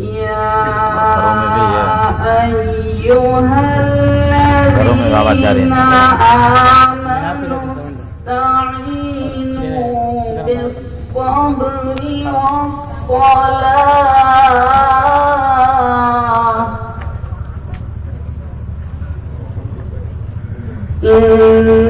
يا أيها الذين آمنوا استعينوا بالصبر والصلاة إن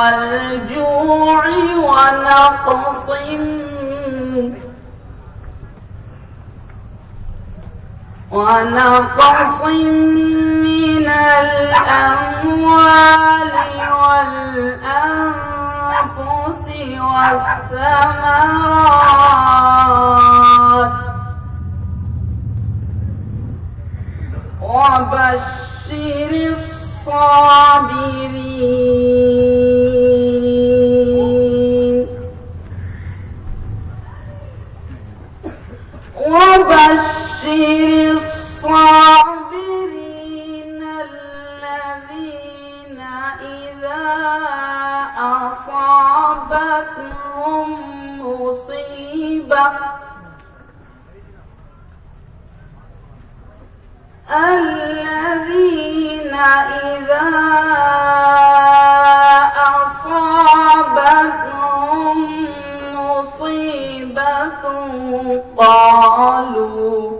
والجوع ونقص ونقص من الأموال والأنفس والثمرات. وبشر الصابرين. الذين إذا أصابتهم مصيبة قالوا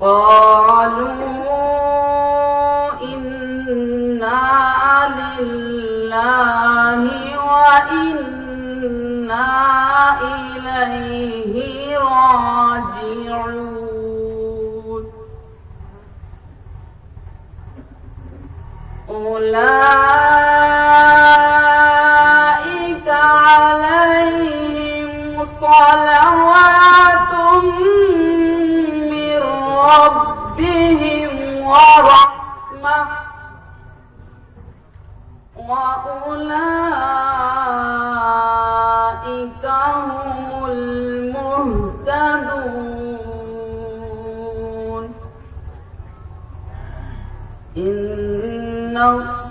قالوا إنا لله وإنا إليه راجعون. أولئك عليهم صلوات من ربهم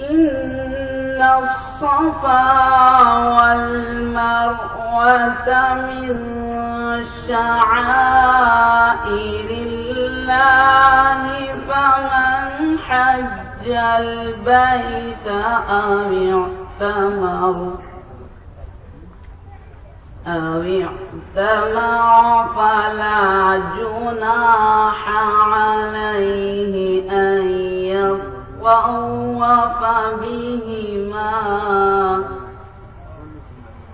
إن الصفا والمروة من شعائر الله فمن حج البيت أو اعتمر أو اعتمر فلا جناح عليه أن يطوف بهما.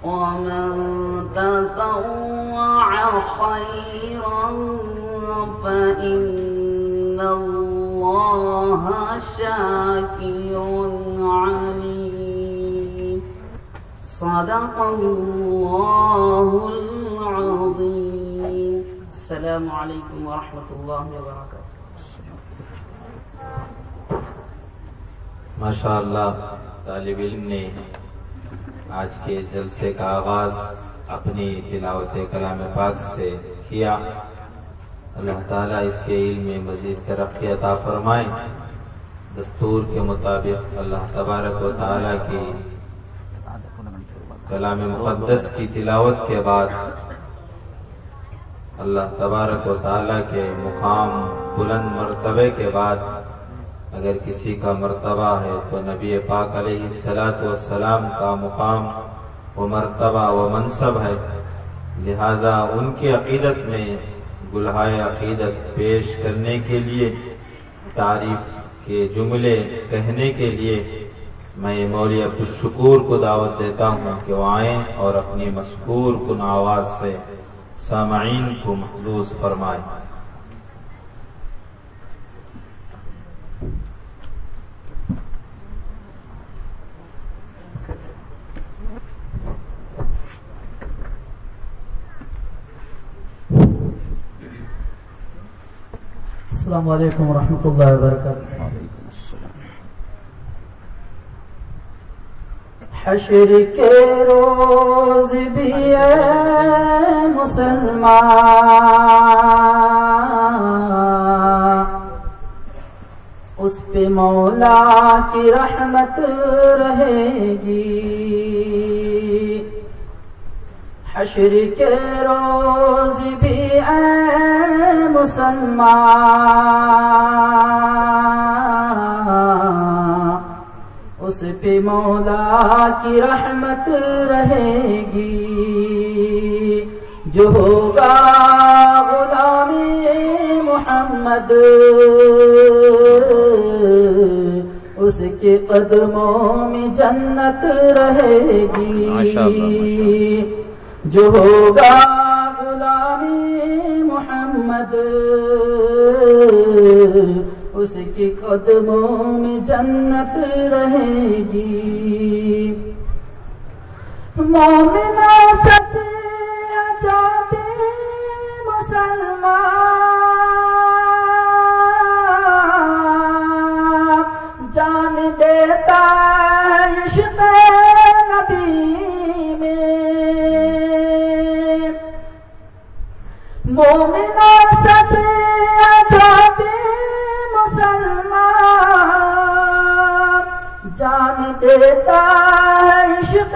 ومن تطوع خيرا فإن الله شاكر عليم. صدق الله العظيم. السلام عليكم ورحمة الله وبركاته. ماشاء اللہ طالب علم نے آج کے جلسے کا آغاز اپنی تلاوت کلام پاک سے کیا۔ اللہ تعالیٰ اس کے علم میں مزید ترقی عطا فرمائے۔ دستور کے مطابق اللہ تبارک و تعالیٰ کی کلام مقدس کی تلاوت کے بعد اللہ تبارک و تعالیٰ کے مقام بلند مرتبے کے بعد اگر کسی کا مرتبہ ہے تو نبی پاک علیہ السلاط والسلام کا مقام و مرتبہ و منصب ہے۔ لہذا ان کی عقیدت میں گلہائے عقیدت پیش کرنے کے لیے، تعریف کے جملے کہنے کے لیے میں مولوی عبدالشکور کو دعوت دیتا ہوں کہ وہ آئیں اور اپنی مذکور کن آواز سے سامعین کو محفوظ فرمائیں۔ السلام علیکم ورحمۃ اللہ وبرکاتہ۔ حشر کے روز بھی اے مسلمان اس پہ مولا کی رحمت رہے گی۔ حشر کے روز بھی اے مسلمان، اس پہ مولا کی رحمت رہے گی۔ جو ہوگا غلامی محمد، اس کے قدموں میں جنت رہے گی۔ جو ہوگا غلامی محمد، اس کی قدموں میں جنت رہے گی۔ مومنا سچ جاتے مسلمان، جان دیتا مومنا سچ مسلمان جان دیتا ہے عشق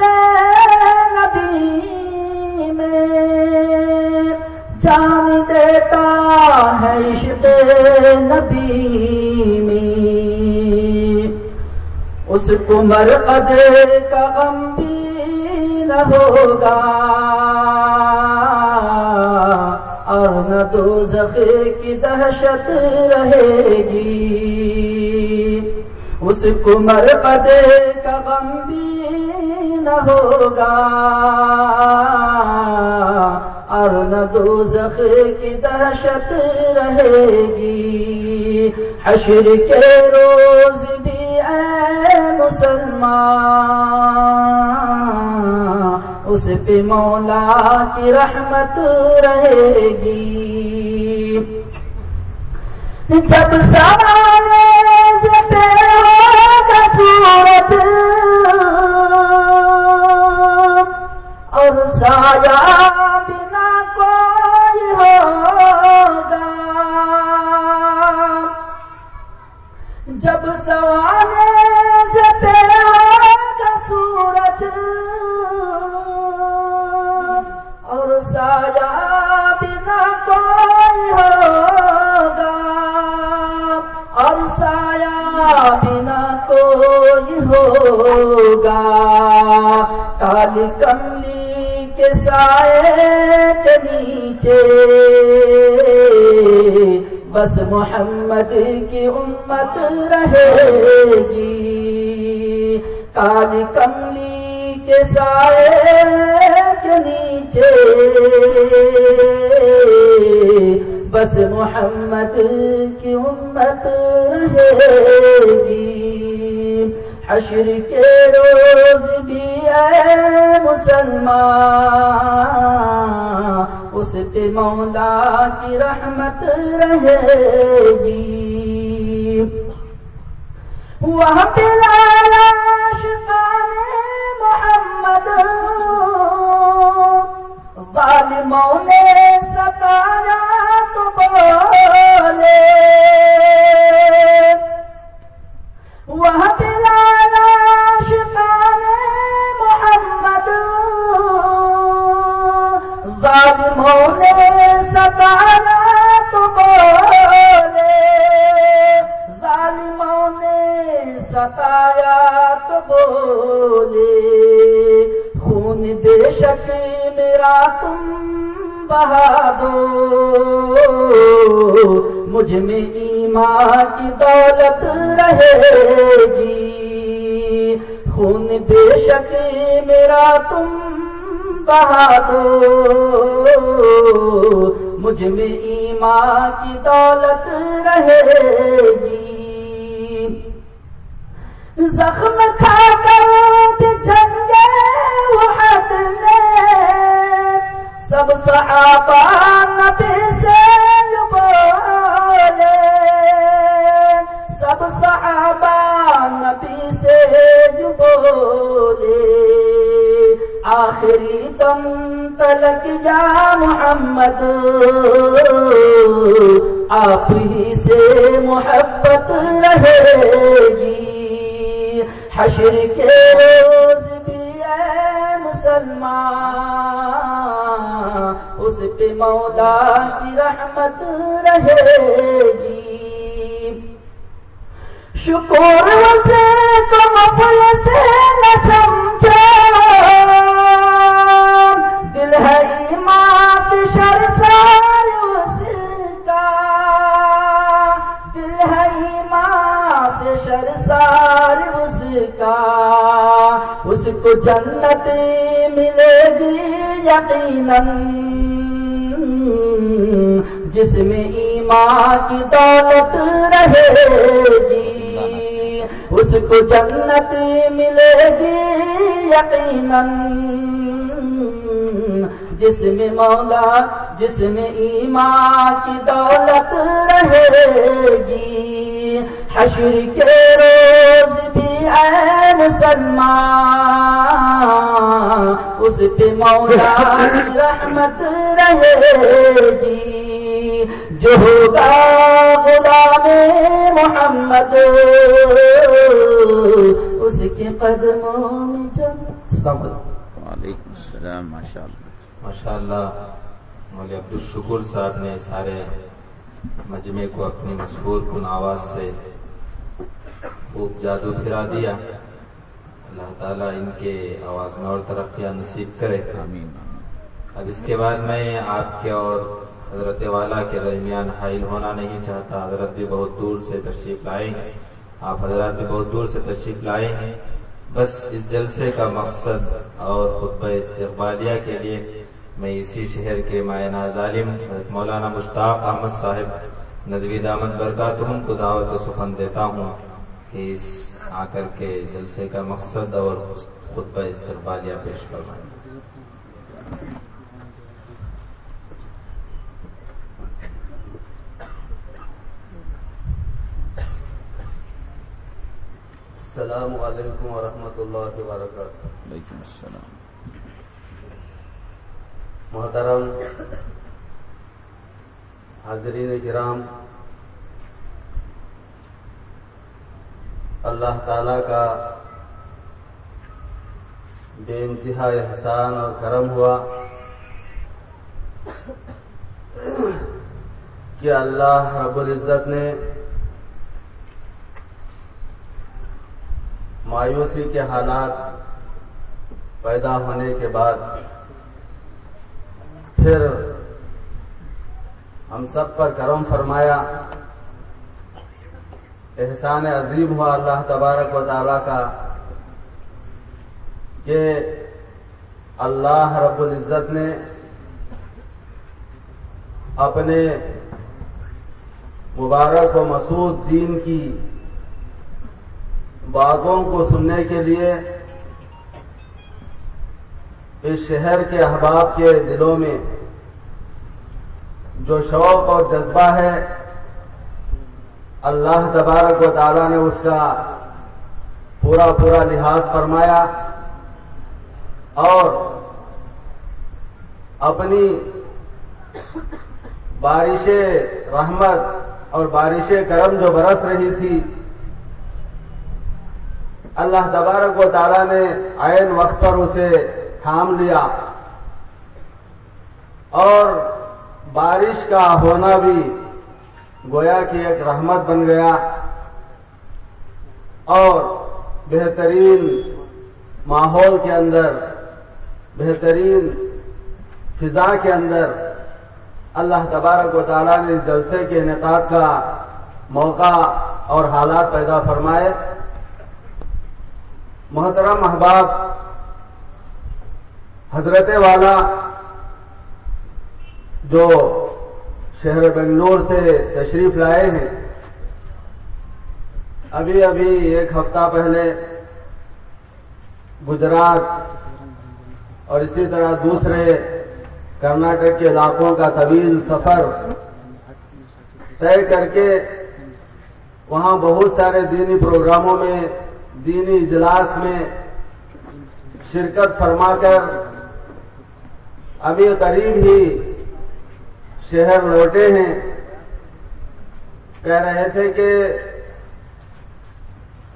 نبی میں جان دیتا ہے عشق نبی میں اس کو مرقد کا غم بھی نہ ہوگا اور نہ دو کی دہشت رہے گی۔ اس کو مرقد کا غم بھی نہ ہوگا۔ اور نہ دو کی دہشت رہے گی۔ حشر کے روز بھی اے مسلمان۔ اس پہ مولا کی رحمت رہے گی۔ جب سارے پہ ہوگا سورج اور سایہ کوئی ہوگا۔ کالی کملی کے سائے کے نیچے۔ بس محمد کی امت رہے گی۔ کالی کملی کے سائے کے نیچے۔ بس محمد کی امت رہے گی۔ حشر کے روز بھی اے مسلمان، اس پہ مولا کی رحمت رہے گی۔ وہاں پہ لالا شکان محمد ظالموں نے ستایا تو بولے وہ بلال شفان محمد۔ ظالموں نے ستایا تو بولے ظالموں نے ستایا تو بولے خون بے شک میرا تم بہا دو مجھ میں ایمان کی دولت رہے گی۔ خون بے شک میرا تم بہا دو مجھ میں ایمان کی دولت رہے گی۔ زخم کھا کر جھنگے وحد میں۔ سب صحابہ نبی سے بولے سب صحابہ نبی سے بولے آخری دم تلک یا محمد۔ آپ ہی سے محبت رہے گی۔ حشر کے روز بھی اے مسلمان، اس پہ مولا کی رحمت رہے گی۔ شکر سے تم اپنے سے نہ سمجھو دل ہے ایمان سے شرسار اس کا۔ دل ہے ایمان سے شرسار اس کا، اس کو جنت ملے گی یقیناً۔ جس میں ایمان کی دولت رہے گی، اس کو جنت ملے گی یقیناً۔ جس میں مولا، جس میں ایمان کی دولت رہے گی۔ حشر کے روز بھی اے مسلمان اس پہ مولا کی رحمت رہے گی۔ جو ہوگا غلام محمد اس کے قدموں میں جب وعلیکم السلام ماشاء اللہ ماشاء اللہ مولوی عبد الشکر صاحب نے سارے مجمع کو اپنی مشہور کن آواز سے خوب جادو پھرا دیا۔ اللہ تعالیٰ ان کے آواز میں اور ترقیاں نصیب کرے۔ آمین اب اس کے بعد میں آپ کے اور حضرت والا کے درمیان حائل ہونا نہیں چاہتا۔ حضرت بھی بہت دور سے تشریف لائے۔ ہیں آپ حضرات بھی بہت دور سے تشریف لائے ہیں۔ بس اس جلسے کا مقصد اور خطبہ استقبالیہ کے لیے میں اسی شہر کے مائنہ ظالم مولانا مشتاق احمد صاحب ندوی دامت برکاتہم کو دعوت و سخن دیتا ہوں۔ اس آ کر کے جلسے کا مقصد اور خطبہ استقبالیہ پیش کروائیں السلام علیکم ورحمۃ اللہ وبرکاتہ۔ وعلیکم السلام۔ محترم حاضرین کرام اللہ تعالی کا بے انتہا احسان اور کرم ہوا کہ اللہ رب العزت نے مایوسی کے حالات پیدا ہونے کے بعد پھر ہم سب پر کرم فرمایا احسان عظیم ہوا اللہ تبارک و تعالی کا کہ اللہ رب العزت نے اپنے مبارک و مسعود دین کی باتوں کو سننے کے لیے اس شہر کے احباب کے دلوں میں جو شوق اور جذبہ ہے اللہ تبارک و تعالی نے اس کا پورا پورا لحاظ فرمایا اور اپنی بارش رحمت اور بارش کرم جو برس رہی تھی، اللہ تبارک و تعالیٰ نے عین وقت پر اسے تھام لیا اور بارش کا ہونا بھی گویا کی ایک رحمت بن گیا اور بہترین ماحول کے اندر، بہترین فضا کے اندر اللہ تبارک و تعالیٰ نے اس جلسے کے انعقاد کا موقع اور حالات پیدا فرمائے۔ محترم احباب، حضرت والا جو شہر بنگلور سے تشریف لائے ہیں۔ ابھی ابھی ایک ہفتہ پہلے گجرات اور اسی طرح دوسرے کرناٹک کے علاقوں کا طویل سفر طے کر کے وہاں بہت سارے دینی پروگراموں میں، دینی اجلاس میں شرکت فرما کر ابھی قریب ہی شہر لوٹے ہیں۔ کہہ رہے تھے کہ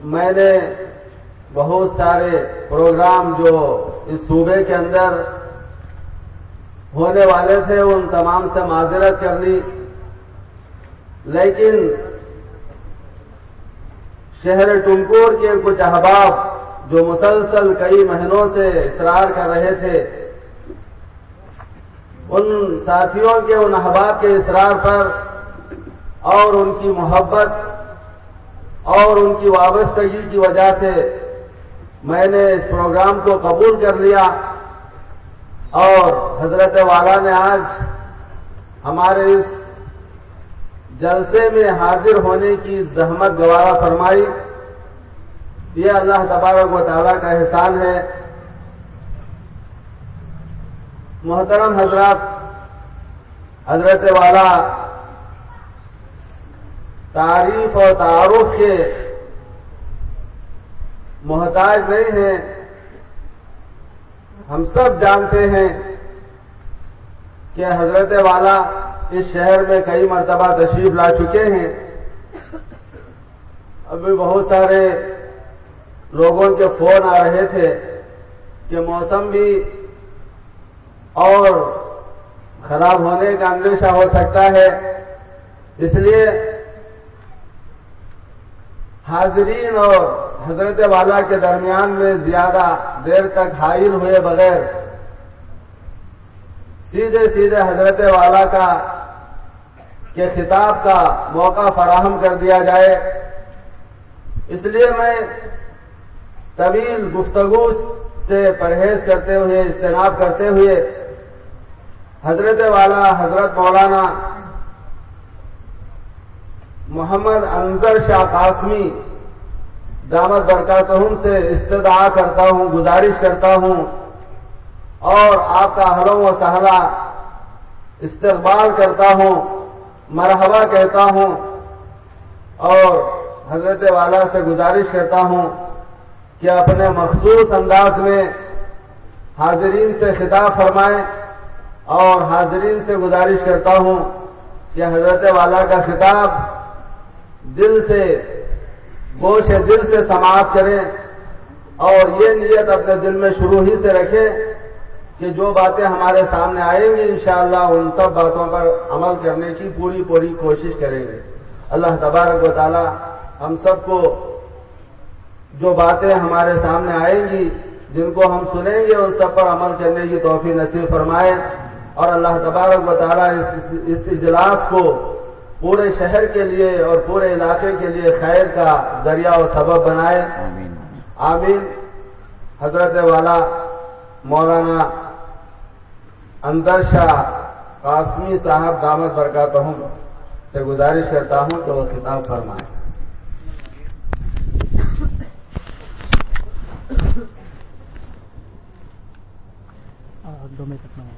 میں نے بہت سارے پروگرام جو اس صوبے کے اندر ہونے والے تھے، ان تمام سے معذرت کر لی لیکن شہر ٹنکور کے کچھ احباب جو مسلسل کئی مہینوں سے اصرار کر رہے تھے ان ساتھیوں کے، ان احباب کے اصرار پر اور ان کی محبت اور ان کی وابستگی کی وجہ سے میں نے اس پروگرام کو قبول کر لیا۔ اور حضرت والا نے آج ہمارے اس جلسے میں حاضر ہونے کی زحمت گوارا فرمائی۔ یہ اللہ تبارک و تعالیٰ کا احسان ہے۔ محترم حضرات، حضرت والا، تعریف اور تعارف کے محتاج نہیں ہیں، ہم سب جانتے ہیں کہ حضرت والا اس شہر میں کئی مرتبہ تشریف لا چکے ہیں۔ ابھی بہت سارے لوگوں کے فون آ رہے تھے کہ موسم بھی اور خراب ہونے کا اندیشہ ہو سکتا ہے۔ اس لیے حاضرین اور حضرت والا کے درمیان میں زیادہ دیر تک حائل ہوئے بغیر سیدھے سیدھے حضرت والا کا کے خطاب کا موقع فراہم کر دیا جائے۔ اس لیے میں طویل گفتگو سے پرہیز کرتے ہوئے، اجتناب کرتے ہوئے حضرت والا، حضرت مولانا محمد انضر شاہ قاسمی دامت برکاتہم سے استدعا کرتا ہوں، گزارش کرتا ہوں اور آپ کا حلم و سہلا استقبال کرتا ہوں، مرحبا کہتا ہوں اور حضرت والا سے گزارش کرتا ہوں کہ اپنے مخصوص انداز میں حاضرین سے خطاب فرمائیں۔ اور حاضرین سے گزارش کرتا ہوں کہ حضرت والا کا خطاب دل سے، گوش دل سے سماعت کریں اور یہ نیت اپنے دل میں شروع ہی سے رکھیں کہ جو باتیں ہمارے سامنے آئیں گی انشاءاللہ ان سب باتوں پر عمل کرنے کی پوری پوری کوشش کریں گے۔ اللہ تبارک و تعالی ہم سب کو جو باتیں ہمارے سامنے آئیں گی، جن کو ہم سنیں گے، ان سب پر عمل کرنے کی توفیق نصیب فرمائے۔ اور اللہ تبارک و تعالیٰ اس اجلاس کو پورے شہر کے لیے اور پورے علاقے کے لیے خیر کا ذریعہ اور سبب بنائے۔ آمین۔ آمین۔ حضرت والا مولانا اندر شاہ قاسمی صاحب دامت برکاتہم سے گزارش کرتا ہوں کہ وہ خطاب فرمائیں دو اپنا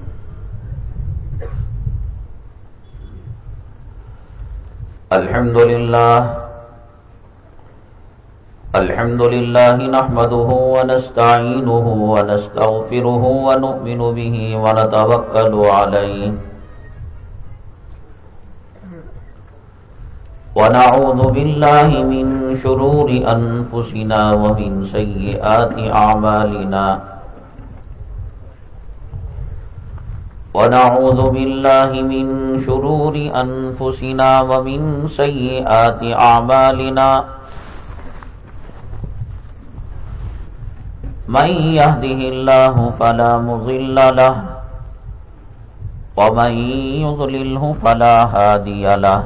الحمد لله الحمد لله نحمده ونستعينه ونستغفره ونؤمن به ونتوكل عليه. ونعوذ بالله من شرور أنفسنا ومن سيئات أعمالنا. ونعوذ بالله من شرور أنفسنا ومن سيئات أعمالنا. من يهده الله فلا مضل له ومن يضلله فلا هادي له.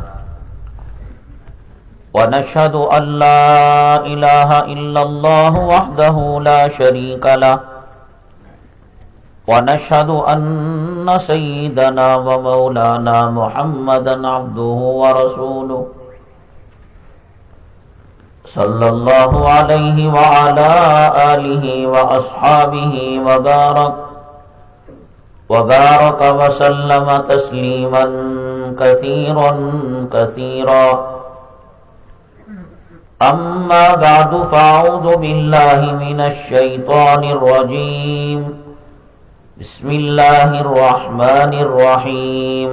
ونشهد أن لا إله إلا الله وحده لا شريك له. ونشهد أن سيدنا ومولانا محمدا عبده ورسوله صلى الله عليه وعلى آله وأصحابه وبارك وبارك وسلم تسليما كثيرا كثيرا. أما بعد فأعوذ بالله من الشيطان الرجيم. بسم الله الرحمن الرحيم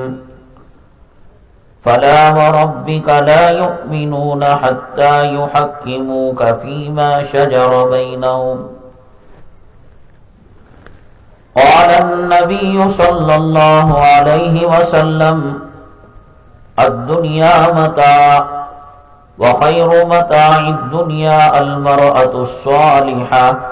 فلا وربك لا يؤمنون حتى يحكموك فيما شجر بينهم قال النبي صلى الله عليه وسلم الدنيا متاع وخير متاع الدنيا المرأة الصالحة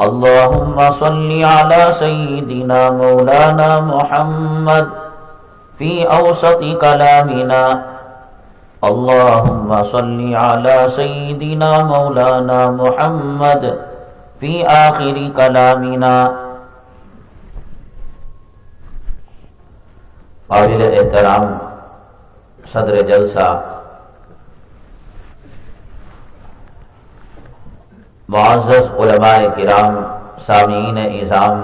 اللهم صل على سيدنا مولانا محمد في أوسط كلامنا. اللهم صل على سيدنا مولانا محمد في آخر كلامنا. قابل احترام صدر جلسہ معزز علماء کرام، سامعین اظام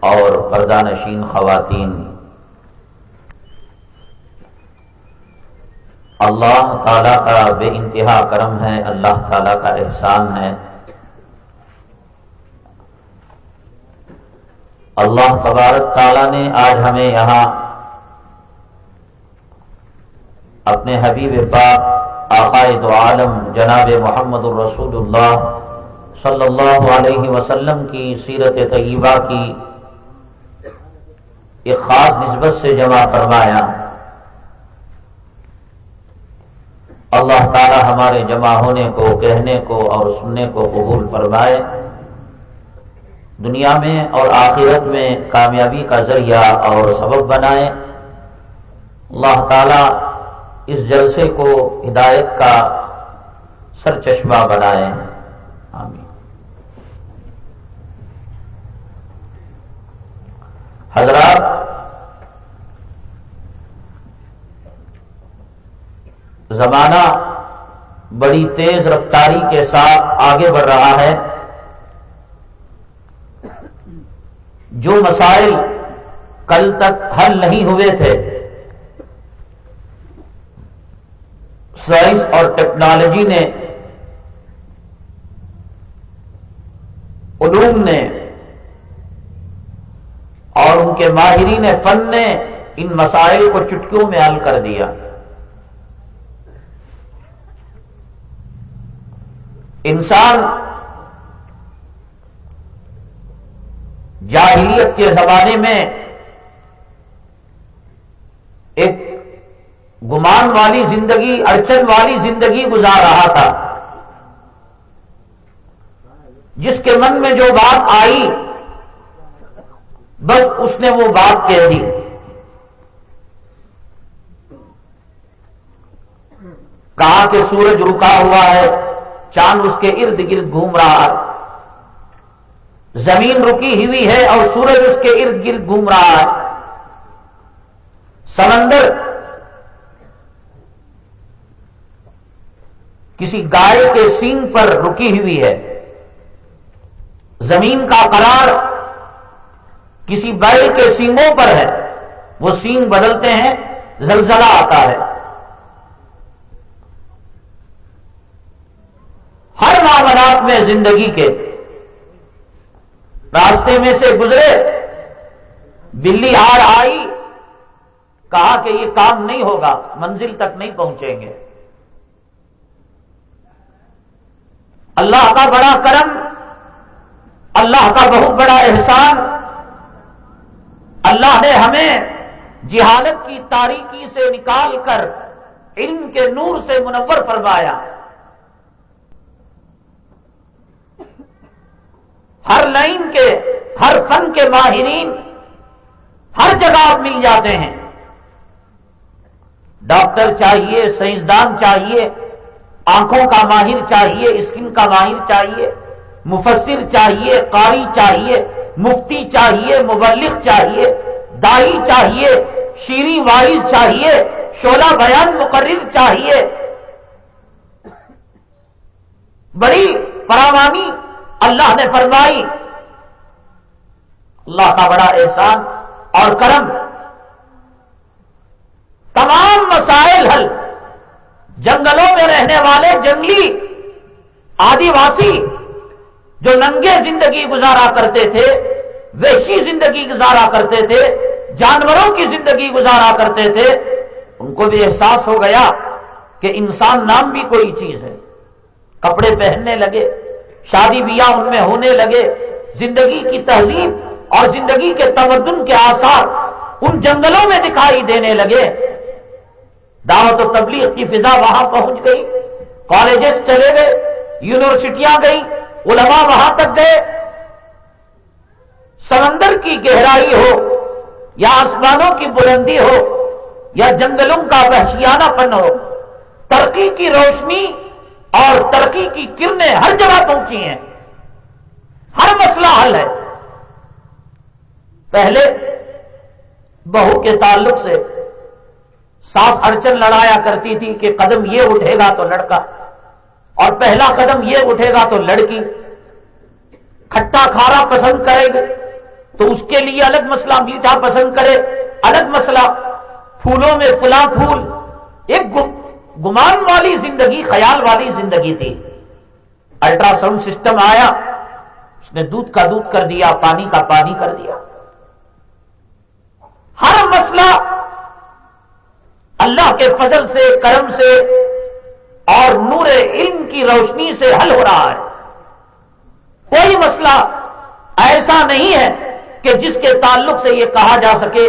اور پردہ نشین خواتین۔ اللہ تعالی کا بے انتہا کرم ہے، اللہ تعالی کا احسان ہے۔ اللہ تبارک تعالی نے آج ہمیں یہاں اپنے حبیب پاک عقائد عالم، جناب محمد الرسول اللہ صلی اللہ علیہ وسلم کی سیرت طیبہ کی ایک خاص نسبت سے جمع فرمایا۔ اللہ تعالی ہمارے جمع ہونے کو، کہنے کو اور سننے کو قبول فرمائے۔ دنیا میں اور آخرت میں کامیابی کا ذریعہ اور سبب بنائے۔ اللہ تعالی اس جلسے کو ہدایت کا سر چشمہ بنائے۔ آمین۔ حضرات، زمانہ بڑی تیز رفتاری کے ساتھ آگے بڑھ رہا ہے۔ جو مسائل کل تک حل نہیں ہوئے تھے سائنس اور ٹیکنالوجی نے علوم نے اور ان کے ماہرین فن نے ان مسائل کو چٹکیوں میں حل کر دیا۔ انسان جاہلیت کے زمانے میں ایک گمان والی زندگی، اڑچن والی زندگی گزار رہا تھا۔ جس کے من میں جو بات آئی، بس اس نے وہ بات کہہ دی۔ کہا کہ سورج رکا ہوا ہے، چاند اس کے ارد گرد گھوم رہا ہے۔ زمین رکی ہوئی ہے اور سورج اس کے ارد گرد گھوم رہا ہے۔ سمندر کسی گائے کے سینگ پر رکی ہوئی ہے۔ زمین کا قرار کسی بیل کے سینگوں پر ہے۔ وہ سینگ بدلتے ہیں، زلزلہ آتا ہے۔ ہر معاملات میں زندگی کے راستے میں سے گزرے۔ بلی ہار آئی کہا کہ یہ کام نہیں ہوگا، منزل تک نہیں پہنچیں گے۔ اللہ کا بڑا کرم، اللہ کا بہت بڑا احسان، اللہ نے ہمیں جہالت کی تاریکی سے نکال کر علم کے نور سے منور فرمایا۔ ہر لائن کے، ہر فن کے ماہرین ہر جگہ مل جاتے ہیں۔ ڈاکٹر چاہیے، سائنسدان چاہیے آنکھوں کا ماہر چاہیے، اسکن کا ماہر چاہیے، مفسر چاہیے، قاری چاہیے، مفتی چاہیے، مبلغ چاہیے، دائی چاہیے شیری وائز چاہیے شولہ بیان مقرر چاہیے۔ بڑی فراوانی اللہ نے فرمائی۔ اللہ کا بڑا احسان اور کرم۔ تمام مسائل حل۔ جنگلوں میں رہنے والے جنگلی آدی واسی جو ننگے زندگی گزارا کرتے تھے ویشی زندگی گزارا کرتے تھے، جانوروں کی زندگی گزارا کرتے تھے، ان کو بھی احساس ہو گیا کہ انسان نام بھی کوئی چیز ہے۔ کپڑے پہننے لگے، شادی بیاہ ان میں ہونے لگے، زندگی کی تہذیب اور زندگی کے تمدن کے آثار ان جنگلوں میں دکھائی دینے لگے۔ دعوت و تبلیغ کی فضا وہاں پہنچ گئی۔ کالجز چلے گئے، یونیورسٹیاں گئی علماء وہاں تک گئے۔ سمندر کی گہرائی ہو یا آسمانوں کی بلندی ہو یا جنگلوں کا وحشیانہ پن ہو، ترقی کی روشنی اور ترقی کی کرنیں ہر جگہ پہنچی ہیں۔ ہر مسئلہ حل ہے۔ پہلے بہو کے تعلق سے صاف اڑچن لڑایا کرتی تھی کہ قدم یہ اٹھے گا تو لڑکا، اور پہلا قدم یہ اٹھے گا تو لڑکی۔ کھٹا کھارا پسند کرے گی تو اس کے لیے الگ مسئلہ میٹھا پسند کرے۔ الگ مسئلہ، پھولوں میں فلاں پھول۔ ایک گمان والی زندگی، خیال والی زندگی تھی۔ الٹرا ساؤنڈ سسٹم آیا، اس نے دودھ کا دودھ کر دیا، پانی کا پانی کر دیا ہر مسئلہ اللہ کے فضل سے، کرم سے اور نور علم کی روشنی سے حل ہو رہا ہے۔ کوئی مسئلہ ایسا نہیں ہے کہ جس کے تعلق سے یہ کہا جا سکے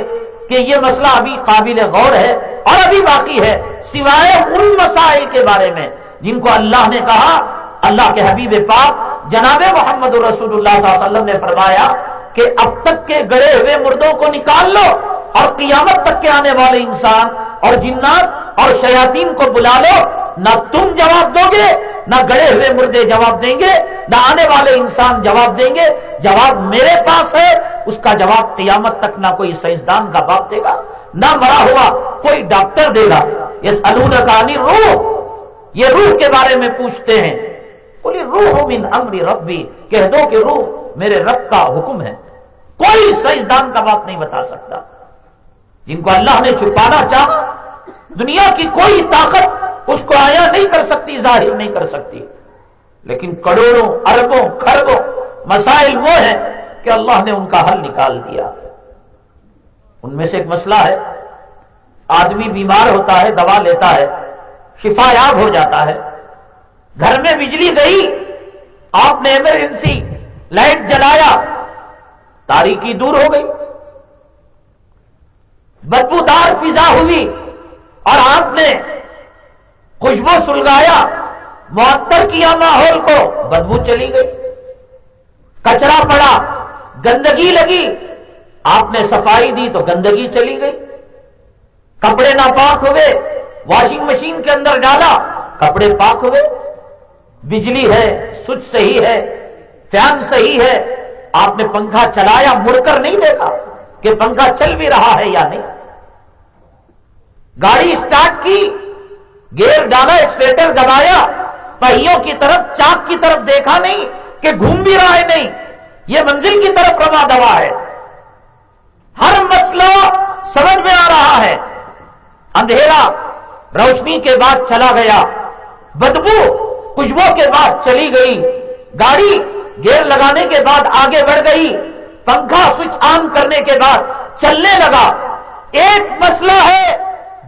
کہ یہ مسئلہ ابھی قابل غور ہے اور ابھی باقی ہے، سوائے ان مسائل کے بارے میں جن کو اللہ نے کہا۔ اللہ کے حبیب پاک جناب محمد رسول اللہ صلی اللہ علیہ وسلم نے فرمایا کہ اب تک کے گڑے ہوئے مردوں کو نکال لو۔ اور قیامت تک کے آنے والے انسان اور جنات اور شیاطین کو بلا لو، نہ تم جواب دو گے، نہ گڑے ہوئے مردے جواب دیں گے، نہ آنے والے انسان جواب دیں گے۔ جواب میرے پاس ہے، اس کا جواب قیامت تک نہ کوئی سائنسدان کا باپ دے گا، نہ مرا ہوا کوئی ڈاکٹر دے گا۔ یہ سلون کہانی روح یہ روح کے بارے میں پوچھتے ہیں۔ بولی روح من امری ربی، کہہ دو کہ روح میرے رب کا حکم ہے۔ کوئی سائنسدان کا بات نہیں بتا سکتا۔ جن کو اللہ نے چھپانا چاہا، دنیا کی کوئی طاقت اس کو آیا نہیں کر سکتی، ظاہر نہیں کر سکتی۔ لیکن کروڑوں، اربوں خربوں مسائل وہ ہیں کہ اللہ نے ان کا حل نکال دیا۔ ان میں سے ایک مسئلہ ہے، آدمی بیمار ہوتا ہے، دوا لیتا ہے، شفا یاب ہو جاتا ہے۔ گھر میں بجلی گئی، آپ نے ایمرجنسی لائٹ جلایا، تاریخی دور ہو گئی۔ بدبودار فضا ہوئی اور آپ نے خوشبو سلگایا، معطر کیا ماحول کو، بدبو چلی گئی۔ کچرا پڑا، گندگی لگی۔ آپ نے صفائی دی تو گندگی چلی گئی۔ کپڑے ناپاک ہوئے واشنگ مشین کے اندر ڈالا، کپڑے پاک ہوئے بجلی ہے سوچ صحیح ہے فین صحیح ہے۔ آپ نے پنکھا چلایا مڑ کر نہیں دیکھا۔ کہ پنکھا چل بھی رہا ہے یا نہیں۔ گاڑی اسٹارٹ کی گیئر ڈالا ایکسلیٹر دبایا، پہیوں کی طرف، چاک کی طرف دیکھا نہیں کہ گھوم بھی رہا ہے نہیں۔ یہ منزل کی طرف روا دوا ہے۔ ہر مسئلہ سمجھ میں آ رہا ہے۔ اندھیرا روشنی کے بعد چلا گیا۔ بدبو خوشبو کے بعد چلی گئی۔ گاڑی گیئر لگانے کے بعد آگے بڑھ گئی۔ پنکھا سوئچ آن کرنے کے بعد چلنے لگا۔ ایک مسئلہ ہے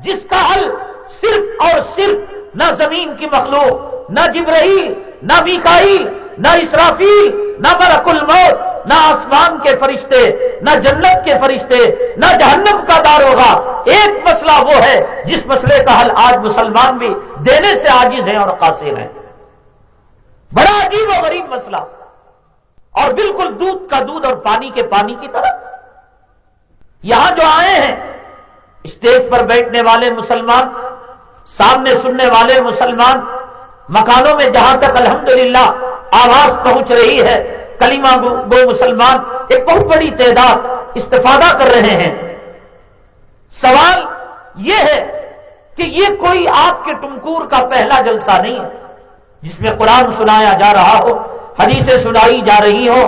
جس کا حل صرف اور صرف نہ زمین کی مخلوق، نہ جبرہیل نہ بیکائی نہ اسرافیل، نہ برق الموت، نہ آسمان کے فرشتے، نہ جنت کے فرشتے، نہ جہنم کا دار ہوگا۔ ایک مسئلہ وہ ہے جس مسئلے کا حل آج مسلمان بھی دینے سے عاجز ہیں اور قاصر ہیں۔ بڑا عجیب و غریب مسئلہ۔ اور بالکل دودھ کا دودھ اور پانی کے پانی کی طرح۔ یہاں جو آئے ہیں، اسٹیج پر بیٹھنے والے مسلمان، سامنے سننے والے مسلمان، مکانوں میں جہاں تک الحمدللہ آواز پہنچ رہی ہے کلیمہ گو مسلمان، ایک بہت بڑی تعداد استفادہ کر رہے ہیں۔ سوال یہ ہے کہ یہ کوئی آپ کے ٹمکور کا پہلا جلسہ نہیں ہے، جس میں قرآن سنایا جا رہا ہو حدیثیں سنائی جا رہی ہو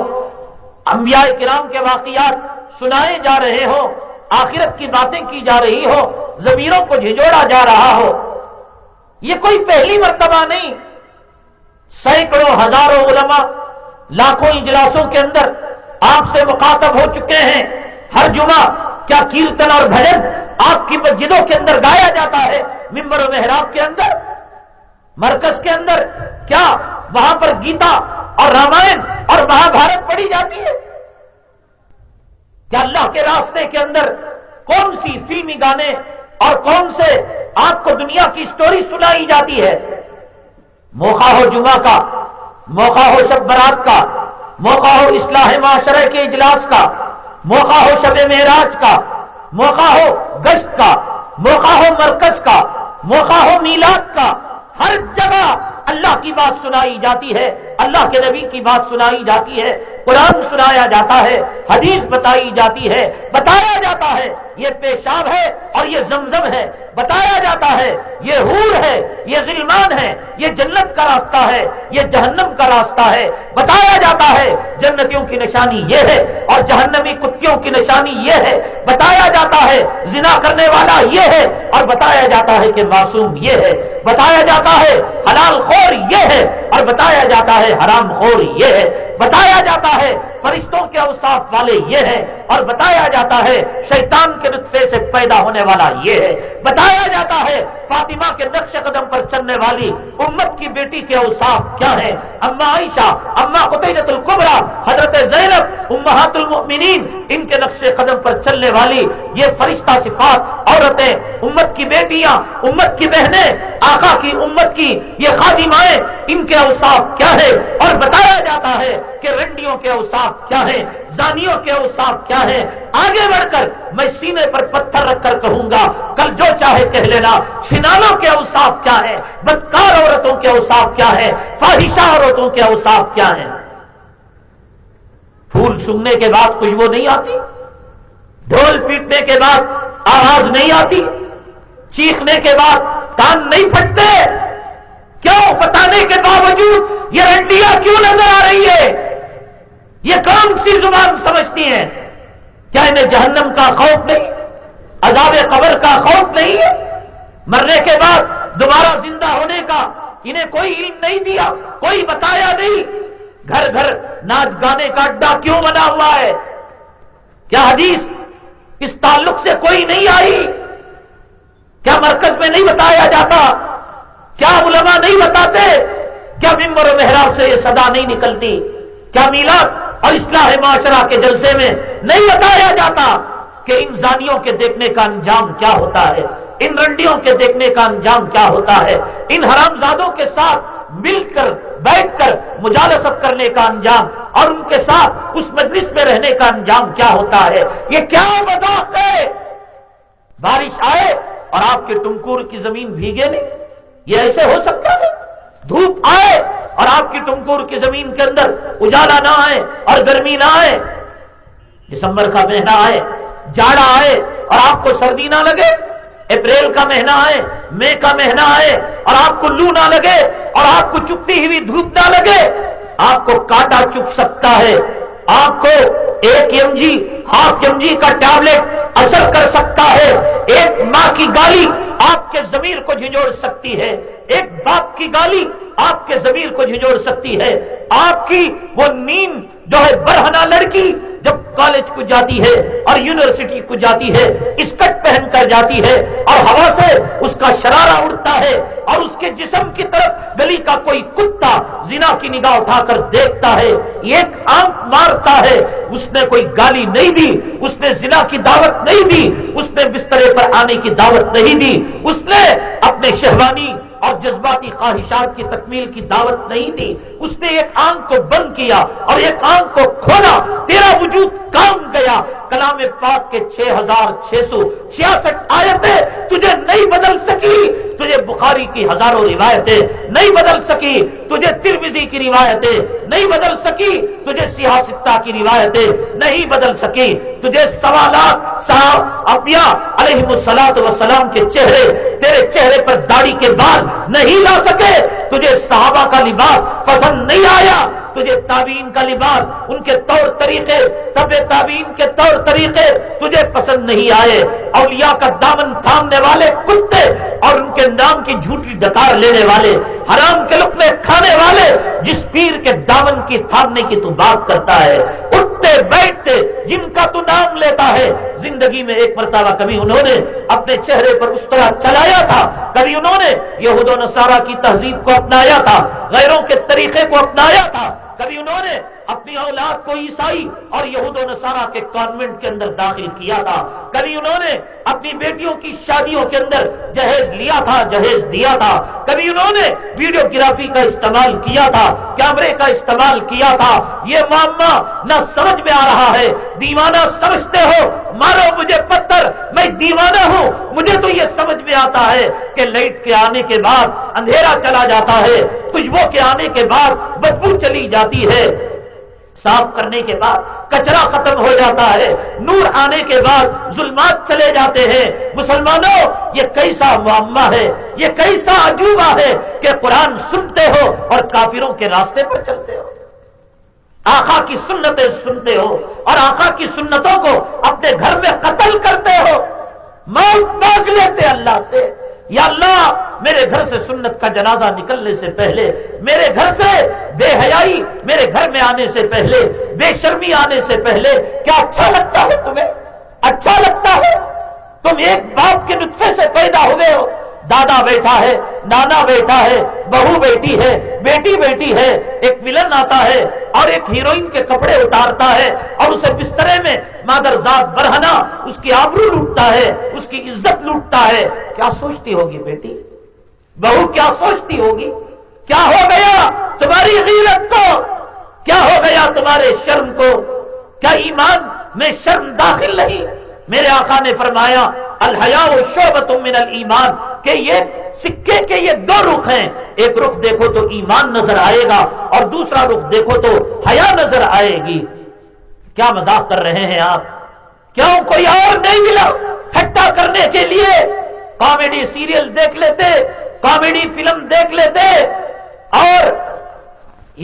انبیاء کرام کے واقعات سنائے جا رہے ہو آخرت کی باتیں کی جا رہی ہو زمینوں کو جھجوڑا جا رہا ہو یہ کوئی پہلی مرتبہ نہیں۔ سینکڑوں ہزاروں علماء لاکھوں اجلاسوں کے اندر آپ سے مخاطب ہو چکے ہیں۔ ہر جمعہ کیا کیرتن اور بھجن آپ کی مسجدوں کے اندر گایا جاتا ہے ممبر و محراب کے اندر، مرکز کے اندر، کیا وہاں پر گیتا اور رامائن اور مہا بھارت پڑھی جاتی ہے۔ کیا اللہ کے راستے کے اندر کون سی فلمی گانے اور کون سے آپ کو دنیا کی سٹوری سنائی جاتی ہے؟ موقع ہو جمعہ کا، موقع ہو شب برات کا، موقع ہو اصلاح معاشرے کے اجلاس کا، موقع ہو شب معراج کا، موقع ہو گشت کا، موقع ہو مرکز کا، موقع ہو میلاد کا، ہر جگہ اللہ کی بات سنائی جاتی ہے، اللہ کے نبی کی بات سنائی جاتی ہے، قرآن سنایا جاتا ہے، حدیث بتائی جاتی ہے، بتایا جاتا ہے، یہ پیشاب ہے اور یہ زمزم ہے۔ بتایا جاتا ہے، یہ حور ہے، یہ غلمان ہے، یہ جنت کا راستہ ہے، یہ جہنم کا راستہ ہے۔ بتایا جاتا ہے، جنتیوں کی نشانی یہ ہے اور جہنمی کتوں کی نشانی یہ ہے۔ بتایا جاتا ہے، زنا کرنے والا یہ ہے اور بتایا جاتا ہے کہ معصوم یہ ہے۔ بتایا جاتا ہے، حلال خور یہ ہے اور بتایا جاتا ہے، حرام خور یہ ہے۔ بتایا جاتا ہے، فرشتوں کے اوساف والے یہ ہے اور بتایا جاتا ہے، شیطان کے نطفے سے پیدا ہونے والا یہ ہے۔ بتایا جاتا ہے۔ فاطمہ کے نقش قدم پر چلنے والی امت کی بیٹی کے اوساف کیا ہے اما عائشہ، اما قطعت القبرا حضرت زینب، امہات المؤمنین، ان کے نقش قدم پر چلنے والی یہ فرشتہ صفات، عورتیں، امت کی بیٹیاں، امت کی بہنیں، آقا کی امت کی یہ خادمائیں، ان کے اوساف کیا ہے اور بتایا جاتا ہے کہ رنڈیوں کے اوساف کیا ہے زانیوں کے اوساف کیا ہے آگے بڑھ کر میں سینے پر پتھر رکھ کر کہوں گا، کل جو چاہے کہہ لینا سنانوں کے اوساف کیا ہے بدکار عورتوں کے اوساف کیا ہے فاحشہ عورتوں کے اوساف کیا ہے پھول سننے کے بعد خوشبو نہیں آتی؟ ڈھول پیٹنے کے بعد آواز نہیں آتی؟ چیخنے کے بعد کان نہیں پھٹتے؟ کیوں؟ بتانے کے باوجود یہ رنڈیاں کیوں نظر آ رہی ہے؟ یہ کون سی زبان سمجھتی ہیں؟ کیا انہیں جہنم کا خوف نہیں؟ عذاب قبر کا خوف نہیں ہے؟ مرنے کے بعد دوبارہ زندہ ہونے کا انہیں کوئی علم نہیں دیا، کوئی بتایا نہیں۔ گھر گھر ناچ گانے کا اڈا کیوں بنا ہوا ہے؟ کیا حدیث اس تعلق سے کوئی نہیں آئی؟ کیا مرکز میں نہیں بتایا جاتا؟ کیا علماء نہیں بتاتے؟ کیا ممبر و محراب سے یہ صدا نہیں نکلتی؟ کیا میلاد اور اصلاح معاشرہ کے جلسے میں نہیں بتایا جاتا کہ ان زانیوں کے دیکھنے کا انجام کیا ہوتا ہے؟ ان رنڈیوں کے دیکھنے کا انجام کیا ہوتا ہے؟ ان حرام زادوں کے ساتھ مل کر، بیٹھ کر مجالست کرنے کا انجام اور ان کے ساتھ اس مجلس میں رہنے کا انجام کیا ہوتا ہے؟ یہ کیا مذاق ہے؟ بارش آئے اور آپ کے ٹمکور کی زمین بھیگے نہیں۔ یہ ایسے ہو سکتا ہے؟ دھوپ آئے اور آپ کی ٹمکور کی زمین کے اندر اجالا نہ آئے اور گرمی نہ آئے۔ دسمبر کا مہینہ آئے، جاڑا آئے اور آپ کو سردی نہ لگے۔ اپریل کا مہینہ آئے، مئی کا مہینہ آئے، اور آپ کو لو نہ لگے، اور آپ کو چپتی ہوئی دھوپ نہ لگے، آپ کو کاٹا چپ سکتا ہے۔ آپ کو ایک M G half M G کا ٹیبلٹ اثر کر سکتا ہے۔ ایک ماں کی گالی آپ کے ضمیر کو جھنجھوڑ سکتی ہے۔ ایک باپ کی گالی آپ کے ضمیر کو جھنجھوڑ سکتی ہے۔ آپ کی وہ نیند جو ہے برہنا لڑکی جب کالج کو جاتی ہے اور یونیورسٹی کو جاتی ہے، اسکٹ پہن کر جاتی ہے اور ہوا سے اس کا شرارہ اڑتا ہے اور اس کے جسم کی طرف گلی کا کوئی کتا زنا کی نگاہ اٹھا کر دیکھتا ہے۔ ایک آنکھ مارتا ہے، اس نے کوئی گالی نہیں دی، اس نے زنا کی دعوت نہیں دی، اس نے بسترے پر آنے کی دعوت نہیں دی۔ اس نے اپنے شہوانی اور جذباتی خواہشات کی تکمیل کی دعوت نہیں دی۔ اس نے ایک آنکھ کو بند کیا اور ایک آنکھ کو کھولا، تیرا وجود کام گیا۔ کلام پاک کے چھ ہزار چھ سو چھیاسٹھ آیتیں تجھے نہیں بدل سکی۔ تجھے بخاری کی ہزاروں روایتیں نہیں بدل سکی۔ تجھے ترمیزی کی روایتیں نہیں بدل سکی۔ تجھے سیاستہ کی روایتیں نہیں بدل سکی۔ تجھے سوالات صاحب ابیا علیہ السلاط وسلام کے چہرے، تیرے چہرے پر داڑھی کے بعد نہیں لا سکے تجھے صحابہ کا لباس پسند نہیں آیا تجھے تعبین کا لباس ان کے طور طریقے، سب تعبین کے طور طریقے تجھے پسند نہیں آئے۔ اولیاء کا دامن تھامنے والے کتے اور ان کے نام کی جھوٹی ڈکار لینے والے، حرام کے لقمے کھانے والے، جس پیر کے دامن کی تھامنے کی تو بات کرتا ہے۔ اٹھتے بیٹھتے جن کا تو نام لیتا ہے۔ زندگی میں ایک مرتبہ کبھی انہوں نے اپنے چہرے پر اس طرح چلایا تھا۔ کبھی انہوں نے یہود و نصارہ کی تہذیب کو اپنایا تھا، غیروں کے طریقے کو اپنایا تھا۔ کبھی انہوں نے اپنی اولاد کو عیسائی اور یہود و نصارہ کے کانوینٹ کے اندر داخل کیا تھا۔ کبھی انہوں نے اپنی بیٹیوں کی شادیوں کے اندر جہیز لیا تھا، جہیز دیا تھا۔ کبھی انہوں نے ویڈیو گرافی کا استعمال کیا تھا، کیمرے کا استعمال کیا تھا۔ یہ معاملہ نہ سمجھ میں آ رہا ہے۔ دیوانہ سمجھتے ہو، مارو مجھے پتھر، میں دیوانہ ہوں۔ مجھے تو یہ سمجھ میں آتا ہے کہ لائٹ کے آنے کے بعد اندھیرا چلا جاتا ہے، خوشبو کے آنے کے بعد بدبو چلی جاتی ہے۔ صاف کرنے کے بعد کچرا ختم ہو جاتا ہے۔ نور آنے کے بعد ظلمات چلے جاتے ہیں۔ مسلمانوں، یہ کیسا معمہ ہے؟ یہ کیسا عجوبہ ہے کہ قرآن سنتے ہو اور کافروں کے راستے پر چلتے ہو۔ آخا کی سنتیں سنتے ہو اور آخا کی سنتوں کو اپنے گھر میں قتل کرتے ہو۔ موت مانگ لیتے اللہ سے۔ یا اللہ، میرے گھر سے سنت کا جنازہ نکلنے سے پہلے، میرے گھر سے بے حیائی میرے گھر میں آنے سے پہلے، بے شرمی آنے سے پہلے، کیا اچھا لگتا ہے تمہیں؟ اچھا لگتا ہے؟ تم ایک باپ کے نطفے سے پیدا ہوئے ہو۔ دادا بیٹھا ہے، نانا بیٹھا ہے، بہو بیٹی ہے، بیٹی بیٹی ہے، ایک ولن آتا ہے اور ایک ہیروئن کے کپڑے اتارتا ہے اور اسے بسترے میں مادر ذات برہنا اس کی آبرو لوٹتا ہے، اس کی عزت لوٹتا ہے۔ کیا سوچتی ہوگی بیٹی؟ بہو کیا سوچتی ہوگی؟ کیا ہو گیا تمہاری غیرت کو؟ کیا ہو گیا تمہارے شرم کو؟ کیا ایمان میں شرم داخل نہیں؟ میرے آقا نے فرمایا الحیا و شعبت من المان کہ یہ سکے کے یہ دو رخ ہیں، ایک رخ دیکھو تو ایمان نظر آئے گا اور دوسرا رخ دیکھو تو حیا نظر آئے گی۔ کیا مذاق کر رہے ہیں آپ؟ کیوں کوئی اور نہیں ملا؟ ٹھٹا کرنے کے لیے کامیڈی سیریل دیکھ لیتے، کامیڈی فلم دیکھ لیتے اور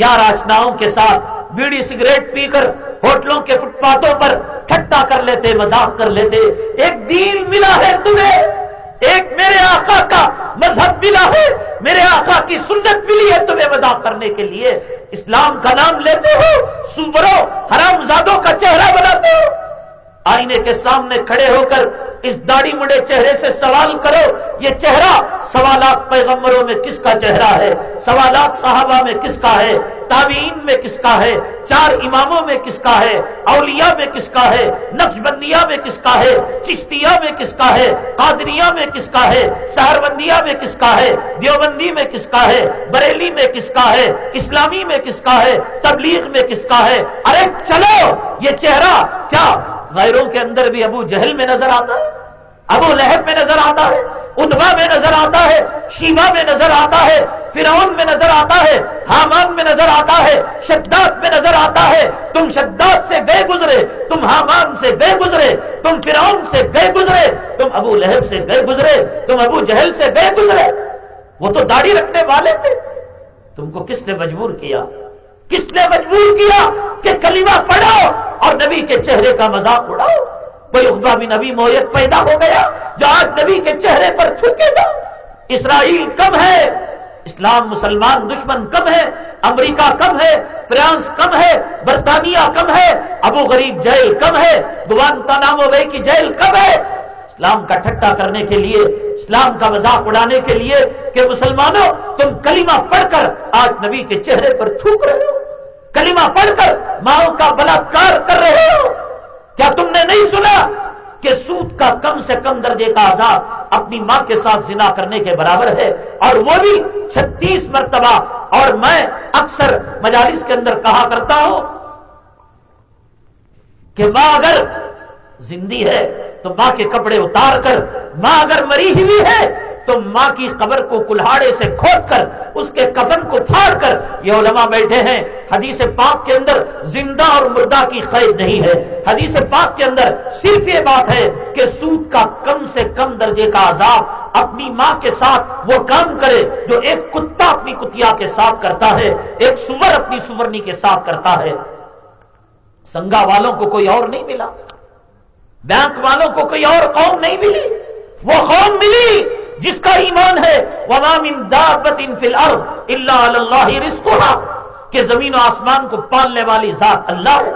یار آشناؤں کے ساتھ بیڑی سگریٹ پی کر ہوٹلوں کے فٹ پاتھوں پر ٹھٹا کر لیتے، مذاق کر لیتے۔ ایک دین ملا ہے تمہیں، ایک میرے آقا کا مذہب ملا ہے۔ میرے آقا کی سنت ملی ہے تمہیں مذاق کرنے کے لیے۔ اسلام کا نام لیتے ہو سوبرو حرام زادوں کا چہرہ بناتے ہو۔ آئینے کے سامنے کھڑے ہو کر اس داڑھی مڑے چہرے سے سوال کرو، یہ چہرہ سوالات پیغمبروں میں کس کا چہرہ ہے؟ سوالات صحابہ میں کس کا ہے؟ تابعین میں کس کا ہے چار اماموں میں کس کا ہے اولیاء میں کس کا ہے نقش بندیا میں کس کا ہے چشتیا میں کس کا ہے قادریا میں کس کا ہے سہربندیا میں کس کا ہے دیوبندی میں کس کا ہے بریلی میں کس کا ہے اسلامی میں کس کا ہے تبلیغ میں کس کا ہے ارے چلو یہ چہرہ کیا غیروں کے اندر بھی ابو جہل میں نظر آتا ہے ابو لہب میں نظر آتا ہے ادبا میں نظر آتا ہے شیوا میں نظر آتا ہے، فرعون میں نظر آتا ہے، حامان میں نظر آتا ہے، شداد میں نظر آتا ہے۔ تم شداد سے بے گزرے، تم حامان سے بے گزرے، تم فرعون سے بے گزرے، تم ابو لہب سے بے گزرے، تم ابو جہل سے بے گزرے۔ وہ تو داڑھی رکھنے والے تھے۔ تم کو کس نے مجبور کیا؟ کس نے مجبور کیا کہ کلمہ پڑھو اور نبی کے چہرے کا مذاق اڑاؤ؟ کوئی اقبا بھی نبی مویت پیدا ہو گیا جو آج نبی کے چہرے پر تھوکے گا۔ اسرائیل کم ہے، اسلام مسلمان دشمن کم ہے، امریکہ کم ہے، فرانس کم ہے، برطانیہ کم ہے، ابو غریب جیل کم ہے گوانتا نام و کی جیل کم ہے۔ اسلام کا ٹھٹا کرنے کے لیے، اسلام کا مذاق اڑانے کے لیے کہ مسلمانوں، تم کلمہ پڑھ کر آج نبی کے چہرے پر تھوک رہے ہو۔ کلمہ پڑھ کر ماؤں کا بلاکار کر رہے ہو۔ کیا تم نے نہیں سنا کہ سود کا کم سے کم درجے کا عذاب اپنی ماں کے ساتھ زنا کرنے کے برابر ہے؟ اور وہ بھی چھتیس مرتبہ، اور میں اکثر مجالس کے اندر کہا کرتا ہوں کہ ماں اگر زندی ہے تو ماں کے کپڑے اتار کر، ماں اگر مری ہوئی ہے تو ماں کی قبر کو کلاڑے سے کھود کر، اس کے کفن کو پھاڑ کر، یہ علماء بیٹھے ہیں، حدیث پاک کے اندر زندہ اور مردہ کی قید نہیں ہے۔ حدیث پاک کے اندر صرف یہ بات ہے کہ سود کا کم سے کم درجے کا عذاب اپنی ماں کے ساتھ وہ کام کرے جو ایک کتا اپنی کتیا کے ساتھ کرتا ہے، ایک سور اپنی سورنی کے ساتھ کرتا ہے۔ سنگا والوں کو کوئی اور نہیں ملا۔ بینک والوں کو کوئی اور قوم نہیں ملی۔ وہ قوم ملی۔ جس کا ایمان ہے وام دابت ان فی اللہ اللہ رسک کہ زمین و آسمان کو پالنے والی ذات اللہ ہے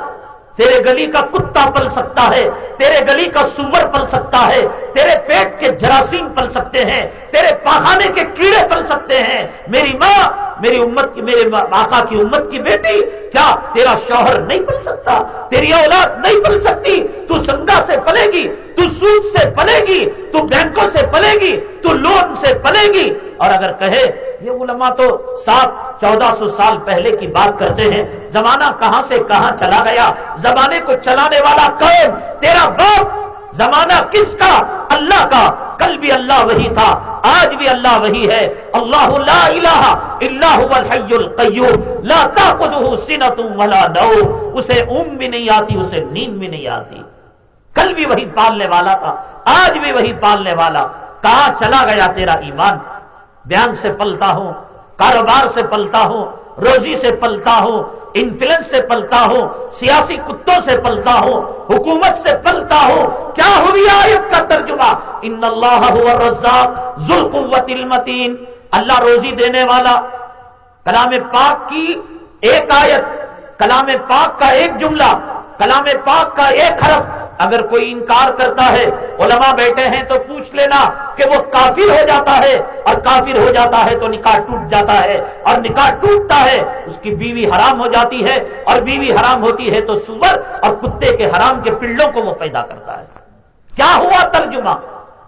تیرے گلی کا کتا پل سکتا ہے، تیرے گلی کا سور پل سکتا ہے، تیرے پیٹ کے جراثیم پل سکتے ہیں تیرے پاخانے کے کیڑے پل سکتے ہیں۔ میری ماں، میری امت کی، میرے آقا کی امت کی بیٹی، کیا تیرا شوہر نہیں پل سکتا؟ تیری اولاد نہیں پل سکتی؟ تو سنگا سے پلے گی تو سود سے پلے گی تو بینکوں سے پلے گی تو لون سے پلے گی اور اگر کہے، یہ علماء تو سات، چودہ سو سال پہلے کی بات کرتے ہیں، زمانہ کہاں سے کہاں چلا گیا؟ زمانے کو چلانے والا کون؟ تیرا باپ زمانہ کس کا؟ اللہ کا۔ کل بھی اللہ وہی تھا، آج بھی اللہ وہی ہے۔ اللہ لا الہ الا هو الحی القیوم۔ لا تاخذه سنة ولا نوم۔ اسے اون بھی نہیں آتی، اسے نیند بھی نہیں آتی۔ کل بھی وہی پالنے والا تھا، آج بھی وہی پالنے والا۔ کہاں چلا گیا تیرا ایمان؟ بیان سے پلتا ہوں، کاروبار سے پلتا ہوں۔ روزی سے پلتا ہو انفلوئنس سے پلتا ہو، سیاسی کتوں سے پلتا ہو، حکومت سے پلتا ہو، کیا ہوئی آیت کا ترجمہ؟ ان اللہ ذوالقوت المتین۔ اللہ روزی دینے والا، کلام پاک کی ایک آیت، کلام پاک کا ایک جملہ کلام پاک کا ایک حرف اگر کوئی انکار کرتا ہے، علماء بیٹھے ہیں تو پوچھ لینا کہ وہ کافر ہو جاتا ہے اور کافر ہو جاتا ہے تو نکاح ٹوٹ جاتا ہے اور نکاح ٹوٹتا ہے اس کی بیوی حرام ہو جاتی ہے اور بیوی حرام ہوتی ہے تو سور اور کتے کے حرام کے پلوں کو وہ پیدا کرتا ہے۔ کیا ہوا ترجمہ؟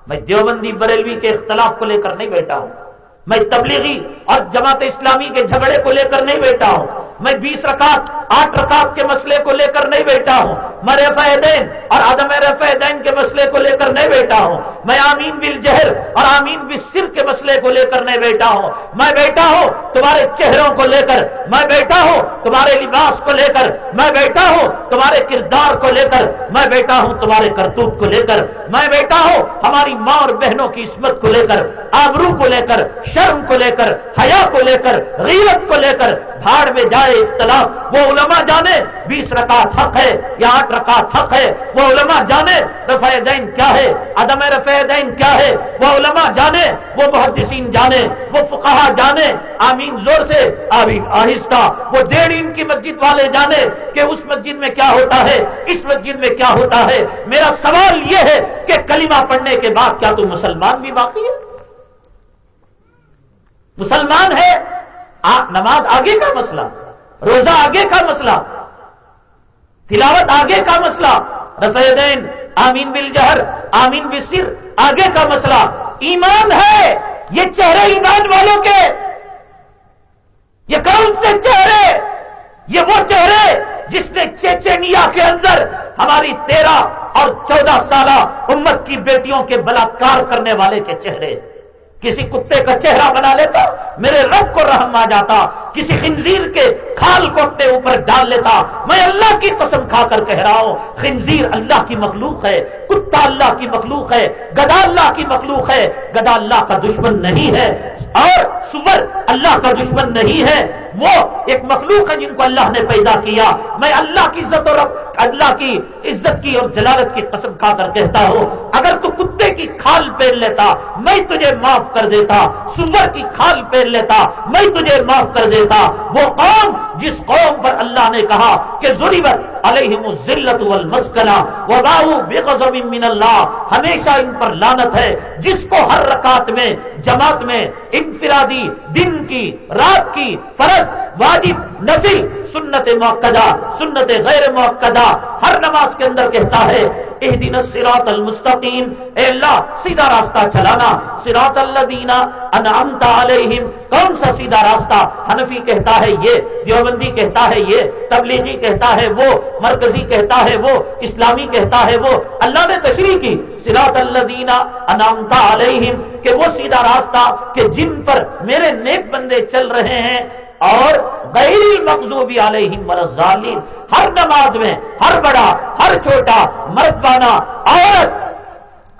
میں دیوبندی بریلوی کے اختلاف کو لے کر نہیں بیٹھا ہوں۔ میں تبلیغی اور جماعت اسلامی کے جھگڑے کو لے کر نہیں بیٹھا ہوں میں بیس رکعت آٹھ رکعت کے مسئلے کو لے کر نہیں بیٹھا ہوں میں رفع دین اور عدم رفع دین کے مسئلے کو لے کر نہیں بیٹھا ہوں میں آمین بل جہر اور آمین بل سر کے مسئلے کو لے کر نہیں بیٹھا ہوں میں بیٹھا ہوں تمہارے چہروں کو لے کر میں بیٹھا ہوں تمہارے لباس کو لے کر میں بیٹھا ہوں تمہارے کردار کو لے کر میں بیٹھا ہوں تمہارے کرتوت کو لے کر میں بیٹھا ہوں ہماری ماں اور بہنوں کی عصمت کو لے کر آبرو کو لے کر شرم کو لے کر، حیا کو لے کر، غیرت کو لے کر بھاڑ میں جائے اختلاف، وہ علماء جانے، بیس رکعت حق ہے یا آٹھ رکعت حق ہے، وہ علماء جانے، رفع دین کیا ہے، عدم رفع دین کیا ہے، وہ علماء جانے، وہ محدثین جانے، وہ فقہا جانے، آمین زور سے آمین آہستہ، وہ ڈیڑھ ان کی مسجد والے جانے کہ اس مسجد میں کیا ہوتا ہے، اس مسجد میں کیا ہوتا ہے۔ میرا سوال یہ ہے کہ کلمہ پڑھنے کے بعد کیا تو مسلمان بھی باقی ہے؟ مسلمان ہے نماز آگے کا مسئلہ، روزہ آگے کا مسئلہ، تلاوت آگے کا مسئلہ رفع آمین بل جہر آمین بصر آگے کا مسئلہ۔ ایمان ہے، یہ چہرے ایمان والوں کے۔ یہ کون سے چہرے؟ یہ وہ چہرے جس نے چیچینیا کے اندر ہماری تیرہ اور چودہ سالہ امت کی بیٹیوں کے بلاکار کرنے والے کے چہرے۔ کسی کتے کا چہرہ بنا لیتا، میرے رب کو رحم آ جاتا، کسی خنزیر کے کھال کو اپنے اوپر ڈال لیتا، میں اللہ کی قسم کھا کر کہہ رہا ہوں، خنزیر اللہ کی مخلوق ہے، کتا اللہ کی مخلوق ہے، گدا اللہ کی مخلوق ہے، گدا اللہ کا دشمن نہیں ہے، اور سور اللہ کا دشمن نہیں ہے، وہ ایک مخلوق ہے جن کو اللہ نے پیدا کیا۔ میں اللہ کی عزت اور اللہ کی عزت کی اور جلالت کی قسم کھا کر کہتا ہوں، اگر تو کتے کی کھال پہن لیتا، میں تجھے معاف کر دیتا، سور کی کھال پھیر لیتا، میں تجھے معاف کر دیتا۔ وہ قوم جس قوم پر اللہ نے کہا کہ ضرورت علیہم ذلت والمسکنہ وباؤ بے من اللہ، ہمیشہ ان پر لانت ہے۔ جس کو ہر رکعت میں، جماعت میں، انفرادی، دن کی، رات کی، فرض، واجب، نفل، سنت موقع سنت غیر موقع ہر نماز کے اندر کہتا ہے دن سراط المستقیم، اے اللہ، سیدھا راستہ چلانا سراط اللہ دینا انعمتا علیہم۔ کون سا سیدھا راستہ؟ حنفی کہتا ہے یہ، دیوبندی کہتا ہے یہ، تبلیغی کہتا ہے وہ، مرکزی کہتا ہے وہ، اسلامی کہتا ہے وہ۔ اللہ نے تشریح کی سراط اللہ دینا انعمتا علیہم کہ وہ سیدھا راستہ کہ جن پر میرے نیک بندے چل رہے ہیں اور غیر مقصوبی علیہم مرزالین ہر نماز میں ہر بڑا، ہر چھوٹا مردانہ عورت،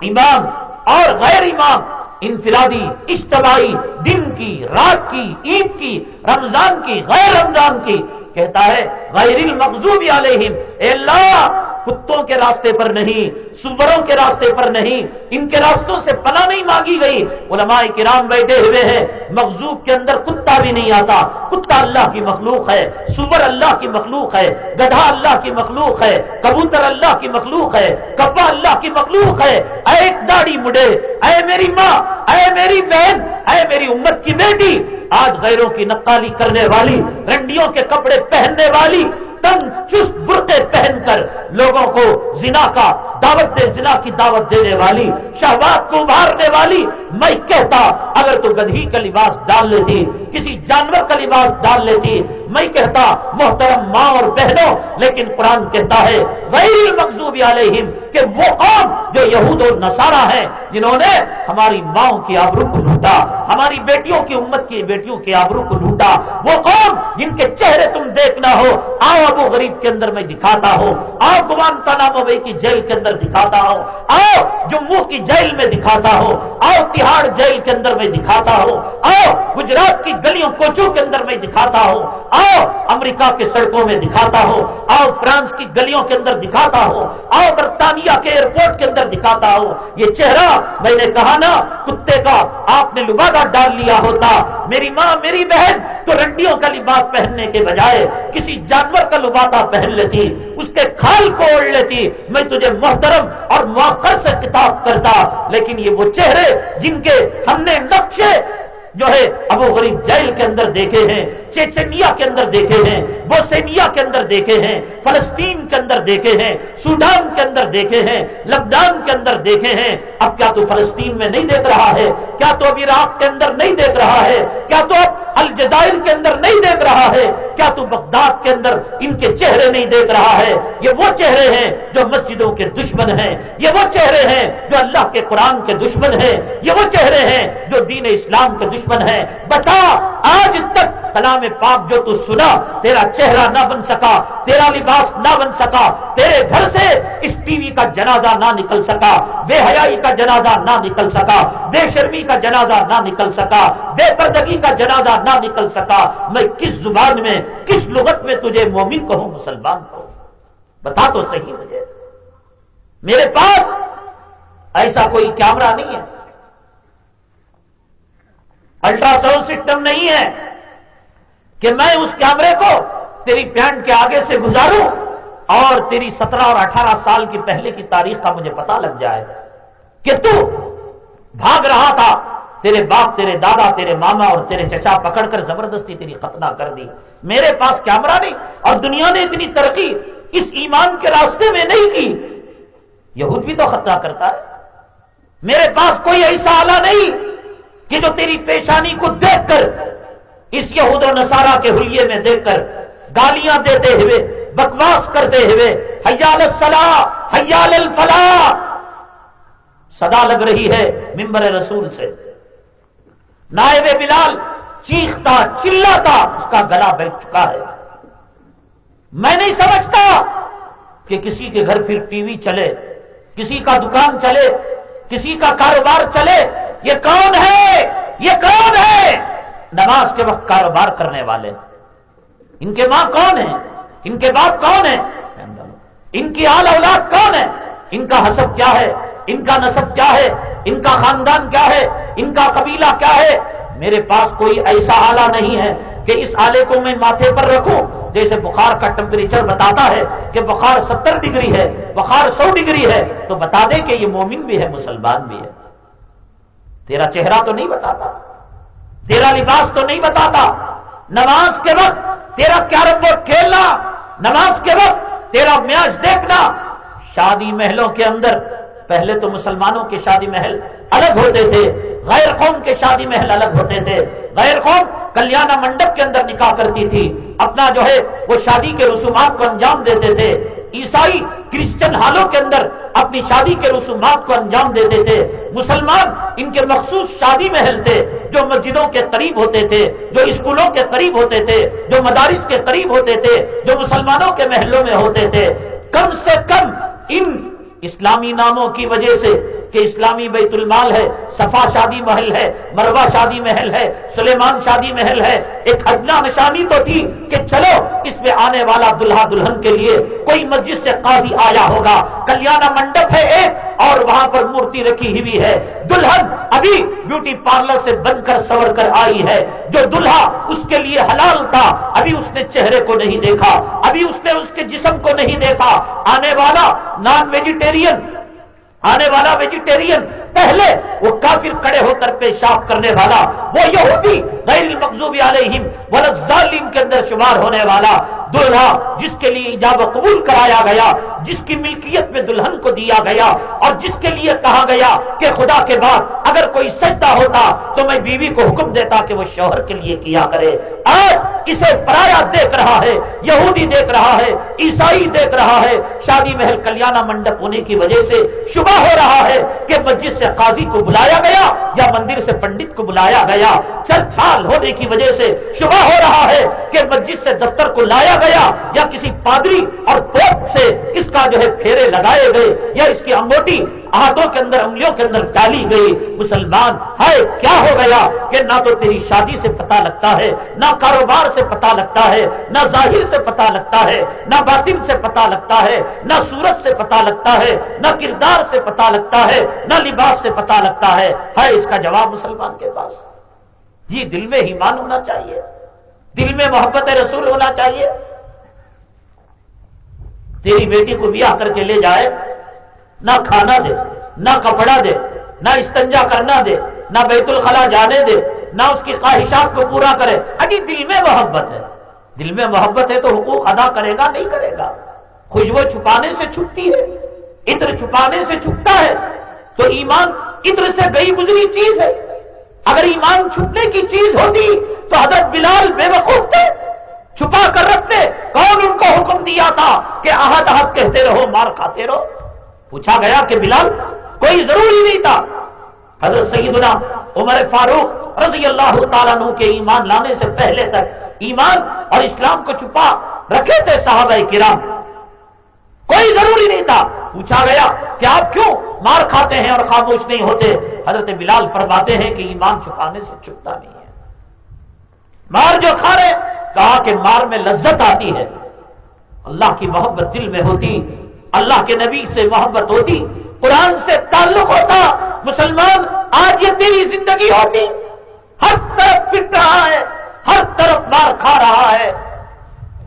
امام اور غیر امام، انفرادی، اجتماعی، دن کی، رات کی، عید کی، رمضان کی، غیر رمضان کی، کہتا ہے غیر المقوبی علیہم، اے اللہ کتوں کے راستے پر نہیں، سوروں کے راستے پر نہیں، ان کے راستوں سے پناہ نہیں مانگی گئی۔ علماء کرام بیٹھے ہوئے ہیں، مغزوب کے اندر کتا بھی نہیں آتا۔ کتا اللہ کی مخلوق ہے، سور اللہ کی مخلوق ہے گدھا اللہ کی مخلوق ہے، کبوتر اللہ کی مخلوق ہے کبا اللہ کی مخلوق ہے۔ اے داڑی مڈے، اے میری ماں، اے میری بہن، اے میری امت کی بیٹی آج غیروں کی نقالی کرنے والی، رنڈیوں کے کپڑے پہننے والی، تن چست برتے پہن کر لوگوں کو زنا کا دعوت دے، زنا کی دعوت دینے والی شہباد کو ابھارنے والی، میں کہتا، اگر تو گدھی کا لباس ڈال لیتی، کسی جانور کا لباس ڈال لیتی میں کہتا، محترم ماں اور بہنوں، لیکن قرآن کہتا ہے، غیر مقصوب علیہم، کہ وہ قوم جو یہود اور نصارہ ہیں، جنہوں نے ہماری ماں کی آبرو کو لوٹا، ہماری بیٹیوں کی امت کی بیٹیوں کی آبرو کو لوٹا۔ وہ قوم جن کے چہرے تم دیکھنا ہو، آؤ ابو غریب کے اندر میں دکھاتا ہوں، آؤ گمان تناب کی جیل کے اندر دکھاتا ہوں، آؤ جموں کی جیل میں دکھاتا ہوں، آؤ تہاڑ جیل کے اندر میں دکھاتا ہوں، آؤ گجرات کی گلیوں کوچوں کے اندر میں دکھاتا ہوں آؤ امریکہ کے سڑکوں میں دکھاتا ہو آؤ فرانس کی گلیوں کے اندر دکھاتا ہو آؤ برطانیہ کے ایئرپورٹ کے اندر دکھاتا ہو یہ چہرہ میں نے کہا نا، کتے کا آپ نے لبادہ ڈال لیا ہوتا۔ میری ماں، میری بہن تو رنڈیوں کا لباس پہننے کے بجائے کسی جانور کا لبادہ پہن لیتی، اس کے کھال کو اوڑھ لیتی۔ میں تجھے محترم اور موقع سے کتاب کرتا، لیکن یہ وہ چہرے جن کے ہم نے نقشے جو ہے ابو غریب جیل کے اندر دیکھے ہیں، چیچنیا کے اندر دیکھے ہیں بوسینیا کے اندر دیکھے ہیں، فلسطین کے اندر دیکھے ہیں، سوڈان کے اندر دیکھے ہیں، لبنان کے اندر دیکھے ہیں۔ اب کیا تو فلسطین میں نہیں دیکھ رہا ہے؟ کیا تو اب عراق کے اندر نہیں دیکھ رہا ہے؟ کیا تو اب الجزائر کے اندر نہیں دیکھ رہا ہے؟ کیا تو بغداد کے اندر ان کے چہرے نہیں دیکھ رہا ہے؟ یہ وہ چہرے ہیں جو مسجدوں کے دشمن ہیں۔ یہ وہ چہرے ہیں جو اللہ کے قرآن کے دشمن ہیں۔ یہ وہ چہرے ہیں جو دین اسلام کے دشمن ہیں۔ بتا آج تک کلام پاک جو تو سنا، تیرا چہرہ نہ بن سکا، تیرا لباس نہ بن سکا، تیرے گھر سے اس ٹی وی کا جنازہ نہ نکل سکا، بے حیائی کا جنازہ نہ نکل سکا، بے شرمی کا جنازہ نہ نکل سکا، بے پردگی کا جنازہ نہ نکل سکا۔ میں کس زبان میں، کس لغت میں تجھے مومن کہوں، مسلمان کہوں؟ بتا تو صحیح مجھے۔ میرے پاس ایسا کوئی کیمرہ نہیں ہے۔ الٹرا ساؤنڈ سسٹم نہیں ہے۔ کہ میں اس کیمرے کو تیری پینٹ کے آگے سے گزاروں اور تیری سترہ اور اٹھارہ سال کی پہلے کی تاریخ کا مجھے پتا لگ جائے کہ تو بھاگ رہا تھا، تیرے باپ، تیرے دادا، تیرے ماما اور تیرے چچا پکڑ کر زبردستی تیری ختنہ کر دی۔ میرے پاس کیمرہ نہیں اور دنیا نے اتنی ترقی اس ایمان کے راستے میں نہیں کی۔ یہود بھی تو ختنہ کرتا ہے۔ میرے پاس کوئی ایسا آلہ نہیں کہ جو تیری پیشانی کو دیکھ کر اس یہود و نصارہ کے ہوئیے میں دیکھ کر گالیاں دیتے ہوئے، بکواس کرتے ہوئے، حیال الصلاح، حیال الفلاح، صدا لگ رہی ہے ممبر رسول سے۔ نائب بلال چیختا، چلاتا، اس کا گلا بیٹھ چکا ہے۔ میں نہیں سمجھتا کہ کسی کے گھر پھر ٹی وی چلے، کسی کا دکان چلے، کسی کا کاروبار چلے، یہ کون ہے؟ یہ کون ہے؟ نماز کے وقت کاروبار کرنے والے ان کے ماں کون ہے ان کے باپ کون ہے ان کی آل اولاد کون ہے ان کا حسب کیا ہے؟ ان کا نصب کیا ہے؟ ان کا خاندان کیا ہے؟ ان کا قبیلہ کیا ہے؟ میرے پاس کوئی ایسا آلہ نہیں ہے کہ اس آلے کو میں ماتھے پر رکھوں۔ جیسے بخار کا ٹمپریچر بتاتا ہے کہ بخار ستر ڈگری ہے، بخار سو ڈگری ہے، تو بتا دے کہ یہ مومن بھی ہے، مسلمان بھی ہے۔ تیرا چہرہ تو نہیں بتاتا؟ تیرا لباس تو نہیں بتاتا۔ نماز کے وقت تیرا کیرم بورڈ کھیلنا، نماز کے وقت تیرا میچ دیکھنا۔ شادی محلوں کے اندر، پہلے تو مسلمانوں کے شادی محل الگ ہوتے تھے، غیر قوم کے شادی محل الگ ہوتے تھے۔ غیر قوم کلیانہ منڈپ کے اندر نکاح کرتی تھی۔ اپنا جو ہے وہ شادی کے رسومات کو انجام دیتے تھے۔ عیسائی کرسچن ہالوں کے اندر اپنی شادی کے رسومات کو انجام دیتے تھے۔ مسلمان ان کے مخصوص شادی محل تھے، جو مسجدوں کے قریب ہوتے تھے، جو اسکولوں کے قریب ہوتے تھے، جو مدارس کے قریب ہوتے تھے، جو مسلمانوں کے محلوں میں ہوتے تھے۔ کم سے کم ان اسلامی ناموں کی وجہ سے کہ اسلامی بیت المال ہے، صفا شادی محل ہے مروا شادی محل ہے، سلیمان شادی محل ہے ایک ادنا نشانی تو تھی کہ چلو، اس میں آنے والا دلہا دلہن کے لیے کوئی مسجد سے قاضی آیا ہوگا۔ کلیانہ منڈپ ہے ایک اور وہاں پر مورتی رکھی ہوئی ہے۔ دلہن ابھی بیوٹی پارلر سے بن کر سور کر آئی ہے۔ جو دلہا اس کے لیے حلال تھا، ابھی اس نے چہرے کو نہیں دیکھا۔ ابھی اس نے اس کے جسم کو نہیں دیکھا۔ آنے والا نان ویجیٹیرین آنے والا ویجیٹیرین پہلے وہ کافر کڑے ہو کر پیشاب کرنے والا، وہ یہودی، غیر المقوبی علیہم ظالم کے اندر شمار ہونے والا، دلہا جس کے لیے ایجاب قبول کرایا گیا، جس کی ملکیت میں دلہن کو دیا گیا، اور جس کے لیے کہا گیا کہ خدا کے بعد اگر کوئی سجدہ ہوتا تو میں بیوی کو حکم دیتا کہ وہ شوہر کے لیے کیا کرے۔ آج اسے پرایا دیکھ رہا ہے، یہودی دیکھ رہا ہے، عیسائی دیکھ رہا ہے، شادی محل کلیانہ منڈپ ہونے کی وجہ سے شبہ ہو رہا ہے کہ مسجد سے قاضی کو بلایا گیا یا مندر سے پنڈت کو بلایا گیا۔ چل چھال ہونے کی وجہ سے شبہ ہو رہا ہے کہ مسجد سے دفتر کو لایا گیا یا کسی پادری اور پوپ سے اس کا جو ہے پھیرے لگائے گئے یا اس کی انگوٹی ہاتھوں کے اندر، انگلیوں کے اندر ڈالی گئی۔ مسلمان ہے کیا ہو گیا کہ نہ تو تیری شادی سے پتا لگتا ہے، نہ کاروبار سے پتا لگتا ہے، نہ ظاہر سے پتا لگتا ہے، نہ باطن سے پتا لگتا ہے، نہ سورت سے پتا لگتا ہے، نہ کردار سے پتا لگتا ہے، نہ لباس سے پتا لگتا ہے۔ ہے اس کا جواب مسلمان کے پاس۔ جی دل میں ایمان ہونا چاہیے۔ دل میں محبت رسول ہونا چاہیے۔ تیری بیٹی کو بیاہ کر کے لے جائے، نہ کھانا دے، نہ کپڑا دے، نہ استنجا کرنا دے، نہ بیت الخلا جانے دے، نہ اس کی خواہشات کو پورا کرے۔ ابھی دل میں محبت ہے۔ دل میں محبت ہے تو حقوق ادا کرے گا، نہیں کرے گا۔ خوشبو چھپانے سے چھپتی ہے۔ عطر چھپانے سے چھپتا ہے تو ایمان عطر سے گئی گزری چیز ہے۔ اگر ایمان چھپنے کی چیز ہوتی تو حضرت بلال بے وقوف تھے، چھپا کر رکھتے۔ کون ان کو حکم دیا تھا کہ آہد آہد کہتے رہو، مار کھاتے رہو؟ پوچھا گیا کہ بلال، کوئی ضروری نہیں تھا۔ حضرت سیدنا عمر فاروق رضی اللہ تعالیٰ عنہ کے ایمان لانے سے پہلے تک ایمان اور اسلام کو چھپا رکھے تھے صحابہ کرام۔ کوئی ضروری نہیں تھا۔ پوچھا گیا کہ آپ کیوں مار کھاتے ہیں اور خاموش نہیں ہوتے؟ حضرت بلال فرماتے ہیں کہ ایمان چھپانے سے چھپتا نہیں ہے۔ مار جو کھا رہے کہا کہ مار میں لذت آتی ہے۔ اللہ کی محبت دل میں ہوتی، اللہ کے نبی سے محبت ہوتی، قرآن سے تعلق ہوتا، مسلمان، آج یہ تیری زندگی ہوتی۔ ہر طرف پٹ رہا ہے، ہر طرف مار کھا رہا ہے۔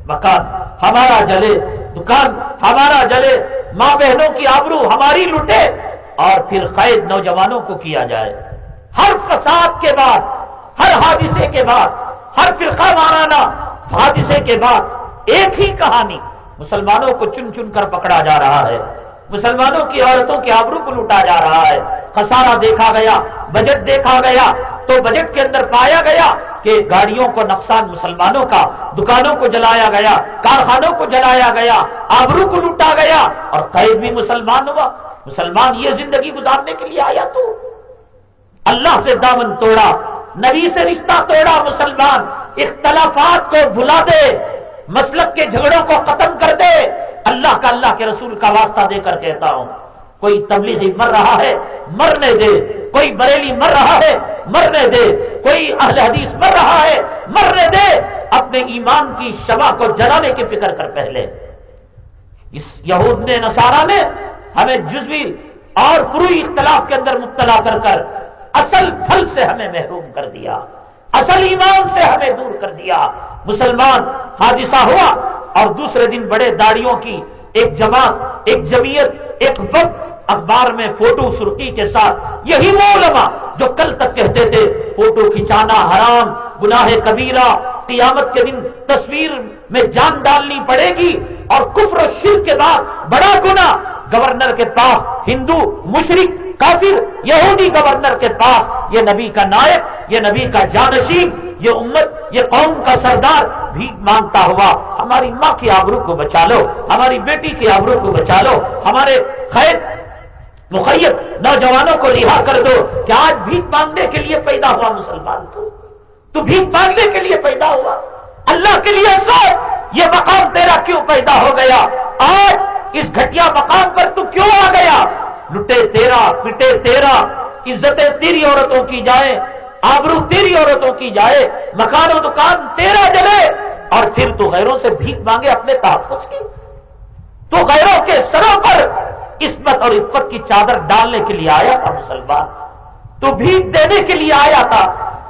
مکان ہمارا جلے دکان، ہمارا جلے، ماں بہنوں کی آبرو ہماری لوٹے اور پھر قید نوجوانوں کو کیا جائے۔ ہر فساد کے بعد، ہر حادثے کے بعد، ہر فرقہ مارانا حادثے کے بعد ایک ہی کہانی مسلمانوں کو چن چن کر پکڑا جا رہا ہے۔ مسلمانوں کی عورتوں کے آبرو کو لوٹا جا رہا ہے۔ خسارہ دیکھا گیا، بجٹ دیکھا گیا۔ تو بجٹ کے اندر پایا گیا کہ گاڑیوں کو نقصان مسلمانوں کا، دکانوں کو جلایا گیا، کارخانوں کو جلایا گیا، آبرو کو لوٹا گیا۔ اور قید بھی مسلمان ہوا۔ مسلمان یہ زندگی گزارنے کے لیے آیا تو۔ اللہ سے دامن توڑا، نبی سے رشتہ توڑا مسلمان۔ اختلافات کو بھلا دے، مسلک کے جھگڑوں کو ختم کر دے۔ اللہ کا اللہ کے رسول کا واسطہ دے کر کہتا ہوں۔ کوئی تبلیغی مر رہا ہے، مرنے دے۔ کوئی بریلی مر رہا ہے، مرنے دے۔ کوئی اہل حدیث مر رہا ہے، مرنے دے۔ اپنے ایمان کی شبا کو جلانے کی فکر کر پہلے۔ اس یہود نے نصارہ نے ہمیں جزوی اور پوری اختلاف کے اندر مبتلا کر کر اصل پھل سے ہمیں محروم کر دیا۔ اصل ایمان سے ہمیں دور کر دیا۔ مسلمان حادثہ ہوا۔ اور دوسرے دن بڑے داڑیوں کی ایک جماعت، ایک جمعیت، ایک وقت اخبار میں فوٹو سرخی کے ساتھ، یہی وہ جو کل تک کہتے تھے، فوٹو کھینچانا حرام، گناہ کبیرہ، قیامت کے دن تصویر میں جان ڈالنی پڑے گی اور کفر و شر کے بعد بڑا گنا گورنر کے پاس ہندو مشرق کافر، یہودی گورنر کے پاس یہ نبی کا نائب، یہ نبی کا جانشین، یہ امت، یہ قوم کا سردار بھی مانگتا ہوا، ہماری ماں کی آبرو کو بچا لو، ہماری بیٹی کی آبرو کو بچا لو، ہمارے خیر، مخیت، نوجوانوں کو رہا کر دو کہ آج بھیک مانگنے کے لیے پیدا ہوا مسلمان تو؟ تو بھیک مانگنے کے لیے پیدا ہوا۔ اللہ کے لیے سوچ، یہ مقام تیرا کیوں پیدا ہو گیا؟ آج اس گھٹیا مقام پر تو کیوں آ گیا؟ لٹے تیرا، پٹے تیرا، عزتیں تیری عورتوں کی جائے آبرو تیری عورتوں کی جائے، مکان و دکان تیرا جلے، اور پھر تو غیروں سے بھیک مانگے اپنے تحفظ کی۔ تو غیروں کے سروں پر عصمت اور عفت کی چادر ڈالنے کے لیے آیا تھا مسلمان۔ تو بھیک دینے کے لیے آیا تھا،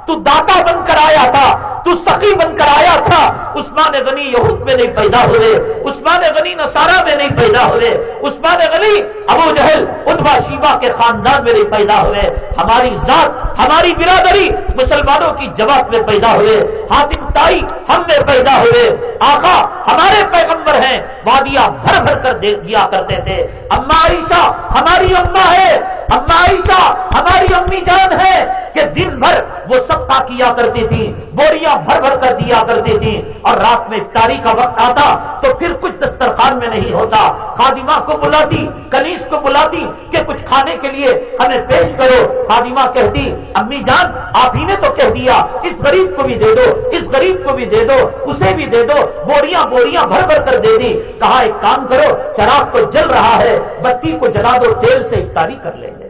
تو داتا بن کر آیا تھا، تو سخی بن کر آیا تھا عثمان غنی یہود میں نہیں پیدا ہوئے، عثمان غنی نصارہ میں نہیں پیدا ہوئے، عثمان غنی ابو جہل ادبا شیبا کے خاندان میں نہیں پیدا ہوئے، ہماری ذات، ہماری برادری مسلمانوں کی جواب میں پیدا ہوئے، حاتم تائی ہم میں پیدا ہوئے، آقا ہمارے پیغمبر ہیں، وادیاں بھر بھر کر دیا کرتے تھے، اما عیشا ہماری اما ہے، اما عیشا ہماری امی جان ہے کہ دن بھر وہ سب کیا کرتی تھی، بوریاں بھر بھر کر دیا کرتی تھی۔ اور رات میں افطاری کا وقت آتا تو پھر کچھ دسترخوان میں نہیں ہوتا۔ خادمہ کو بلاتی کنیز کو بلاتی کہ کچھ کھانے کے لیے ہمیں پیش کرو۔ خادمہ کہتی، امی جان، آپ ہی نے تو کہہ دیا، اس غریب کو بھی دے دو، اس غریب کو بھی دے دو، اسے بھی دے دو۔ بوریاں بوریاں بھر بھر کر دے دی۔ کہا، ایک کام کرو چراغ تو جل رہا ہے، بتی کو جلا دو، تیل سے افطاری کر لیں گے۔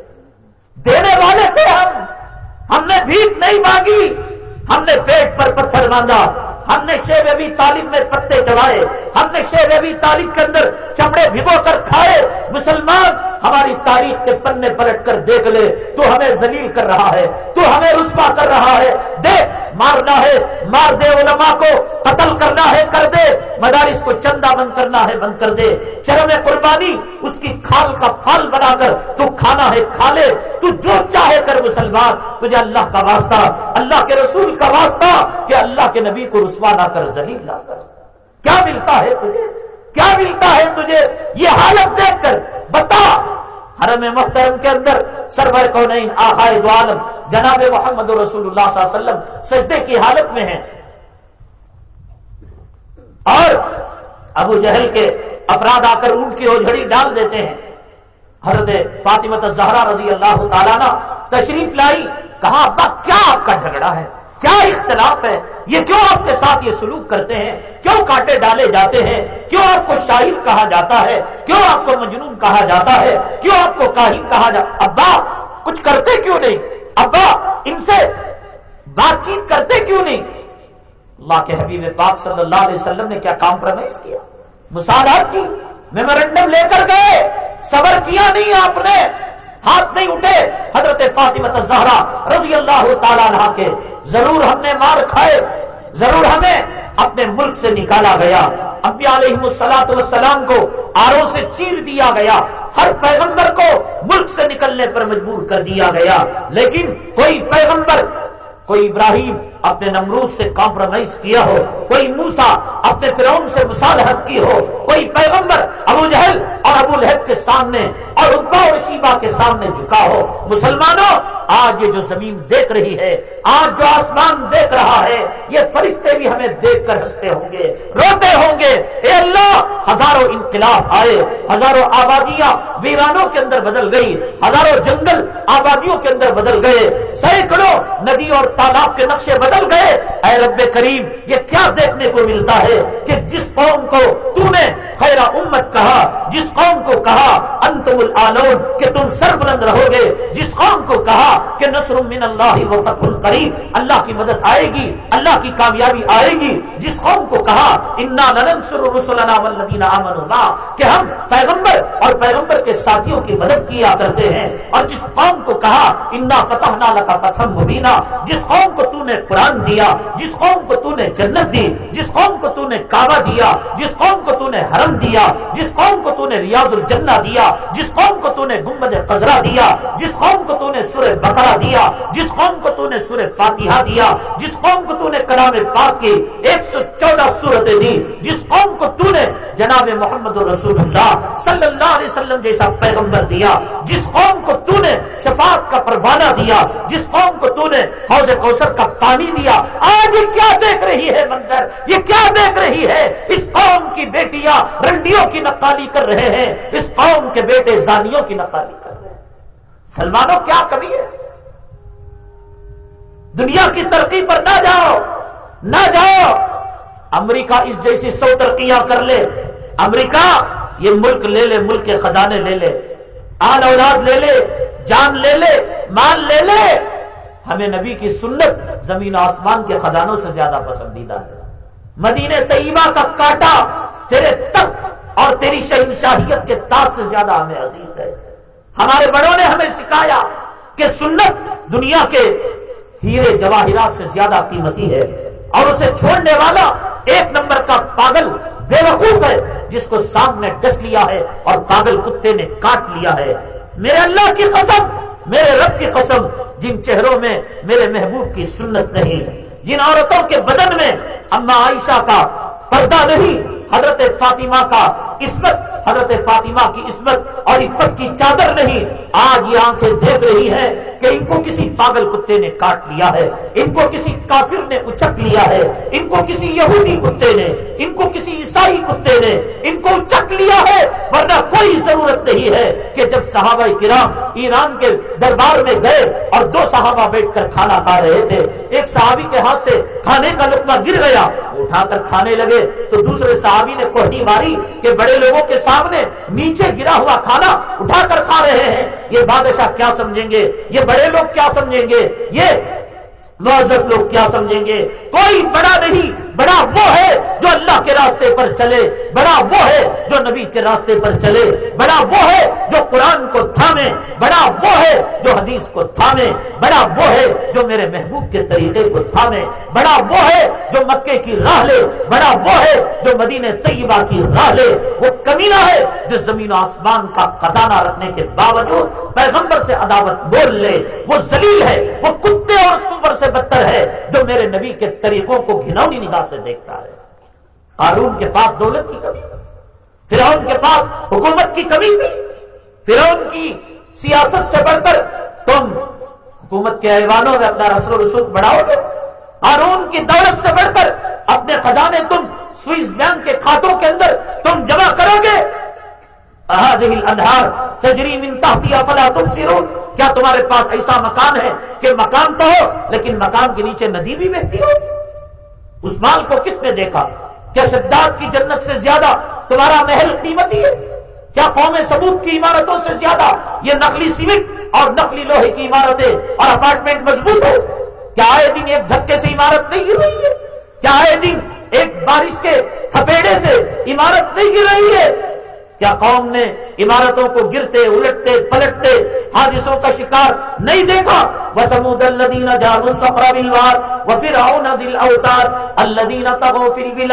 دینے والے تھے ہم۔ ہم نے بھیک نہیں مانگی۔ ہم نے پیٹ پر پتھر مانگا ہم نے شیر ابھی تعلیم میں پتے چڑھائے۔ ہم نے شیر ابھی تعلیم کے اندر چمڑے بھگو کر کھائے۔ مسلمان، ہماری تاریخ کے پنے پلٹ کر دیکھ لے۔ تو ہمیں ذلیل کر رہا ہے۔ تو ہمیں رسوا کر رہا ہے۔ دیکھ مارنا ہے، مار دے علماء کو، قتل کرنا ہے، کر دے۔ مدارس کو چندہ بند کرنا ہے، بند کر دے۔ چرم قربانی، اس کی کھال کا پھل بنا کر تو کھانا ہے، کھا لے۔ تو جو چاہے کر مسلمان۔ تجھے اللہ کا واسطہ، اللہ کے رسول کا واسطہ کہ اللہ کے نبی کو رسوا نہ کر، زلیل نہ کر۔ کیا ملتا ہے تجھے؟ کیا ملتا ہے تجھے؟ یہ حالت دیکھ کر۔ بتا حرم محترم کے اندر سرور کو نہیں آخائے عالم جناب محمد رسول اللہ صلی اللہ علیہ وسلم سجدے کی حالت میں ہیں۔ اور ابو جہل کے افراد آ کر اونٹ کی اوجھڑی ڈال دیتے ہیں۔ حضرت فاطمت زہرا رضی اللہ تعالیٰ نے تشریف لائی۔ کہا ابا، کیا آپ کا جھگڑا ہے؟ کیا اختلاف ہے؟ یہ کیوں آپ کے ساتھ یہ سلوک کرتے ہیں؟ کیوں کاٹے ڈالے جاتے ہیں؟ کیوں آپ کو شاعر کہا جاتا ہے؟ کیوں آپ کو مجنون کہا جاتا ہے؟ کیوں آپ کو کاہن کہا جاتا ابا، کچھ کرتے کیوں نہیں؟ ابا، ان سے بات چیت کرتے کیوں نہیں؟ اللہ کے حبیب پاک صلی اللہ علیہ وسلم نے کیا کمپرومائز کیا؟ مسالات کی؟ میمورینڈم لے کر گئے؟ صبر کیا نہیں آپ نے؟ ہاتھ نہیں اٹھے، حضرت فاطمت زہرا رضی اللہ تعالیٰ عنہ کے ضرور ہم نے مار کھائے، ضرور ہمیں اپنے ملک سے نکالا گیا۔ ابی علیہ السلاط والسلام کو آرو سے چیر دیا گیا۔ ہر پیغمبر کو ملک سے نکلنے پر مجبور کر دیا گیا۔ لیکن کوئی پیغمبر کوئی ابراہیم اپنے نمرود سے کمپرومائز کیا ہو، کوئی موسا اپنے فرعون سے مصالحت کی ہو، کوئی پیغمبر ابو جہل اور ابو لہب کے سامنے اور ابا اور شیبا کے سامنے جھکا ہو۔ مسلمانوں، آج یہ جو زمین دیکھ رہی ہے، آج جو آسمان دیکھ رہا ہے، یہ فرشتے بھی ہمیں دیکھ کر ہنستے ہوں گے، روتے ہوں گے۔ اے اللہ، ہزاروں انقلاب آئے، ہزاروں آبادیاں ویرانوں کے اندر بدل گئی ہزاروں جنگل آبادیوں کے اندر بدل گئے، سینکڑوں ندی اور تالاب کے نقشے بدل گئے۔ اے رب کریم، یہ کیا دیکھنے کو ملتا ہے کہ جس قوم کو تو نے خیر امت کہا، جس قوم کو کہا، انتم العالون، کہ تم سر بلند رہو گے جس قوم کو کہا کہ نصر من اللہ و فتح القریب، اللہ کی مدد آئے گی، اللہ کی کامیابی آئے گی۔ جس قوم کو کہا، انا ننصر رسولنا والذین آمنوا کہ ہم پیغمبر اور پیغمبر کے ساتھیوں کی مدد کیا کرتے ہیں۔ اور جس قوم کو کہا، انا فتحنا لك فتحا مبینا جس قوم کو تو نے قرآن دیا جس قوم کو تو نے جنت دی جس قوم کو تو نے کعبہ دیا جس قوم کو تو نے حرم دیا جس قوم کو تو نے ریاض الجنہ دیا جس قوم کو تو نے گمبد قزرا دیا جس قوم کو تو نے سورہ بکرا دیا جس قوم کو تو نے سورہ فاتحہ دیا جس قوم کو تو نے کلام پاک کی ایک سو چودہ صورتیں دی جس قوم کو تو نے جناب محمد رسول اللہ صلی اللہ علیہ وسلم جیسا پیغمبر دیا، جس قوم کو تو نے شفاعت کا پروانہ دیا، جس قوم کو تو نے حوض کوثر کا پانی دیا، آج یہ کیا دیکھ رہی ہے منظر؟ یہ کیا دیکھ رہی ہے؟ اس قوم کی بیٹیاں رنڈیوں کی نقالی کر رہے ہیں، اس قوم کے بیٹے زانیوں کی نقالی کر رہے ہیں۔ سلمانوں کیا کبھی ہے؟ دنیا کی ترقی پر نہ جاؤ نہ جاؤ، امریکہ اس جیسی سو ترقیاں کر لے۔ امریکہ، یہ ملک لے لے، ملک کے خزانے لے لے آن اولاد لے لے، جان لے لے، مال لے لے۔ ہمیں نبی کی سنت زمین آسمان کے خزانوں سے زیادہ پسندیدہ ہے۔ مدینہ طیبہ کا کاٹا تیرے تک اور تیری شہنشاہیت کے تاج سے زیادہ ہمیں عزیز ہے۔ ہمارے بڑوں نے ہمیں سکھایا کہ سنت دنیا کے ہیرے جواہرات سے زیادہ قیمتی ہے۔ اور اسے چھوڑنے والا ایک نمبر کا پاگل بے وقوف ہے، جس کو سانپ نے ڈس لیا ہے اور پاگل کتے نے کاٹ لیا ہے۔ میرے اللہ کی قسم، میرے رب کی قسم، جن چہروں میں میرے محبوب کی سنت نہیں، جن عورتوں کے بدن میں اما عائشہ کا پردہ نہیں حضرت فاطمہ کا عصمت حضرت فاطمہ کی عصمت اور عفت کی چادر نہیں، آج یہ آنکھیں دیکھ رہی ہے کہ ان کو کسی پاگل کتے نے کاٹ لیا ہے، ان کو کسی کافر نے اچک لیا ہے، ان کو کسی یہودی کتے نے، ان کو کسی عیسائی کتے نے، ان کو اچک لیا ہے، ورنہ کوئی ضرورت نہیں ہے کہ جب صحابہ کرام ایران کے دربار میں گئے اور دو صحابہ بیٹھ کر کھانا کھا رہے تھے، ایک صحابی کے ہاتھ سے کھانے کا لقمہ گر گیا اٹھا کر کھانے لگے تو دوسرے صحابی نے کوہنی ماری کہ بڑے لوگوں کے سامنے نیچے گرا ہوا کھانا اٹھا کر کھا رہے ہیں۔ یہ بادشاہ کیا سمجھیں گے؟ یہ بڑے لوگ کیا سمجھیں گے؟ یہ معذرت لوگ کیا سمجھیں گے؟ کوئی بڑا نہیں، بڑا وہ ہے جو اللہ کے راستے پر چلے، بڑا وہ ہے جو نبی کے راستے پر چلے، بڑا وہ ہے جو قرآن کو تھامے، بڑا وہ ہے جو حدیث کو تھامے، بڑا وہ ہے جو میرے محبوب کے طریقے کو تھامے، بڑا وہ ہے جو مکے کی راہ لے، بڑا وہ ہے جو مدینہ طیبہ کی راہ لے۔ وہ کمینہ ہے جو زمین و آسمان کا خزانہ رکھنے کے باوجود پیغمبر سے عداوت بول لے۔ وہ زلیل ہے، وہ کتے اور سور سے بدتر ہے جو میرے نبی کے طریقوں کو گھنونی نگاہ سے دیکھتا ہے۔ قارون کے پاس دولت کی کمی، فرعون کے پاس حکومت کی کمی تھی۔ فرعون کی سیاست سے بڑھ کر تم حکومت کے ایوانوں میں اپنا رسل و رسوخ بڑھاؤ گے۔ قارون کی دولت سے بڑھ کر اپنے خزانے تم سوئس بینک کے کھاتوں کے اندر تم جمع کرو گے۔ اندھار تجریم انتہتی افلا تم سیرون کیا تمہارے پاس ایسا مکان ہے کہ مکان تو ہو لیکن مکان کے نیچے ندی بھی بہتی ہو؟ اس مال کو کس نے دیکھا؟ کیا شداد کی جنت سے زیادہ تمہارا محل قیمتی ہے؟ کیا قوم ثبوت کی عمارتوں سے زیادہ یہ نقلی سیمنٹ اور نقلی لوہے کی عمارتیں اور اپارٹمنٹ مضبوط ہو؟ کیا آئے دن ایک دھکے سے عمارت نہیں گر رہی ہے؟ کیا آئے دن ایک بارش کے تھپیڑے سے عمارت نہیں گر رہی ہے؟ کیا قوم نے عمارتوں کو گرتے، الٹتے، پلٹتے حادثوں کا شکار نہیں دیکھا؟ وہ سمود الدین جان سفرا بلوار وہ پھر آؤ دل اوتار الدین تب فل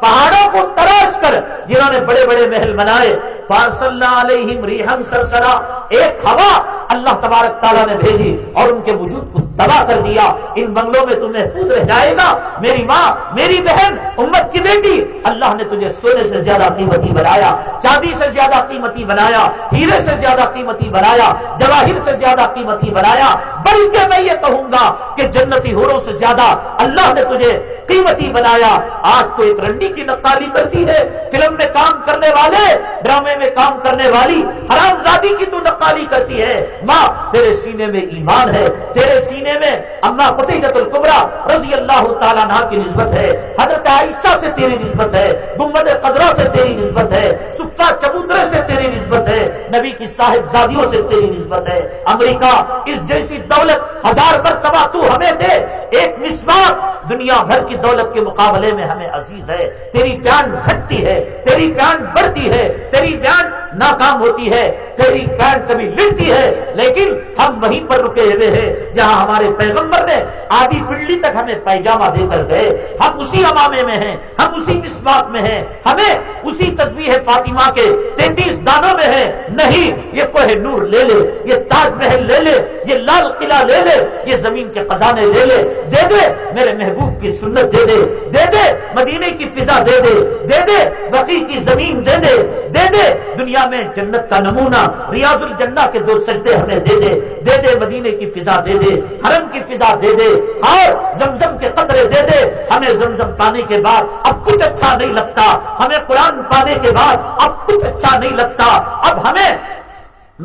پہاڑوں کو تراش کر جنہوں نے بڑے بڑے محل بنائے فارس اللہ علیہ ریحم سرسرا۔ ایک ہوا اللہ تبارک تعالیٰ نے بھیجی اور ان کے وجود کو تباہ کر دیا۔ ان بنگلوں میں تم محفوظ رہ جائے گا۔ میری ماں، میری بہن، امت کی بیٹی۔ اللہ نے تجھے سونے سے زیادہ قیمتی بنایا، چاندی سے زیادہ قیمتی بنایا، ہیرے سے زیادہ قیمتی بنایا، جواہر سے زیادہ قیمتی بنایا۔ بلکہ میں یہ کہوں گا کہ جنتی ہوروں سے زیادہ اللہ نے تجھے قیمتی بنایا۔ آج تو ایک رنڈی کی نقالی کرتی ہے، فلم میں کام کرنے والے، ڈرامے میں کام کرنے والی حرام زادی کی تو نقالی کرتی ہے۔ ماں، تیرے سینے میں ایمان ہے۔ تیرے سینے میں اما فتحت القبرا رضی اللہ تعالیٰ کی نسبت ہے۔ حضرت عائشہ سے تیری نسبت ہے۔ گمبد قدرہ سے تیری نسبت ہے۔ سفا چبوترے سے تیری نسبت ہے۔ نبی کی صاحب زادیوں سے تیری نسبت ہے۔ امریکہ، اس جیسی دولت ہزار مرتبہ تو ہمیں دے۔ ایک مسمار دنیا بھر کی دولت کے مقابلے میں ہمیں عزیز ہے۔ تیری جان گھٹتی ہے۔ تیری جان بڑھتی ہے۔ تیری جان ناکام ہوتی ہے، تیری جان کبھی ملتی ہے، لیکن ہم وہیں پر رکے ہوئے ہیں، جہاں ہمارے پیغمبر نے آدھی پنڈلی تک ہمیں پیجامہ دے کر گئے۔ ہم اسی امامے میں ہیں، ہم اسی مسمات میں ہیں۔ ہمیں اسی تصویر فاطمہ کے تینتیس دانوں میں ہے نہیں، یہ کوہ نور لے لے، یہ تاج محل لے لے، یہ لال قلعہ لے لے، یہ زمین کے خزانے لے لے۔ دے دے، میرے محبوب کی سنت دے دے۔ دے دے، مدینے کی فضا دے دے۔ دے دے بقی کی زمین دے دے۔ دے دے دنیا میں جنت کا نمونہ، ریاض الجنہ کے دو سجدے ہمیں دے دے دے دے مدینے کی فضا دے دے، حرم کی فضا دے دے، اور زمزم کے قطرے دے دے۔ ہمیں زمزم پانے کے بعد اب کچھ اچھا نہیں لگتا، ہمیں قرآن پانے کے بعد اب کچھ اچھا نہیں لگتا۔ اب ہمیں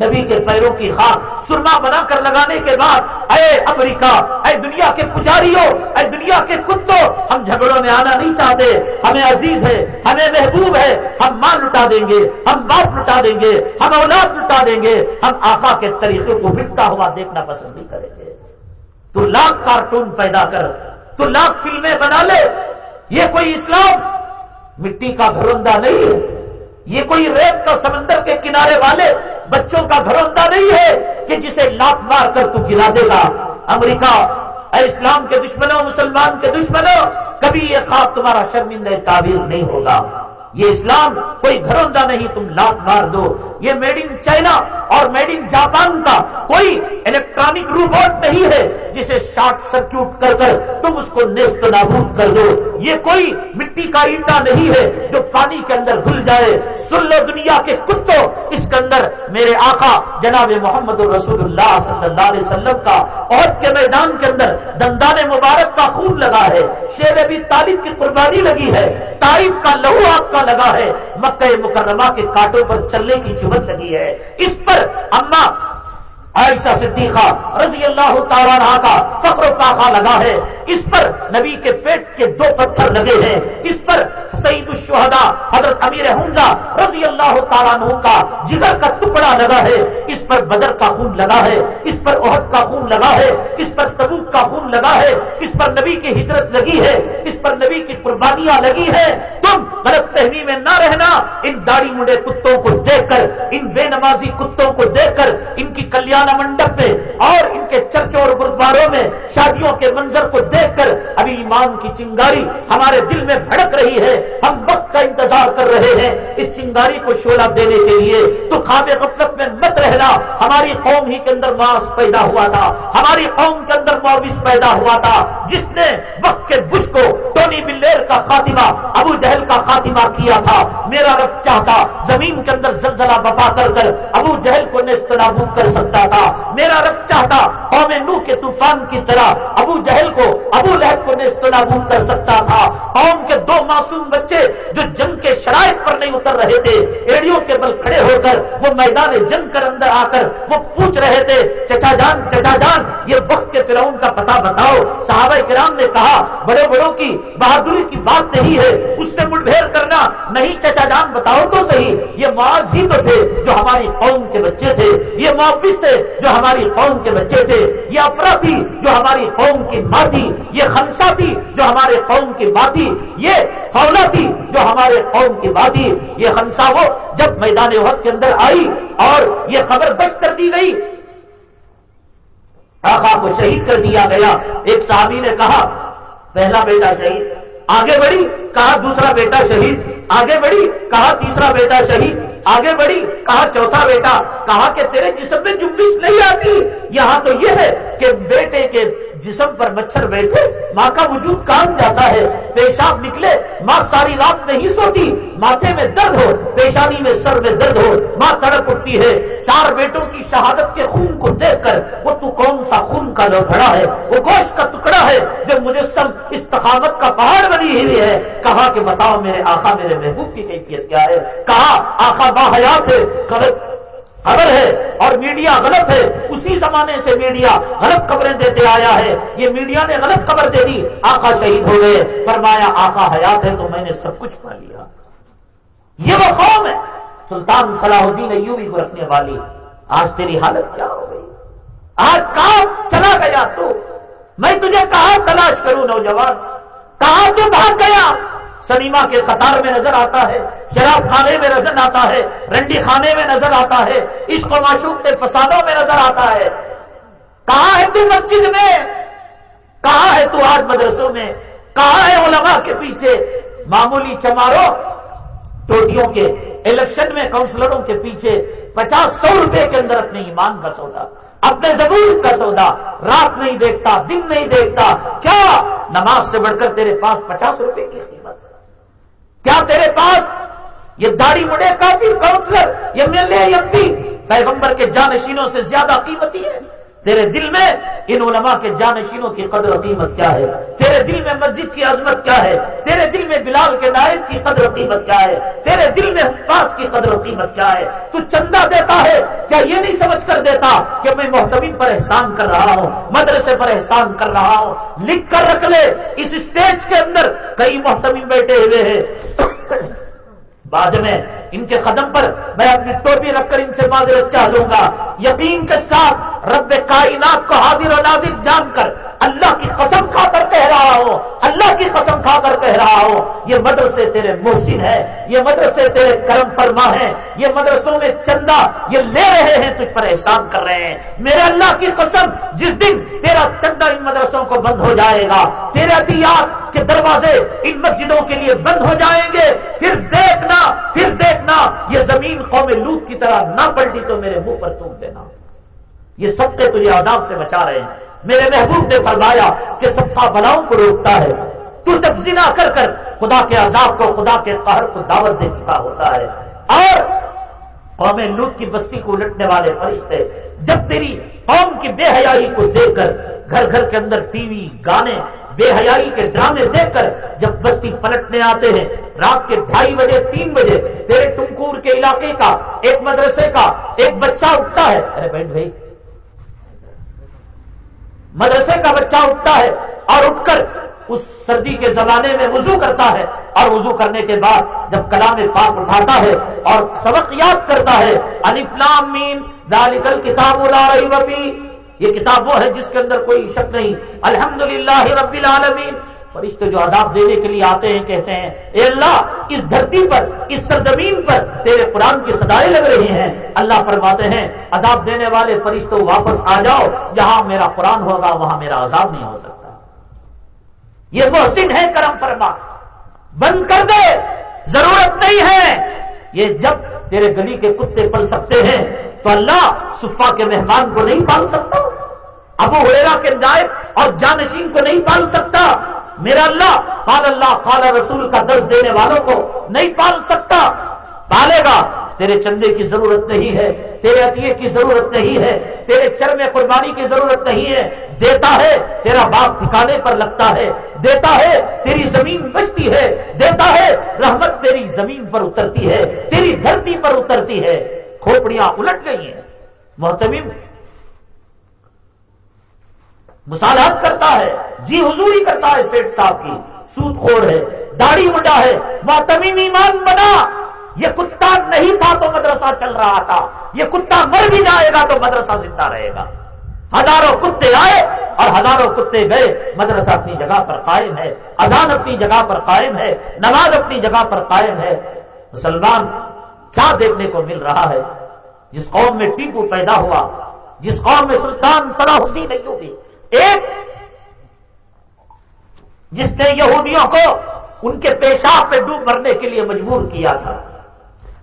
نبی کے پیروں کی خاک سرما بنا کر لگانے کے بعد، اے امریکہ، اے دنیا کے پجاریوں، اے دنیا کے کتوں، ہم جھگڑوں میں آنا نہیں چاہتے، ہمیں عزیز ہے، ہمیں محبوب ہے، ہم ماں لٹا دیں گے، ہم باپ لٹا دیں گے، ہم اولاد لٹا دیں گے، ہم آقا کے طریقے کو مٹتا ہوا دیکھنا پسند نہیں کریں گے۔ تو لاکھ کارٹون پیدا کر، تو لاکھ فلمیں بنا لے۔ یہ کوئی اسلام؟ مٹی کا گھروندہ نہیں ہے۔ یہ کوئی ریت کا سمندر کے کنارے والے بچوں کا گھروندہ نہیں ہے کہ جسے لاپ مار کر تو گرا دے گا۔ امریکہ، اے اسلام کے دشمنوں، مسلمان کے دشمنوں، کبھی یہ خواب تمہارا شرمندہ تعبیر نہیں ہوگا۔ یہ اسلام کوئی گھروندہ نہیں، تم لات مار دو۔ یہ میڈ ان چائنا اور میڈ ان جاپان کا کوئی الیکٹرانک روبوٹ نہیں ہے جسے شارٹ سرکیوٹ کر کر تم اس کو نیست نابود کر دو۔ یہ کوئی مٹی کا اینٹا نہیں ہے جو پانی کے اندر گھل جائے۔ سن لو دنیا کے کتوں۔ اس کے اندر میرے آقا جناب محمد رسول اللہ صلی اللہ علیہ وسلم کا عہد کے میدان کے اندر دندان مبارک کا خون لگا ہے۔ شیر ابھی تعلیم کی قربانی لگی ہے۔ تعریف کا لہو آپ کا لگا ہے، مکہ مکرمہ کے کاٹوں پر چلنے کی چبت لگی ہے۔ اس پر اما عائشہ صدیقہ رضی اللہ تعالیٰ کا فخر و پاخا لگا ہے۔ اس پر نبی کے پیٹ کے دو پتھر لگے ہیں۔ اس پر سعید الشہدا حضرت امیر حمزہ رضی اللہ تعالیٰ عنہ کا جگر کا ٹکڑا لگا ہے۔ اس پر بدر کا خون لگا ہے۔ اس پر عہد کا خون لگا ہے۔ اس پر تبوک کا خون لگا ہے۔ اس پر نبی کی ہجرت لگی ہے۔ اس پر نبی کی قربانیاں لگی ہیں۔ تم غلط فہمی میں نہ رہنا۔ ان داڑھی مڈے کتوں کو دیکھ کر، ان بے نمازی کتوں کو دیکھ کر، ان کی کلیانہ منڈپ میں اور ان کے چرچوں اور گردواروں میں شادیوں کے منظر کو دیکھ کر ابھی ایمان کی چنگاری ہمارے دل میں بھڑک رہی ہے۔ ہم وقت کا انتظار کر رہے ہیں اس چنگاری کو شولا دینے کے لیے۔ تو خواب غفلت میں مت رہنا۔ ہماری قوم ہی کے اندر ماس پیدا ہوا تھا۔ ہماری قوم کے اندر معاوث پیدا ہوا تھا۔ جس نے وقت کے بش کو ٹونی بلیر کا خاتمہ، ابو جہل کا خاتمہ کیا تھا۔ میرا رب چاہتا زمین کے اندر زلزلہ بپا کر کر ابو جہل کو نیست نابود کر سکتا تھا۔ میرا رب چاہتا، قوم نو کے طوفان کی طرح ابو جہل کو، ابو لہب کو نیست نابود کر سکتا تھا۔ قوم کے دو معصوم بچے جو جنگ کے شرائط پر نہیں اتر رہے تھے، ایڑیوں کے بل کھڑے ہو کر وہ میدان جنگ کر اندر آ کر وہ پوچھ رہے تھے، چچا جان چچا جان، یہ وقت کے فرعون کا پتہ بتاؤ۔ صحابہ کرام نے کہا، بڑے بڑوں کی بہادری کی بات نہیں ہے، اس سے مٹ کرنا نہیں، چچا جان بتاؤ تو صحیح، یہ معاذ ہی تو تھے جو ہماری قوم کے بچے تھے۔ یہ معافظ تھے جو ہماری قوم کے بچے تھے، یہ افرا تھی جو ہماری قوم کی ماں تھی، یہ خنسا تھی جو ہمارے قوم کی ماں تھی، یہ فولا تھی جو ہمارے قوم کی ماں تھی۔ یہ خنسا وہ جب میدان وقت کے اندر آئی اور یہ خبر بچ کر دی گئی۔ آخا کو شہید کر دیا گیا۔ ایک صحابی نے کہا، پہلا بیٹا شہید، آگے بڑھی، کہا دوسرا بیٹا شہید، آگے بڑھی، کہا تیسرا بیٹا شہید۔ آگے بڑھی، کہا، چوتھا بیٹا، کہا کہ تیرے جسم میں جمبش نہیں آتی؟ یہاں تو یہ ہے کہ بیٹے کے جسم پر مچھر بیٹھے، ماں کا وجود کام جاتا ہے، پیشاب نکلے، ماں ساری رات نہیں سوتی، ماتھے میں درد ہو، پیشانی میں سر میں درد ہو، ماں تڑپ اٹھتی ہے۔ چار بیٹوں کی شہادت کے خون کو دیکھ کر، وہ تو کون سا خون کا لوڑا ہے، وہ گوشت کا ٹکڑا ہے جو مجسم استقامت کا پہاڑ بنی ہوئی ہے۔ کہا کہ بتاؤ میرے آخا میرے محبوب کی کیفیت کیا ہے؟ کہا آخا با حیات ہے خبر ہے اور میڈیا غلط ہے. اسی زمانے سے میڈیا غلط خبریں دیتے آیا ہے. یہ میڈیا نے غلط خبر دے دی. آقا شہید ہو گئے. فرمایا، آقا حیات ہے تو میں نے سب کچھ پا لیا. یہ وہ قوم ہے. سلطان صلاح الدین ایوبی کو رکھنے والی. آج تیری حالت کیا ہو گئی؟ آج کہاں چلا گیا تو؟ میں تجھے کہاں تلاش کروں نوجوان؟ کہاں تو بھاگ گیا؟ سنیما کے قطار میں نظر آتا ہے، شراب خانے میں نظر آتا ہے، رنڈی خانے میں نظر آتا ہے، عشق و معشوق کے فسادوں میں نظر آتا ہے۔ کہاں ہے تو مسجد میں؟ کہاں ہے تو آج مدرسوں میں؟ کہاں ہے علماء کے پیچھے؟ معمولی چماروں ٹوٹیوں کے الیکشن میں کاؤنسلروں کے پیچھے پچاس سو روپے کے اندر اپنے ایمان کا سودا، اپنے زبور کا سودا، رات نہیں دیکھتا، دن نہیں دیکھتا۔ کیا؟ نماز سے بڑھ کر تیرے پاس پچاس روپے کی قیمت کیا تیرے پاس؟ یہ داڑھی مڑے کافی counsellor M L A M P پیغمبر کے جانشینوں سے زیادہ قیمتی ہے۔ تیرے دل میں ان علماء کے جانشینوں کی قدر و قیمت کیا ہے؟ تیرے دل میں مسجد کی عظمت کیا ہے؟ تیرے دل میں بلال کے نائب کی قدر و قیمت کیا ہے؟ تیرے دل میں حفاظ کی قدر و قیمت کیا ہے؟ تو چندہ دیتا ہے، کیا یہ نہیں سمجھ کر دیتا کہ میں محتمین پر احسان کر رہا ہوں، مدرسے پر احسان کر رہا ہوں؟ لکھ کر رکھ لے، اس اسٹیج کے اندر کئی محتمین بیٹھے ہوئے ہیں۔ بعد میں ان کے قدم پر میں اپنی ٹوپی رکھ کر ان سے معذرت چاہ لوں گا۔ یقین کے ساتھ رب کائنات کو حاضر و نازر جان کر اللہ کی قسم کھا کر کہہ رہا ہو، اللہ کی قسم کھا کر کہہ رہا ہو، یہ مدرسے تیرے محسن ہے یہ مدرسے تیرے کرم فرما ہے یہ مدرسوں میں چندہ یہ لے رہے ہیں، تجھ پر احسان کر رہے ہیں۔ میرے اللہ کی قسم، جس دن تیرا چندہ ان مدرسوں کو بند ہو جائے گا، تیرے احتیاط کے دروازے ان مسجدوں کے لیے بند ہو جائیں گے، پھر دیکھنا پھر دیکھنا، یہ زمین قوم لوت کی طرح نہ پلٹی تو میرے منہ پر تم دینا۔ یہ سب کے تجھے عذاب سے بچا رہے ہیں۔ میرے محبوب نے فرمایا کہ سب کا بلاؤں کو روکتا ہے۔ تو تبزینا کر کر خدا کے عذاب کو، خدا کے قہر کو دعوت دے چکا ہوتا ہے۔ اور قوم لوٹ کی بستی کو الٹنے والے فرشتے، جب تیری قوم کی بے حیائی کو دیکھ کر گھر گھر کے اندر ٹی وی، گانے بے حیائی کے ڈرامے دیکھ کر جب بستی پلٹنے آتے ہیں، رات کے ڈھائی بجے، تین بجے، تیرے ٹنکور کے علاقے کا، ایک مدرسے کا، ایک بچہ اٹھتا ہے، ارے بہن بھائی، مدرسے کا بچہ اٹھتا ہے اور اٹھ کر اس سردی کے زمانے میں وضو کرتا ہے اور وضو کرنے کے بعد جب کلام پاک اٹھاتا ہے اور سبق یاد کرتا ہے الفلام مین دالکل کتاب رہی وبی یہ کتاب وہ ہے جس کے اندر کوئی شک نہیں۔ الحمد للہ رب العالمین۔ فرشتے جو عذاب دینے کے لیے آتے ہیں، کہتے ہیں، اے اللہ، اس دھرتی پر، اس سرزمین پر تیرے قرآن کی سدائے لگ رہی ہیں۔ اللہ فرماتے ہیں، عذاب دینے والے فرشتوں، واپس آ جاؤ، جہاں میرا قرآن ہوگا، وہاں میرا عذاب نہیں ہو سکتا۔ یہ محسن ہے کرم فرما۔ بند کر دے، ضرورت نہیں ہے۔ یہ جب تیرے گلی کے کتے پل سکتے ہیں تو اللہ صفا کے مہمان کو نہیں پال سکتا۔ ابو ہریرا کے نائب اور جانشین کو نہیں پال سکتا۔ میرا اللہ، قال اللہ، قال رسول کا درد دینے والوں کو نہیں پال سکتا۔ پالے گا تیرے چندے کی ضرورت نہیں ہے، تیرے عطیے کی ضرورت نہیں ہے، تیرے چر میں قربانی کی ضرورت نہیں ہے۔ دیتا ہے، تیرا باپ ٹھکانے پر لگتا ہے۔ دیتا ہے، تیری زمین بچتی ہے۔ دیتا ہے، رحمت تیری زمین پر اترتی ہے، تیری دھرتی پر اترتی ہے۔ کھوپڑیاں الٹ گئی ہیں۔ محتمیم مسالحت کرتا ہے جی حضوری کرتا ہے سیٹ صاحب کی۔ سود خور ہے، داڑھی مڈا ہے۔ محتمیم ایمان بنا۔ یہ کتا نہیں تھا تو مدرسہ مدرسہ چل رہا تھا۔ یہ کتا مر بھی جائے گا تو مدرسہ زندہ رہے گا۔ ہزاروں کتے آئے اور ہزاروں کتے گئے۔ مدرسہ اپنی جگہ پر قائم ہے، اذان اپنی جگہ پر قائم ہے، نماز اپنی جگہ پر قائم ہے۔ مسلمان کیا دیکھنے کو مل رہا ہے؟ جس قوم میں ٹیپو پیدا ہوا، جس قوم میں سلطان صلاح الدین ایوبی، ایک جس نے یہودیوں کو ان کے پیشاب پہ ڈوب مرنے کے لیے مجبور کیا تھا۔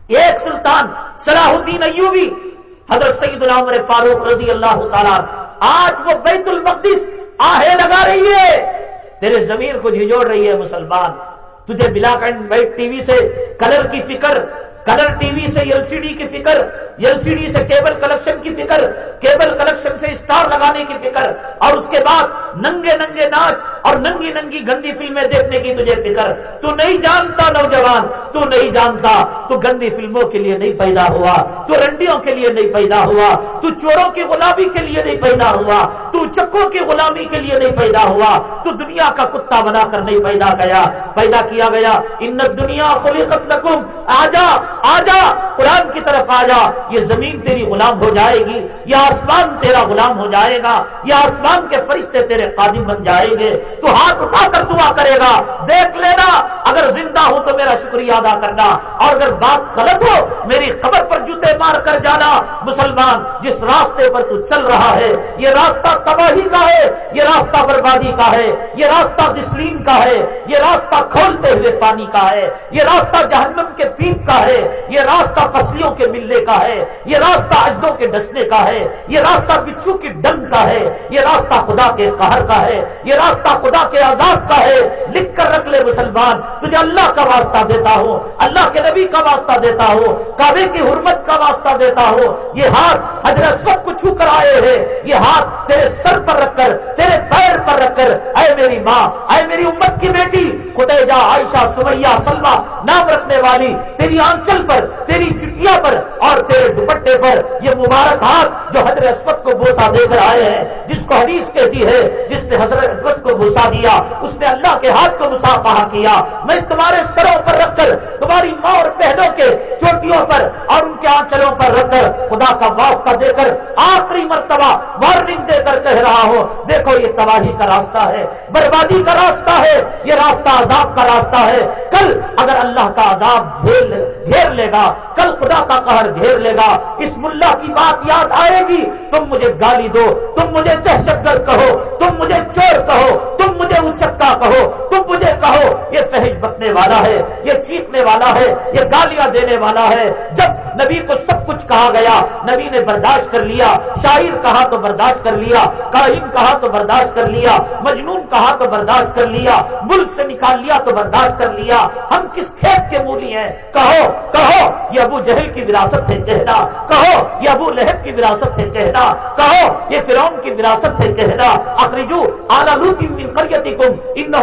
ایک سلطان صلاح الدین ایوبی، حضرت سعید العمر فاروق رضی اللہ تعالیٰ، آج وہ بیت المقدس آہے لگا رہی ہے۔ تیرے زمین کو جھجوڑ رہی ہے مسلمان، تجھے بلا اینڈ وائٹ ٹی وی سے کلر کی فکر کلر ٹی وی سے ایل سی ڈی کی فکر ایل سی ڈی سے کیبل کلیکشن کی فکر کیبل کلیکشن سے اسٹار لگانے کی فکر، اور اس کے بعد ننگے ننگے ناچ اور ننگی ننگی گندی فلمیں دیکھنے کی تجھے فکر. تو نہیں جانتا نوجوان، تو نہیں جانتا، تو گندی فلموں کے لیے نہیں پیدا ہوا، تو رنڈیوں کے لیے نہیں پیدا ہوا، تو چوروں کی غلامی کے لیے نہیں پیدا ہوا، تو چکوں کی غلامی کے لیے نہیں پیدا ہوا، تو دنیا کا کتا بنا کر نہیں پیدا گیا، پیدا کیا گیا. ان دنیا خلیقت لکم آجا آ جا، قرآن کی طرف آ جا، یہ زمین تیری غلام ہو جائے گی، یہ آسمان تیرا غلام ہو جائے گا، یہ آسمان کے فرشتے تیرے قادم بن جائیں گے، تو ہاتھ اٹھا کر دعا کرے گا، دیکھ لینا، اگر زندہ ہوں تو میرا شکریہ ادا کرنا، اور اگر بات غلط ہو، میری خبر پر جوتے مار کر جانا، مسلمان، جس راستے پر تو چل رہا ہے، یہ راستہ تباہی کا ہے، یہ راستہ بربادی کا ہے، یہ راستہ جسلیم کا ہے، یہ راستہ کھولتے ہوئے پانی کا ہے، یہ راستہ جہنم کے پیپ کا ہے یہ راستہ فصلیوں کے ملنے کا ہے، یہ راستہ اجدوں کے ڈسنے کا ہے، یہ راستہ بچھو کی ڈنگ کا ہے، یہ راستہ خدا کے قہر کا ہے، یہ راستہ خدا کے عذاب کا ہے، لکھ کر رکھ لے مسلمان، تجھے اللہ کا واسطہ دیتا ہوں، اللہ کے نبی کا واسطہ دیتا ہوں، کعبے کی حرمت کا واسطہ دیتا ہوں، یہ ہاتھ حضرت سب کو چھو کر آئے ہیں، یہ ہاتھ تیرے سر پر رکھ کر، تیرے پیر پر رکھ کر، اے میری ماں، اے میری امت کی بیٹی، خدیجہ عائشہ سمیہ سلمہ، نام رکھنے والی، تیری آنکھ آنچل پر، تیری چٹیا پر اور تیرے دوپٹے پر۔ یہ مبارک ہاتھ جو حضرت اسمت کو بوسا دے کر آئے ہیں، جس کو حدیث کہتی ہے، جس نے حضرت اسمت کو بوسا دیا، اس نے اللہ کے ہاتھ کو مسافہ کیا۔ میں تمہارے سروں پر رکھ کر، تمہاری ماں اور بہنوں کے چوٹیوں پر اور ان کے آنچلوں پر رکھ کر خدا کا واسطہ دے کر آخری مرتبہ وارننگ دے کر کہہ رہا ہوں۔ دیکھو، یہ تباہی کا راستہ ہے، بربادی کا راستہ ہے، یہ راستہ عذاب کا راستہ ہے۔ کل اگر اللہ کا عذاب گھیر لے گا، کل خدا کا قہر گھیر لے گا، اس ملا کی بات یاد آئے گی، تم مجھے گالی دو، تم مجھے دہشت گرد کہو، تم مجھے چور کہو، تم مجھے اچکا کہو، تم مجھے کہو، یہ فہج بکنے والا ہے، یہ چیخنے والا ہے، یہ گالیاں دینے والا ہے۔ جب نبی کو سب کچھ کہا گیا، نبی نے برداشت کر لیا، شاعر کہا تو برداشت کر لیا کاہم کہا تو برداشت کر لیا، مجنون کہا تو برداشت کر لیا، ملک سے نکال لیا تو برداشت کر لیا، ہم کس کھیت کے مولی ہیں؟ کہو کہو یہ ابو جہل کی وراثت ہے کہنا کہو یہ ابو لہب کی وراثت ہے کہنا کہو یہ فرعون کی وراثت ہے کہنا، اخرجو اعلیٰ کی کریتی کم ان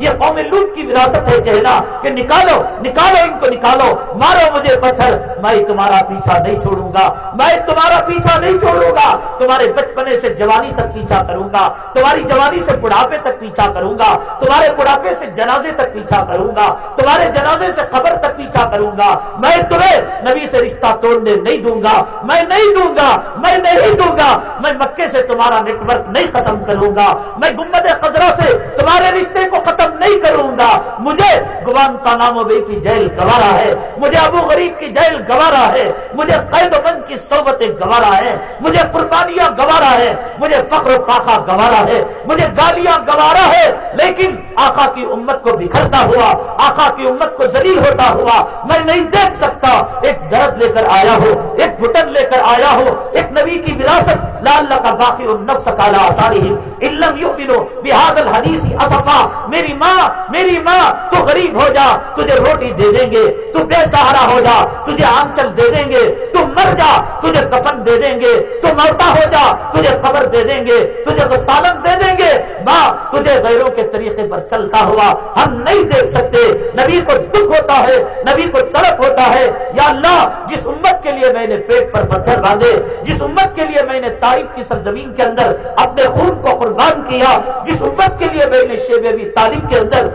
یہ قوم لوٹ کی وراثت ہے کہنا کہ نکالو نکالو ان کو، نکالو، مارو مجھے پتھر، میں تمہارا پیچھا نہیں چھوڑوں گا، میں تمہارا پیچھا نہیں چھوڑوں گا، تمہارے بچپنے سے جوانی تک پیچھا کروں گا، تمہاری جوانی سے بڑھاپے تک پیچھا کروں گا، تمہارے بڑھاپے سے جنازے تک پیچھا کروں گا، تمہارے جنازے سے خبر تک پیچھا کروں گا، میں تمہیں نبی سے رشتہ توڑنے نہیں دوں گا، میں نہیں دوں گا، میں نہیں دوں گا، میں مکے سے تمہارا نیٹ ورک نہیں ختم کروں گا۔ میں گمبد خزرہ سے تمہارے رشتے کو ختم نہیں کروں گا۔ مجھے گوان نام بے کی جیل گوارا ہے۔ مجھے ابو غریب کی جیل گوارا ہے۔ مجھے قید و بند کی صحبتیں گوارا ہے۔ مجھے قربانیاں گوارا ہے۔ مجھے فخر و فاقہ گوارا ہے۔ مجھے گالیاں گوارا ہے۔ لیکن آقا کی امت کو بکھرتا ہوا، آقا کی امت کو ذلیل ہوتا ہوا میں نہیں دیکھ سکتا۔ ایک درد لے کر آیا ہو، ایک گٹن لے کر آیا ہو، ایک نبی کی وراثت لال کا باقی النفس کالا آسانی علم یو بنو بحاد الحدیثی اصفا میری ماں میری ماں، تو غریب ہو جا، تجھے روٹی دے دیں گے، تو بے سہارا ہو جا، تجھے آنچل دے دیں گے، تو مر جا، تجھے کفن دے دیں گے، تو مرتا ہو جا، تجھے خبر دے دیں گے، تجھے تو سالن دے دیں گے۔ ماں، تجھے غیروں کے طریقے پر چلتا ہوا ہم نہیں دیکھ سکتے۔ نبی کو دکھ ہوتا ہے، نبی کو تڑپ ہوتا ہے۔ یا اللہ، جس امت کے لیے میں نے پیٹ پر پتھر باندھے، جس امت کے لیے میں نے تاریخ کی سرزمین کے اندر اپنے خون کو قربان کیا، جس امت کے لیے میں نے شیب تاریخ کے اندر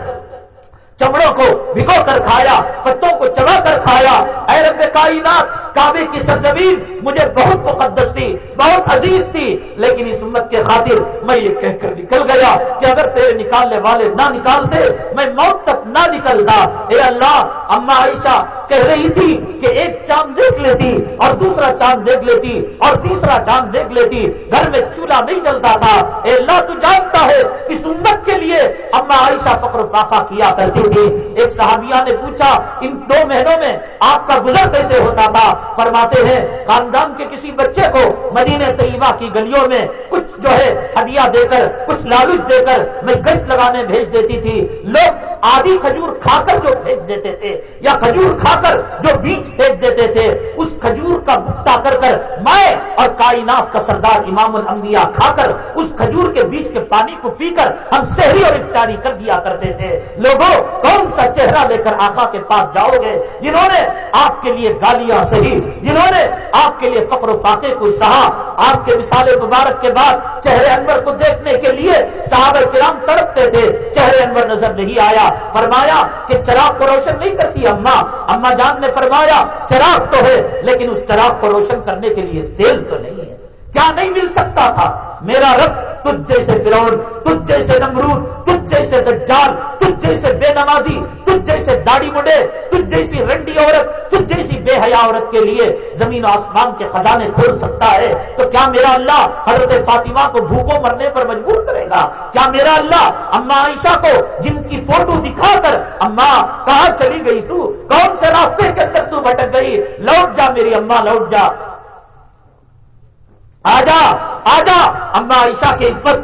چمڑوں کو بھگو کر کھایا، پتوں کو چبا کر کھایا۔ اے رب کائنات، کعبے کی سرزمین مجھے بہت مقدس تھی، بہت عزیز تھی، لیکن اس امت کے خاطر میں یہ کہہ کر نکل گیا کہ اگر تیرے نکالنے والے نہ نکالتے، میں موت تک نہ نکلتا۔ اے اللہ، اما عائشہ کہہ رہی تھی کہ ایک چاند دیکھ لیتی اور دوسرا چاند دیکھ لیتی اور تیسرا چاند دیکھ لیتی۔ گھر میں چولہا نہیں چلتا تھا۔ اے اللہ، تو جانتا ہے، اس امت کے لیے اما عائشہ فکر فاقہ کیا کرتی تھی ایک صحابیہ نے پوچھا، ان دو مہینوں میں آپ کا گزر کیسے ہوتا تھا؟ فرماتے ہیں، خاندان کے کسی بچے کو مدینہ طیبہ کی گلیوں میں کچھ جو ہے ہدیہ دے کر، کچھ لالچ دے کر میں گشت لگانے بھیج دیتی تھی۔ لوگ آدھی کھجور کھا کر جو بھیج دیتے تھے یا کھجور کھا کر جو بیج پھینک دیتے تھے، اس کھجور کا گپتا کر کر میں اور کائنات کا سردار امام الانبیاء کھا کر، اس کھجور کے بیچ کے پانی کو پی کر ہم شہری اور افطاری کر دیا کرتے تھے۔ لوگوں کون سا چہرہ لے کر آقا کے پاس جاؤ گے؟ جنہوں نے آپ کے لیے گالیاں سہی، جنہوں نے آپ کے لیے فقر و فاقے کو سہا۔ آپ کے مثال مبارک کے بعد چہرے انور کو دیکھنے کے لیے صحابہ کرام تڑپتے تھے۔ چہرے انور نظر نہیں آیا۔ فرمایا کہ چراغ کو روشن نہیں کرتی اما اما جان نے فرمایا، چراغ تو ہے، لیکن اس چراغ کو روشن کرنے کے لیے تیل تو نہیں ہے۔ کیا نہیں مل سکتا تھا؟ میرا رب تجھ جیسے فرون تجھ جیسے نمرود، تجھ جیسے دجال، تجھ جیسے بے نمازی، تجھ جیسے داڑی مڈے، تجھ جیسی رنڈی عورت، تجھ جیسی بے حیا عورت کے لیے زمین و آسمان کے خزانے کھول سکتا ہے؟ تو کیا میرا اللہ حضرت فاطمہ کو بھوکوں مرنے پر مجبور کرے گا؟ کیا میرا اللہ اما عائشہ کو جن کی فوٹو دکھا کر اما کہاں چلی گئی تو؟ کون سے راستے کے اندر تو بھٹک گئی؟ لوٹ جا میری اما لوٹ جا۔ آجا آجا، اما عائشہ کے عزت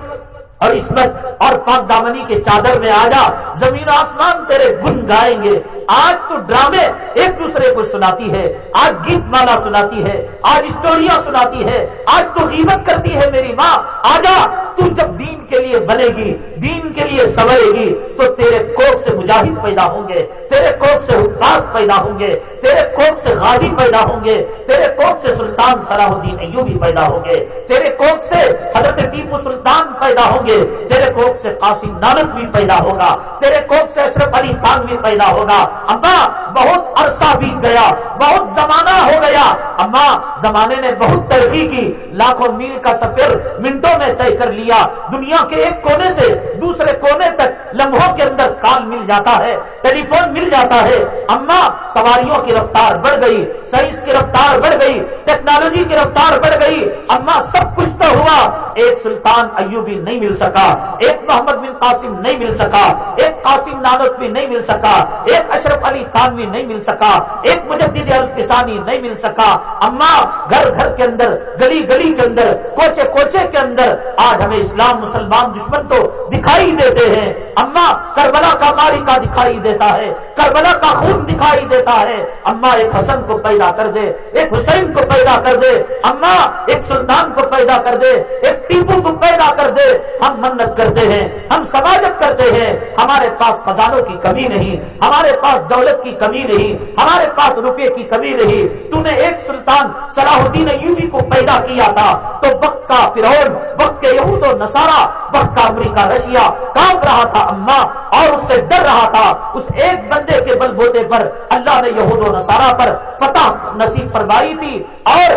اور عصمت اور پاک دامنی کے چادر میں آجا، زمین آسمان تیرے گن گائیں گے۔ آج تو ڈرامے ایک دوسرے کو سناتی ہے، آج گیت مالا سناتی ہے، آج اسٹوریاں سناتی ہے، آج تو قیمت کرتی ہے میری ماں۔ آجا، تو جب دین کے لیے بنے گی، دین کے لیے سنورے گی، تو تیرے کوک سے مجاہد پیدا ہوں گے، تیرے کوک سے حکاس پیدا ہوں گے، تیرے کوک سے غازی پیدا ہوں گے، تیرے کوک سے سلطان صلاح الدین ایوبی پیدا ہوں گے، تیرے کوک سے حضرت ٹیپو سلطان پیدا ہوں گے، تیرے کوک سے قاسم نانک بھی پیدا ہوگا، تیرے کوک سے اشرف علی خان بھی پیدا ہوگا اما بہت عرصہ بیت گیا، بہت زمانہ ہو گیا۔ اما زمانے نے بہت ترقی کی، لاکھوں میل کا سفر منٹوں میں طے کر لیا۔ دنیا کے ایک کونے سے دوسرے کونے تک لمحوں کے اندر کال مل جاتا ہے ٹیلی فون مل جاتا ہے۔ اما سواریوں کی رفتار بڑھ گئی، سائنس کی رفتار بڑھ گئی، ٹیکنالوجی کی رفتار بڑھ گئی۔ اما سب کچھ تو ہوا۔ ایک سلطان ایوبی نہیں مل سکا، ایک محمد بن قاسم نہیں مل سکا، ایک قاسم نانت بھی نہیں مل سکا، ایک اشرف علی خانوی نہیں مل سکا، ایک مجدد الفسانی نہیں مل سکا۔ اما گھر گھر کے اندر، گلی گلی کے اندر، کوچے کوچے کے اندر آج ہمیں اسلام مسلمان دشمن تو دکھائی دیتے ہیں۔ اما کربلا کا ماری کا دکھائی دیتا ہے، کربلا کا خون دکھائی دیتا ہے۔ اما ایک حسن کو پیدا کر دے، ایک حسین کو پیدا کر دے۔ اما ایک سلطان کو پیدا کر دے، ایک ٹیپو کو پیدا کر دے ہم منت کرتے ہیں، ہم سماجت کرتے ہیں۔ ہمارے پاس خزانوں کی کمی نہیں، ہمارے پاس دولت کی کمی نہیں، ہمارے پاس روپے کی کمی نہیں۔ تو نے ایک سلطان صلاح الدین ایوبی کو پیدا کیا تھا، تو وقت کا فرون وقت کے یہود و نصارہ، وقت کا امریکہ رشیا کام رہا تھا اما، اور اس سے ڈر رہا تھا۔ اس ایک بندے کے بل بوتے پر اللہ نے یہود و نصارہ پر فتح نصیب فرمائی تھی، اور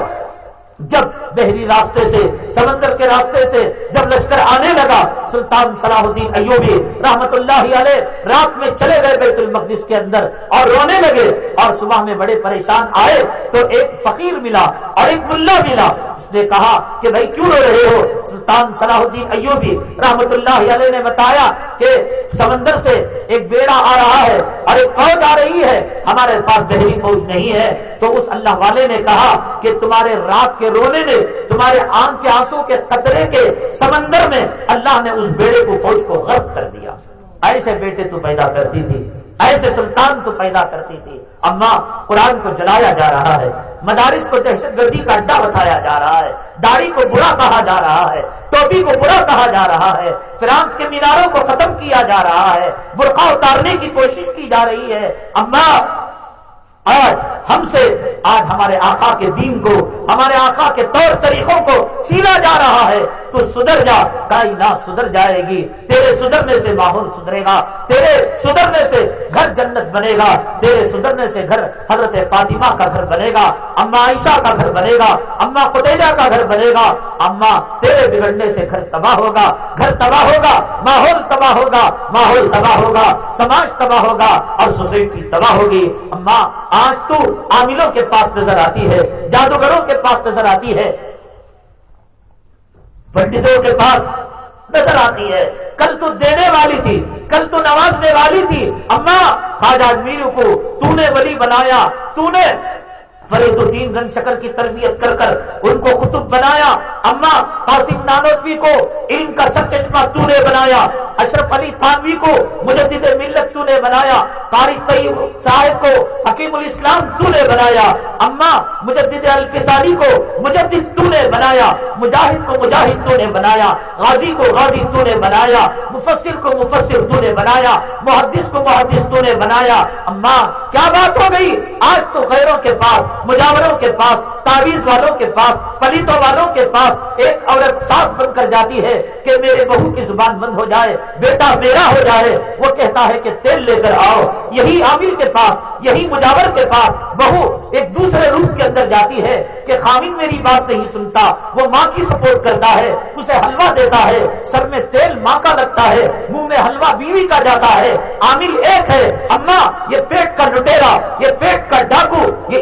جب بحری راستے سے، سمندر کے راستے سے جب لشکر آنے لگا، سلطان صلاح الدین ایوبی رحمت اللہ علیہ رات میں چلے گئے بیت المقدس کے اندر اور رونے لگے اور صبح میں بڑے پریشان آئے تو ایک فقیر ملا اور ایک ملا ملا۔ اس نے کہا کہ بھائی کیوں رو رہے ہو؟ سلطان صلاح الدین ایوبی رحمت اللہ علیہ نے بتایا کہ سمندر سے ایک بیڑا آ رہا ہے اور ایک فوج آ رہی ہے، ہمارے پاس بحری فوج نہیں ہے۔ تو اس اللہ والے نے کہا کہ تمہارے رات کے رونے نے تمہارے آنکھ کے آنسو کے قطرے کے سمندر میں اللہ نے اس بیڑے کو، فوج کو غرب کر دیا۔ ایسے بیٹے تو پیدا کرتی تھی، ایسے سلطان تو پیدا کرتی تھی۔ اما، قرآن کو جلایا جا رہا ہے، مدارس کو دہشت گردی کا اڈا بتایا جا رہا ہے، داڑھی کو برا کہا جا رہا ہے، ٹوپی کو برا کہا جا رہا ہے فرانس کے میناروں کو ختم کیا جا رہا ہے، برقع اتارنے کی کوشش کی جا رہی ہے۔ اما آج ہم سے آج ہمارے آقا کے دین کو، ہمارے آقا کے طور طریقوں کو چھینا جا رہا ہے۔ تو سدھر جا کائنات سدھر جائے گی۔ تیرے سدھرنے سے ماحول سدھرے گا۔ تیرے سدھرنے سے گھر جنت بنے گا۔ تیرے سدھرنے سے گھر حضرت فاطمہ کا گھر بنے گا۔ اما عائشہ کا گھر بنے گا۔ اما خدیجہ کا گھر بنے گا۔ اما تیرے بگڑنے سے گھر تباہ ہوگا۔ گھر تباہ ہوگا۔ ماحول تباہ ہوگا۔ ماحول تباہ ہوگا۔ سماج تباہ ہوگا اور سوسائٹی تباہ ہوگی۔ اما آج تو عاملوں کے پاس نظر آتی ہے، جادوگروں کے پاس نظر آتی ہے۔ پنڈتوں کے پاس نظر آتی ہے۔ کل تو دینے والی تھی، کل تو نوازنے والی تھی۔ اما، خواجہ میرو کو تو نے ولی بنایا، تو نے فرید الدین گن شکر کی تربیت کر کر ان کو قطب بنایا۔ اما قاسم نانوتوی کو علم کا سب چشمہ تو نے بنایا۔ اشرف علی تھانوی کو، مجدد ملت تو نے بنایا۔ قاری طیب صاحب کو، حکیم الاسلام تو نے بنایا۔ اما مجدد الفسانی کو، مجدد تو نے بنایا۔ مجاہد کو مجاہد تو نے بنایا۔ غازی کو غازی تو نے بنایا۔ مفسر کو مفسر تو نے بنایا۔ محدث کو محدث تو نے بنایا۔ اما کیا بات ہو گئی؟ آج تو خیروں کے پاس مجاوروں کے پاس، تعویذ والوں کے پاس پلیتوں والوں کے پاس ایک عورت صاف بن کر جاتی ہے کہ میرے بہو کی زبان بند ہو جائے، بیٹا میرا ہو جائے۔ وہ کہتا ہے کہ تیل لے کر آؤ۔ یہی عامل کے پاس، یہی مجاور کے پاس بہو ایک دوسرے روپ کے اندر جاتی ہے کہ خامن میری بات نہیں سنتا۔ وہ ماں کی سپورٹ کرتا ہے، اسے حلوہ دیتا ہے۔ سر میں تیل ماں کا لگتا ہے، منہ میں حلوہ بیوی کا جاتا ہے۔ عامل ایک ہے، اما، یہ پیٹ کا لٹیرا، یہ پیٹ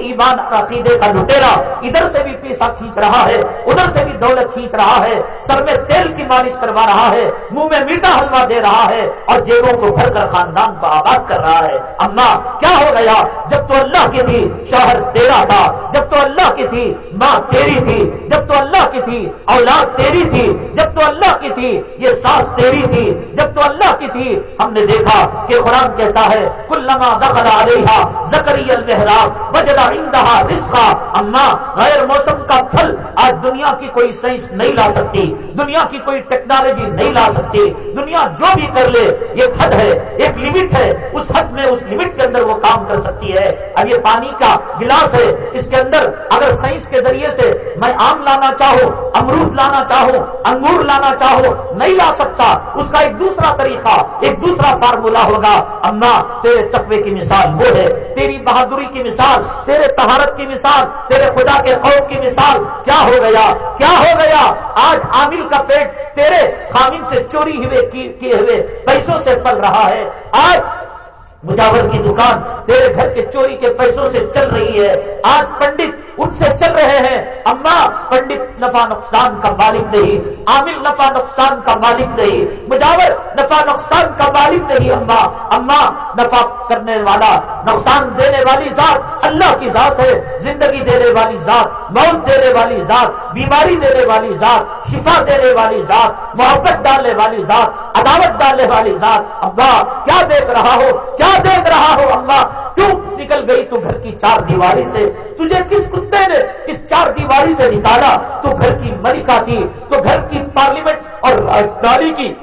ایمان عقیدے کا لٹیرا۔ ادھر سے بھی پیسہ کھینچ رہا ہے، ادھر سے بھی دولت کھینچ رہا ہے۔ سر میں تیل کی مالش کروا رہا ہے، منہ میں میٹھا حلوہ دے رہا ہے اور جیبوں کو بھر کر خاندان کو آباد کر رہا ہے۔ اما، کیا ہو گیا؟ جب تو اللہ کی تھی، شوہر تیرا تھا۔ جب تو اللہ کی تھی، ماں تیری تھی۔ جب تو اللہ کی تھی، اولاد تیری تھی۔ جب تو اللہ کی تھی، یہ ساس تیری تھی۔ جب تو اللہ کی تھی، ہم نے دیکھا کہ قرآن کہتا ہے، کلما دخل علیہ زکری المحراب وجدہ اندہا رزقا. اما غیر موسم کا پھل آج دنیا کی کوئی سائنس نہیں لا سکتی. دنیا کی کوئی ٹیکنالوجی نہیں لا سکتی. دنیا جو بھی کر لے، ایک حد ہے، ایک لمٹ ہے، اس حد میں، اس لمٹ کے اندر وہ کام کر سکتی ہے. اب یہ پانی کا گلاس ہے، اس کے اندر اگر سائنس کے ذریعے سے میں آم لانا چاہوں، امرود لانا چاہوں، انگور لانا چاہوں، نہیں لا سکتا. اس کا ایک دوسرا طریقہ، ایک دوسرا فارمولا ہوگا. اما، تیرے تقوی کی مثال وہ ہے، تیری بہادری کی مثال تیرے تہارت کی مثال، تیرے خدا کے خوف کی مثال کیا ہو گیا؟ کیا ہو گیا؟ آج عامل کا پیٹ تیرے خامن سے چوری ہوئے کیے ہوئے پیسوں سے پل رہا ہے۔ آج مجاور کی دکان تیرے گھر کے چوری کے پیسوں سے چل رہی ہے۔ آج پنڈت ان سے چل رہے ہیں۔ اما، پنڈت نفع نقصان کا مالک نہیں۔ عامل نفع نقصان کا مالک نہیں۔ مجاور نفع نقصان کا مالک نہیں، اما۔ اما، نفع کرنے والا، نقصان دینے والی ذات اللہ کی ذات ہے۔ زندگی دینے والی ذات، موت دینے والی ذات، بیماری دینے والی ذات، شفا دینے والی ذات، محبت ڈالنے والی ذات عدالت ڈالنے والی ذات۔ ابا کیا دیکھ رہا ہو؟ کیا دیکھ رہا ہو اللہ؟ کیوں نکل گئی تو گھر کی چار دیواری سے؟ تجھے کس کتے نے اس چار دیواری سے نکالا؟ تو گھر کی ملکہ تھی تو گھر کی پارلیمنٹ اور راجدھانی کی۔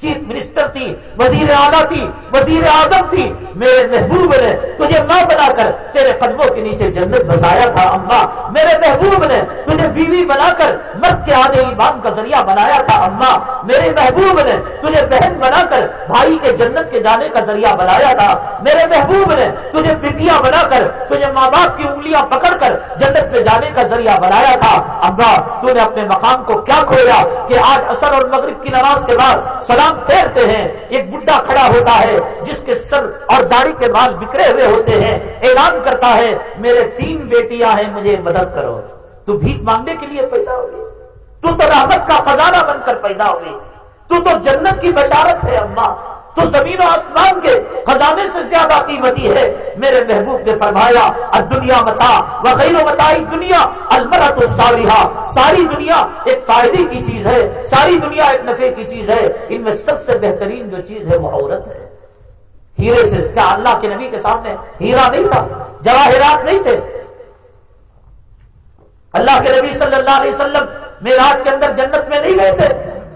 چیف منسٹر تھی، وزیر اعلیٰ تھی، وزیر اعظم تھی۔ میرے محبوب نے تجھے ماں بنا کر تیرے قدموں کے نیچے جنت بسایا تھا، اما۔ میرے محبوب نے تجھے بیوی بنا کر مرد کے آدھے ایمان کا ذریعہ بنایا تھا، اما۔ میرے محبوب نے تجھے بہن بنا کر بھائی کے جنت کے جانے کا ذریعہ بنایا تھا۔ میرے محبوب نے تجھے بیٹیاں بنا کر تجھے ماں باپ کی انگلیاں پکڑ کر جنت پہ جانے کا ذریعہ بنایا تھا۔ اما، تو نے اپنے مقام کو کیا کھویا کہ آج اثر اور مغرب کی نماز کے بعد سلام پھیرتے ہیں۔ ایک بڈھا کھڑا ہوتا ہے جس کے سر اور داڑھی کے بال بکھرے ہوئے ہوتے ہیں۔ اعلان کرتا ہے، میرے تین بیٹیاں ہیں، مجھے مدد کرو۔ تو بھیک مانگنے کے لیے پیدا ہوگی تو تو رحمت کا خزانہ بن کر پیدا ہوگی تو تو جنت کی بشارت ہے اماں تو زمین و آسمان کے خزانے سے زیادہ قیمتی ہے۔ میرے محبوب نے فرمایا دنیا متا وغیرہ متائی دنیا المرت الصالحہ۔ ساری دنیا ایک فائدے کی چیز ہے، ساری دنیا ایک نفے کی چیز ہے۔ ان میں سب سے بہترین جو چیز ہے وہ عورت ہے۔ ہیرے سے، کیا اللہ کے نبی کے سامنے ہیرا نہیں تھا؟ جواہرات نہیں تھے۔ اللہ کے نبی صلی اللہ علیہ وسلم میراج کے اندر جنت میں نہیں گئے تھے۔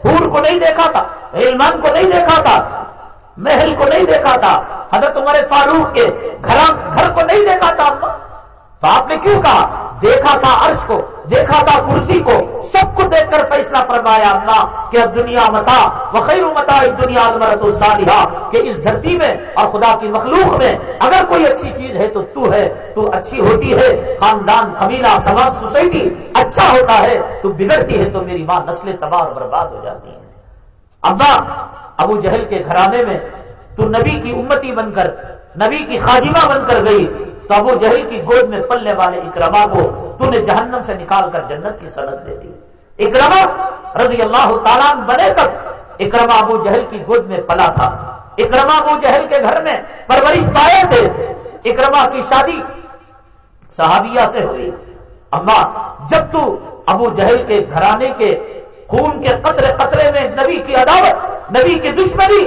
پور کو نہیں دیکھا تھا علمان کو نہیں دیکھا تھا۔ محل کو نہیں دیکھا تھا۔ حضرت عمر فاروق کے گھر گھر کو نہیں دیکھا تھا۔ اما تو آپ نے کیوں کہا؟ دیکھا تھا عرش کو، دیکھا تھا کرسی کو۔ سب کو دیکھ کر فیصلہ فرمایا اللہ کہ اب دنیا متا، وخیر متا اس دنیا عمرت الصالحہ، کہ اس دھرتی میں اور خدا کی مخلوق میں اگر کوئی اچھی چیز ہے تو تو ہے، تو اچھی ہوتی ہے۔ خاندان، قبیلہ، سماج، سوسائٹی اچھا ہوتا ہے، تو بگڑتی ہے تو میری ماں نسلیں تباہ برباد ہو جاتی ہیں۔ ابا ابو جہل کے گھرانے میں تو نبی کی امتی بن کر، نبی کی خادمہ بن کر گئی، تو ابو جہل کی گود میں پلنے والے اکرما کو تو نے جہنم سے نکال کر جنت کی سند دے دی۔ اکرما رضی اللہ تعالیٰ بنے تک اکرما ابو جہل کی گود میں پلا تھا۔ اکرما ابو جہل کے گھر میں پرورش پائے تھے۔ اکرما کی شادی صحابیہ سے ہوئی۔ اما، جب تو ابو جہل کے گھرانے کے خون کے قطرے قطرے میں نبی کی عداوت، نبی کی دشمنی،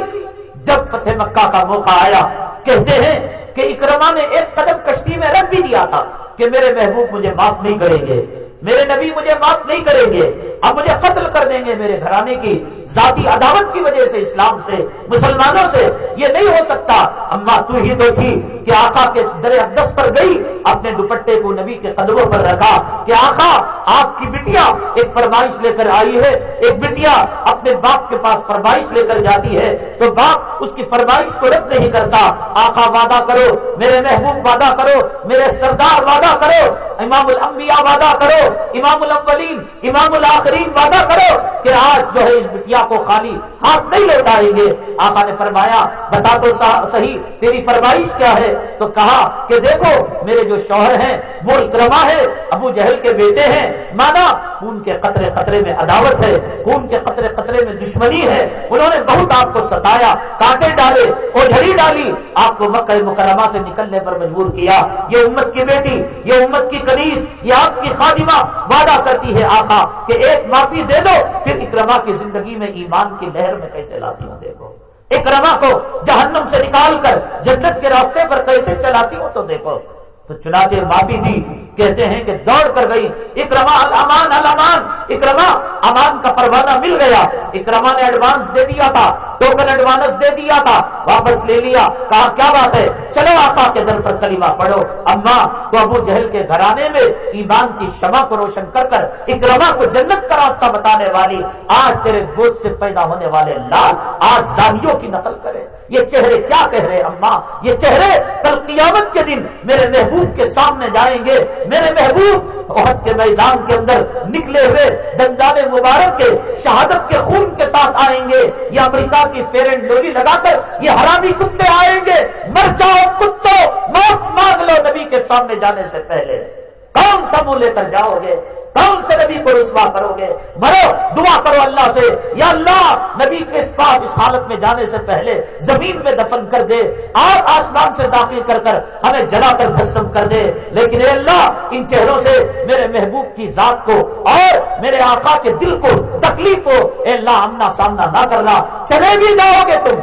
جب فتح مکہ کا موقع آیا، کہتے ہیں کہ اکرما نے ایک قدم کشتی میں رکھ بھی دیا تھا کہ میرے محبوب مجھے معاف نہیں کریں گے، میرے نبی مجھے معاف نہیں کریں گے۔ اب مجھے قتل کر دیں گے میرے گھرانے کی، ذاتی عداوت کی وجہ سے، اسلام سے، مسلمانوں سے۔ یہ نہیں ہو سکتا۔ اما تو ہی تو تھی کہ آقا کے در اقدس پر گئی، اپنے دوپٹے کو نبی کے قدموں پر رکھا۔ کہ آقا، آپ کی بٹیا ایک فرمائش لے کر آئی ہے۔ ایک بٹیا اپنے باپ کے پاس فرمائش لے کر جاتی ہے۔ تو باپ اس کی فرمائش کو رد نہیں کرتا۔ آقا، وعدہ کرو۔ میرے محبوب، وعدہ کرو۔ میرے سردار، وعدہ کرو۔ امام الانبیاء، وعدہ کرو۔ امام الاولین، امام الاخرین وعدہ کرو کہ آج جو ہے اس بٹیا کو خالی ہاتھ نہیں لوٹائیں گے۔ آقا نے فرمایا، بتا تو صحیح، تیری فرمائش کیا ہے؟ تو کہا کہ دیکھو، میرے جو شوہر ہیں، وہ اکرما ہے، ابو جہل کے بیٹے ہیں۔ مانا، خون کے قطرے قطرے میں عداوت ہے، خون کے قطرے قطرے میں دشمنی ہے۔ انہوں نے بہت آپ کو ستایا، کانٹے ڈالے اوجھڑی ڈالی۔ آپ کو مکہ مکرمہ سے نکلنے پر مجبور کیا۔ یہ امت کی بیٹی، یہ امت کی کنیز، یہ آپ کی خادمہ۔ وعدہ کرتی ہے آقا کہ ایک معافی دے دو، پھر اکرما کی زندگی میں ایمان کی لہر میں کیسے لاتی ہوں دیکھو۔ اکرما کو جہنم سے نکال کر جنت کے راستے پر کیسے چلاتی ہوں تو دیکھو۔ تو چنانچہ معافی دی، کہتے ہیں کہ دوڑ کر گئی۔ اکرما الامان الامان اکرما امان کا پروانہ مل گیا۔ اکرما نے ایڈوانس دے دیا تھا ٹوکن ایڈوانس دے دیا تھا، واپس لے لیا۔ کہا، کیا بات ہے؟ چلو آقا کے در پر کلمہ پڑھو۔ اما تو ابو جہل کے گھرانے میں ایمان کی شمع کو روشن کر کر اکرما کو جنت کا راستہ بتانے والی، آج تیرے گود سے پیدا ہونے والے لال آج زانیوں کی نقل کرے۔ یہ چہرے کیا کہہ رہے اما؟ یہ چہرے کل قیامت کے دن میرے محبوب کے سامنے جائیں گے، میرے محبوب، عہد کے میدان کے اندر نکلے ہوئے دندان مبارک کے شہادت کے خون کے ساتھ آئیں گے۔ یہ امریکہ کی فیرن ڈوری لگا کر یہ حرامی کتے آئیں گے۔ مر جاؤ کتوں، موت مانگ لو نبی کے سامنے جانے سے پہلے۔ کون سا منہ لے کر جاؤ گے؟ کون سے نبی کو رسوا کرو گے؟ مرو، دعا کرو اللہ سے، یا اللہ، نبی کے پاس اس حالت میں جانے سے پہلے زمین میں دفن کر دے، اور آسمان سے داخل کر کر ہمیں جلا کر دسم کر دے۔ لیکن اے اللہ، ان چہروں سے میرے محبوب کی ذات کو اور میرے آقا کے دل کو تکلیف ہو۔ اے اللہ، آمنا سامنا نہ کرنا۔ چلے بھی جاؤ گے تم،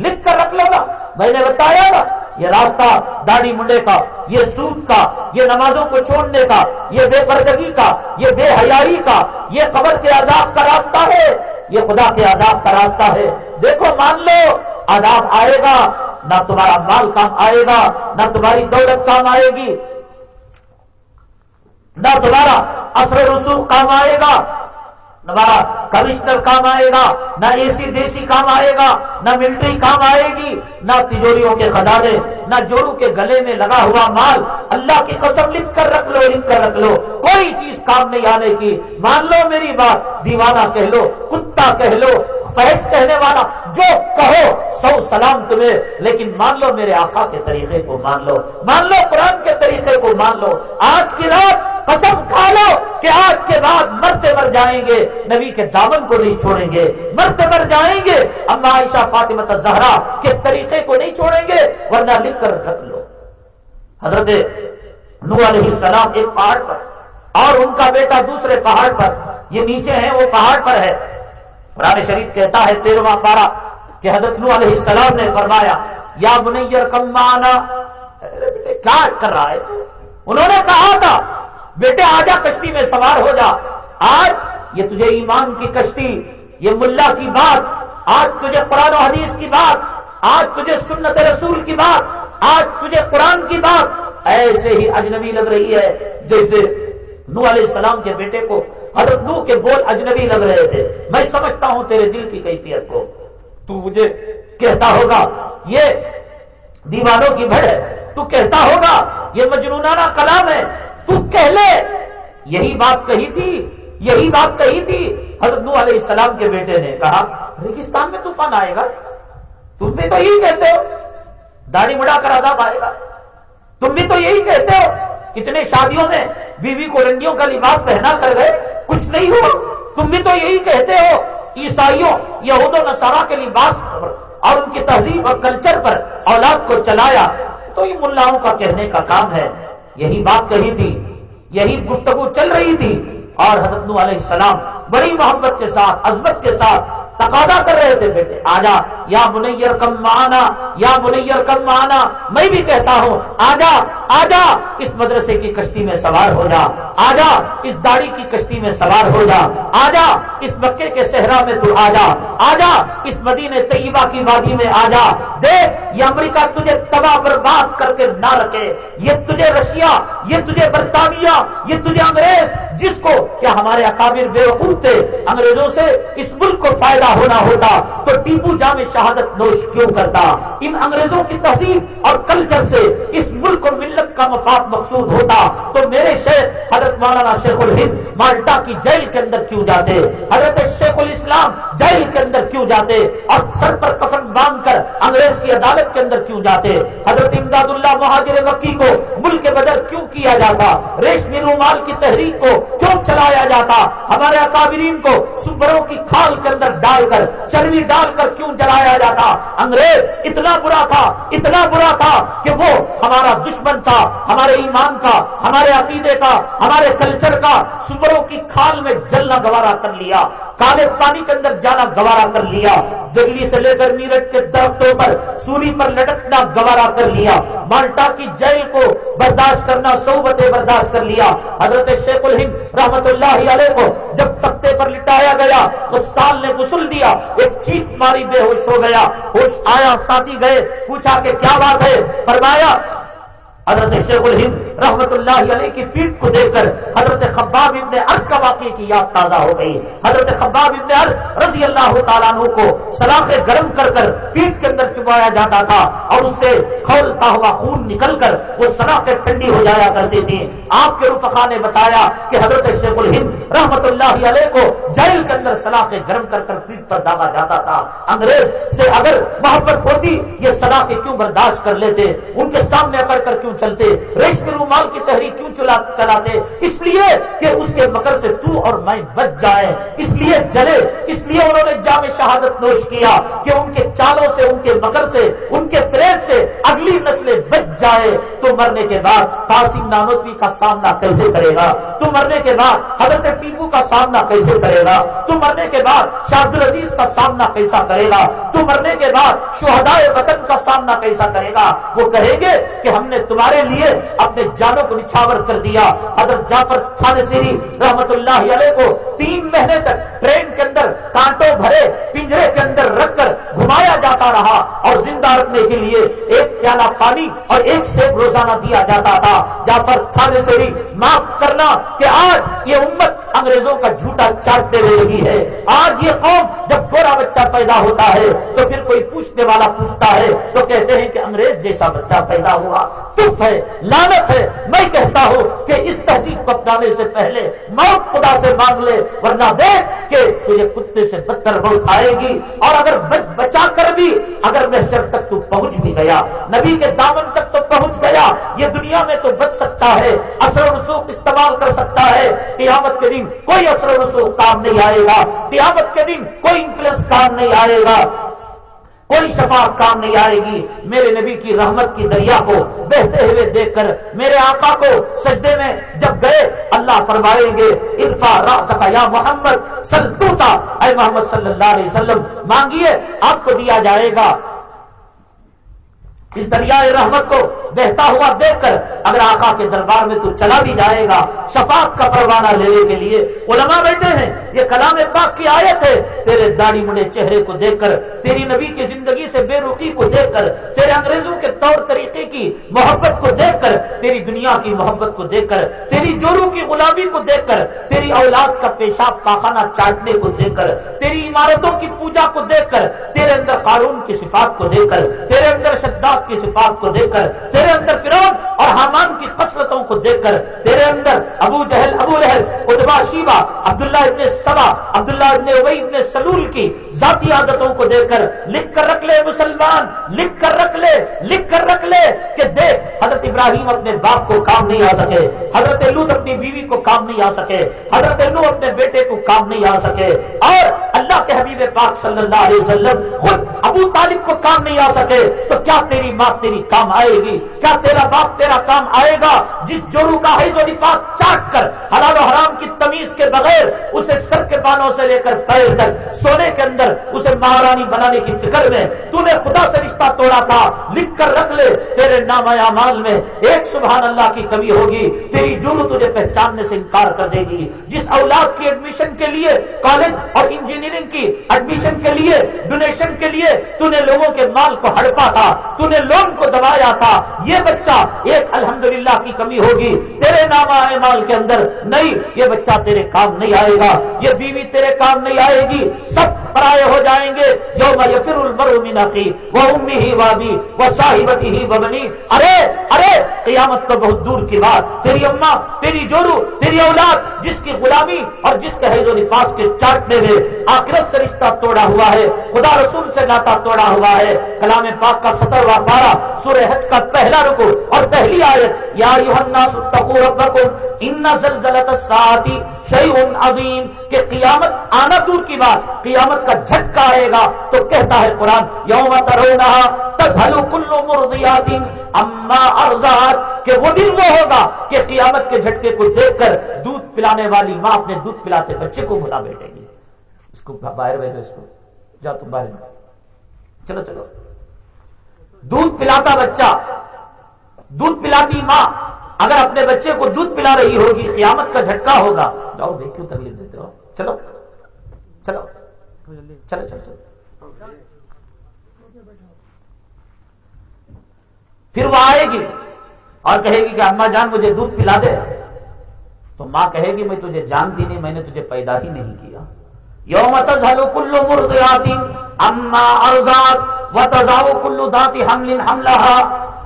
لکھ کر رکھ لو گا میں نے بتایا یہ راستہ داڑھی منڈے کا، یہ سود کا، یہ نمازوں کو چھوڑنے کا، یہ بے پردگی کا، یہ بے حیائی کا، یہ قبر کے عذاب کا راستہ ہے۔ یہ خدا کے عذاب کا راستہ ہے۔ دیکھو، مان لو، عذاب آئے گا، نہ تمہارا مال کام آئے گا، نہ تمہاری دولت کام آئے گی، نہ تمہارا اثر رسوخ کام آئے گا۔ ہمارا کمشنر کام آئے گا، نہ اے سی دیسی کام آئے گا، نہ ملٹری کام آئے گی، نہ تجوریوں کے خزانے نہ جورو کے گلے میں لگا ہوا مال، اللہ کی قسم لکھ کر رکھ لو، لکھ کر رکھ لو، کوئی چیز کام نہیں آنے کی۔ مان لو میری بات، دیوانہ کہہ لو، کتا کہہ لو، فیض کہنے والا، جو کہو، سو سلام تمہیں۔ لیکن مان لو میرے آقا کے طریقے کو مان لو مان لو قرآن کے طریقے کو مان لو۔ آج کی رات قسم کھا لو کہ آج کے بعد مرتے مر جائیں گے۔ نبی کے دامن کو نہیں چھوڑیں گے مرتے مر جائیں گے۔ اما عائشہ فاطمہ زہرا کے طریقے کو نہیں چھوڑیں گے، ورنہ لکھ کر رکھ لو۔ حضرت نو علیہ السلام ایک پہاڑ پر، اور ان کا بیٹا دوسرے پہاڑ پر، یہ نیچے ہیں، وہ پہاڑ پر ہے۔ قرآن شریف کہتا ہے، تیرواں پارا، کہ حضرت نو علیہ السلام نے فرمایا، یا منیر کمانا کیا کر رہا ہے انہوں نے کہا تھا، بیٹے، آجا کشتی میں سوار ہو جا۔ آج یہ تجھے ایمان کی کشتی، یہ ملا کی بات، آج تجھے قرآن و حدیث کی بات، آج تجھے سنت رسول کی بات، آج تجھے قرآن کی بات۔ ایسے ہی اجنبی لگ رہی ہے، جیسے نو علیہ السلام کے بیٹے کو حضرت نو کے بول اجنبی لگ رہے تھے۔ میں سمجھتا ہوں تیرے دل کی کیفیت کو۔ تو مجھے کہتا ہوگا، یہ دیوانوں کی بھڑ ہے۔ تو کہتا ہوگا، یہ مجنونانہ کلام ہے۔ تو کہہ لے۔ یہی بات کہی تھی یہی بات کہی تھی حضرت نو علیہ السلام کے بیٹے نے، کہا، ریگستان میں طوفان آئے گا، تم بھی تو یہی کہتے ہو، داڑھی مڑا کر عذاب آئے گا۔ تم بھی تو یہی کہتے ہو، کتنے شادیوں میں بیوی کو رنڈیوں کا لباس پہنا کر گئے، کچھ نہیں ہو تم بھی تو یہی کہتے ہو، عیسائیوں، یہود و نصارہ کے لباس پر اور ان کی تہذیب اور کلچر پر اولاد کو چلایا۔ تو یہ ملاؤں کا کہنے کا کام ہے۔ یہی بات کہی تھی، یہی گفتگو چل رہی تھی۔ اور حضرت نو علیہ السلام بڑی محبت کے ساتھ، عظمت کے ساتھ تقاضا کر رہے تھے بیٹے آجا، یا منیر کم آنا یا منیر کم آنا میں بھی کہتا ہوں، آجا آجا، اس مدرسے کی کشتی میں سوار ہو جا۔ آجا، اس داڑھی کی کشتی میں سوار ہو جا۔ آجا، اس مکے کے صحرا میں تو آجا آجا، اس مدینے طیبہ کی وادی میں آجا دیکھ، یہ امریکہ تجھے تباہ برباد کر کے نہ رکھے۔ یہ تجھے رشیا، یہ تجھے برطانیہ، یہ تجھے انگریز، جس کو کیا ہمارے اکابر بے وقوف تھے؟ انگریزوں سے اس ملک کو فائدہ ہونا ہوتا تو ٹیپو جامع شہادت نوش کیوں کرتا؟ ان انگریزوں کی تہذیب اور کلچر سے اس ملک اور ملت کا مفاد مقصود ہوتا تو میرے شیخ حضرت مولانا شیخ الہند مالٹا کی جیل کے اندر کیوں جاتے؟ حضرت شیخ الاسلام جیل کے اندر کیوں جاتے؟ اور سر پر کفن باندھ کر انگریز کی عدالت کے اندر کیوں جاتے؟ حضرت امداد اللہ مہاجر وکی کو ملک کے بدر کیوں کیا جاتا؟ ریشمی رومال کی تحریک کو کیوں چلایا جاتا۔ ہمارے اکابرین کو سبروں کی کھال کے اندر ڈال کر، چربی ڈال کر کیوں جلایا جاتا؟ انگریز، اتنا برا تھا، اتنا برا تھا کہ وہ ہمارا دشمن تھا، ہمارے ایمان کا، ہمارے عقیدے کا، ہمارے کلچر کا سبروں کی کھال میں جلنا گوارا کر لیا۔ کالے پانی کے اندر جانا گوارا کر لیا۔ دلی سے لے کر میرٹ کے درختوں پر سوری پر لٹکنا گوارا کر لیا۔ مالٹا کی جیل کو برداشت کرنا صوبتیں برداشت کر لیا۔ حضرت شیخ الہند رحمت اللہ علیہ کو جب تختے پر لٹایا گیا تو سال نے غسل دیا، ایک چیخ ماری بے ہوش ہو گیا، ہوش آیا، ساتھی گئے، پوچھا کہ کیا بات ہے؟ فرمایا حضرت شیخ الہند رحمت اللہ علیہ کی پیٹ کو دیکھ کر حضرت خباب ابن ارد کا واقعے کی یاد تازہ ہو گئی۔ حضرت خباب ابن ارد رضی اللہ تعالیٰ عنہ کو سلاخ گرم کر کر پیٹ کے اندر چبایا جاتا تھا اور اس سے کھولتا ہوا خون نکل کر وہ سلاخیں ٹھنڈی ہو جایا کرتی تھی آپ کے رفقا نے بتایا کہ حضرت شیخ الہند رحمت اللہ علیہ کو جیل کے اندر سلاخیں گرم کر کر پیٹ پر داغا جاتا تھا۔ انگریز سے اگر محبت ہوتی یہ سلاخیں کیوں برداشت کر لیتے؟ ان کے سامنے اکڑ کر کیوں چلتے ریشمی رومال کی تحریک کیوں چلاتے؟ اس لیے کہ اس کے مکر سے تو اور میں بچ جائے اس لیے جلے، اس لیے انہوں نے جامع شہادت نوش کیا کہ ان کے چالوں سے، ان کے مکر سے، ان کے فریب سے اگلی نسلیں بچ جائے تو مرنے کے بعد قاسم نانوتوی کا سامنا کیسے کرے گا؟ تو مرنے کے بعد حضرت ٹیپو کا سامنا کیسے کرے گا؟ تو مرنے کے بعد شاہد العزیز کا سامنا کیسا کرے گا؟ تو مرنے کے بعد شہدائے وطن کا سامنا کیسا کرے گا؟ وہ کہیں گے کہ ہم نے تمہارے لیے اپنے جانوں کو نچھاور کر دیا۔ حضرت جعفر سری رحمت اللہ علیہ کو تین مہینے تک ٹرین کے اندر کانٹوں بھرے، پنجرے کے اندر رکھ کر گھمایا جاتا رہا اور زندہ رکھنے کے لیے ایک پیالہ پانی اور ایک سیب روزانہ دیا جاتا تھا۔ جعفر سری معاف کرنا کہ آج یہ امت انگریزوں کا جھوٹا چاٹتے ہوئے رہی ہے۔ آج یہ قوم جب گورا بچہ پیدا ہوتا ہے تو پھر کوئی پوچھنے والا پوچھتا ہے تو کہتے ہیں کہ انگریز جیسا بچہ پیدا ہوا۔ تف ہے لانت ہے۔ میں کہتا ہوں کہ اس تہذیب کو اپنانے سے پہلے موت خدا سے مانگ لے، ورنہ دیکھ کہ تجھے کتے سے بدتر بہت آئے گی۔ اور اگر بچا کر بھی اگر محشر تک تو پہنچ بھی گیا، نبی کے دامن تک تو پہنچ گیا، یہ دنیا میں تو بچ سکتا ہے، اثر و رسوخ استعمال کر سکتا ہے۔ قیامت کے دن کوئی اثر و رسوخ کام نہیں آئے گا۔ قیامت کے دن کوئی انفلنس کام نہیں آئے گا۔ کوئی شفاعت کام نہیں آئے گی۔ میرے نبی کی رحمت کی دریا کو بہتے ہوئے دیکھ کر، میرے آقا کو سجدے میں جب گئے، اللہ فرمائیں گے ارفا را یا محمد سلطوتا اے محمد صلی اللہ علیہ وسلم، مانگیے، آپ کو دیا جائے گا۔ اس دریائے رحمت کو بہتا ہوا دیکھ کر اگر آقا کے دربار میں تو چلا بھی جائے گا شفاق کا پروانہ لینے کے لیے علماء بیٹھے ہیں، یہ کلام پاک کی آیت ہے۔ تیرے داڑھی مڑے چہرے کو دیکھ کر، تیری نبی کی زندگی سے بے رخی کو دیکھ کر، تیرے انگریزوں کے طور طریقے کی محبت کو دیکھ کر، تیری دنیا کی محبت کو دیکھ کر، تیری جورو کی غلامی کو دیکھ کر، تیری اولاد کا پیشاب پاخانہ چاٹنے کو دیکھ کر، تیری عمارتوں کی پوجا کو دیکھ کر، تیرے اندر قانون کی صفات کو دیکھ کر، تیرے اندر شداد کی صفات کو دیکھ کر، تیرے اندر فرون اور حامان کی قسلتوں کو دیکھ کر، تیرے اندر ابو جہل، ابو رحل ادبا شیبا عبداللہ ابن سبا، عبداللہ ابن ابئی ابن سلول کی ذاتی عادتوں کو دیکھ کر، لکھ کر رکھ لے مسلمان، لکھ کر رکھ لے، لکھ کر رکھ لے کہ دیکھ، حضرت ابراہیم اپنے باپ کو کام نہیں آ سکے، حضرت لوت اپنی بیوی کو کام نہیں آ سکے، حضرت نو اپنے بیٹے کو کام نہیں آ سکے، اور اللہ کے حبیب پاک صلی اللہ علیہ وسلم خود ابو طالب کو کام نہیں آ سکے، تو کیا تیری ماں تیری کام آئے گی۔ کیا تیرا باپ تیرا کام آئے گا؟ جس جورو کا ہے جو نفاق چاٹ کر حلال و حرام کی تمیز کے بغیر اسے سر کے بانوں سے لے کر پیر تک، سونے کے اندر اسے مہارانی بنانے کی فکر میں تو نے خدا سے رشتہ توڑا تھا۔ لکھ کر رکھ لے، تیرے نام مال میں۔ ایک سبحان اللہ کی کمی ہوگی، تیری جرم تجھے پہچاننے سے انکار کر دے گی۔ جس اولاد کی ایڈمیشن کے لیے کالج اور انجینئرنگ کی ایڈمیشن کے لیے ڈونیشن کے لیے تو نے لوگوں کے مال کو ہڑپا تھا۔ تو نے لون کو دبایا تھا، یہ بچہ ایک الحمدللہ کی کمی ہوگی۔ تیرے نام آئے مال کے اندر۔ نہیں، یہ بچہ تیرے کام نہیں آئے گا۔ یہ بیوی تیرے کام نہیں آئے گی۔ سب پرائے ہو جائیں گے۔ یوم یفر المرء من اخی وہ امی ہی وابی وہ صاحبتی ہی ارے ارے، قیامت تو بہت دور کی بات۔ تیری اماں، تیری جورو تیری اولاد، جس کی غلامی اور جس کے حیض و نفاس کے چاٹنے میں آخرت سے رشتہ توڑا ہوا ہے۔ خدا رسول سے ناتا توڑا ہوا ہے۔ کلام پاک کا سطر و پارا سورہ حج کا پہلا رکو اور پہلی آیت، یا الناس اتقوا ربکم، ان زلزلۃ الساعۃ شیء عظیم، کہ قیامت آنا دور کی بات، قیامت کا جھٹکا آئے گا، تو کہتا ہے قرآن، یوم ترونہ تذهل كل مرضیات، اما ارزات کہ وہ دن وہ ہوگا کہ قیامت کے جھٹکے کو دیکھ کر دودھ پلانے والی ماں اپنے دودھ پلاتے بچے کو بھلا بیٹھے گی۔ اس کو باہر بھیجو اس کو جا تم باہر چلو چلو۔ دودھ پلاتا بچہ، دودھ پلاتی ماں، اگر اپنے بچے کو دودھ پلا رہی ہوگی، قیامت کا جھٹکا ہوگا۔ جاؤ بھائی کیوں تکلیف دیتے ہو چلو۔ چلو۔ چلو چلو چلو۔ پھر وہ آئے گی اور کہے گی کہ اما جان، مجھے دودھ پلا دے۔ تو ماں کہے گی، میں تجھے جانتی نہیں، میں نے تجھے پیدا ہی نہیں کیا۔ یوم تزہلو کلو مرغیاتی اما ارزاد و تزاو کلو داتی حمل حملہ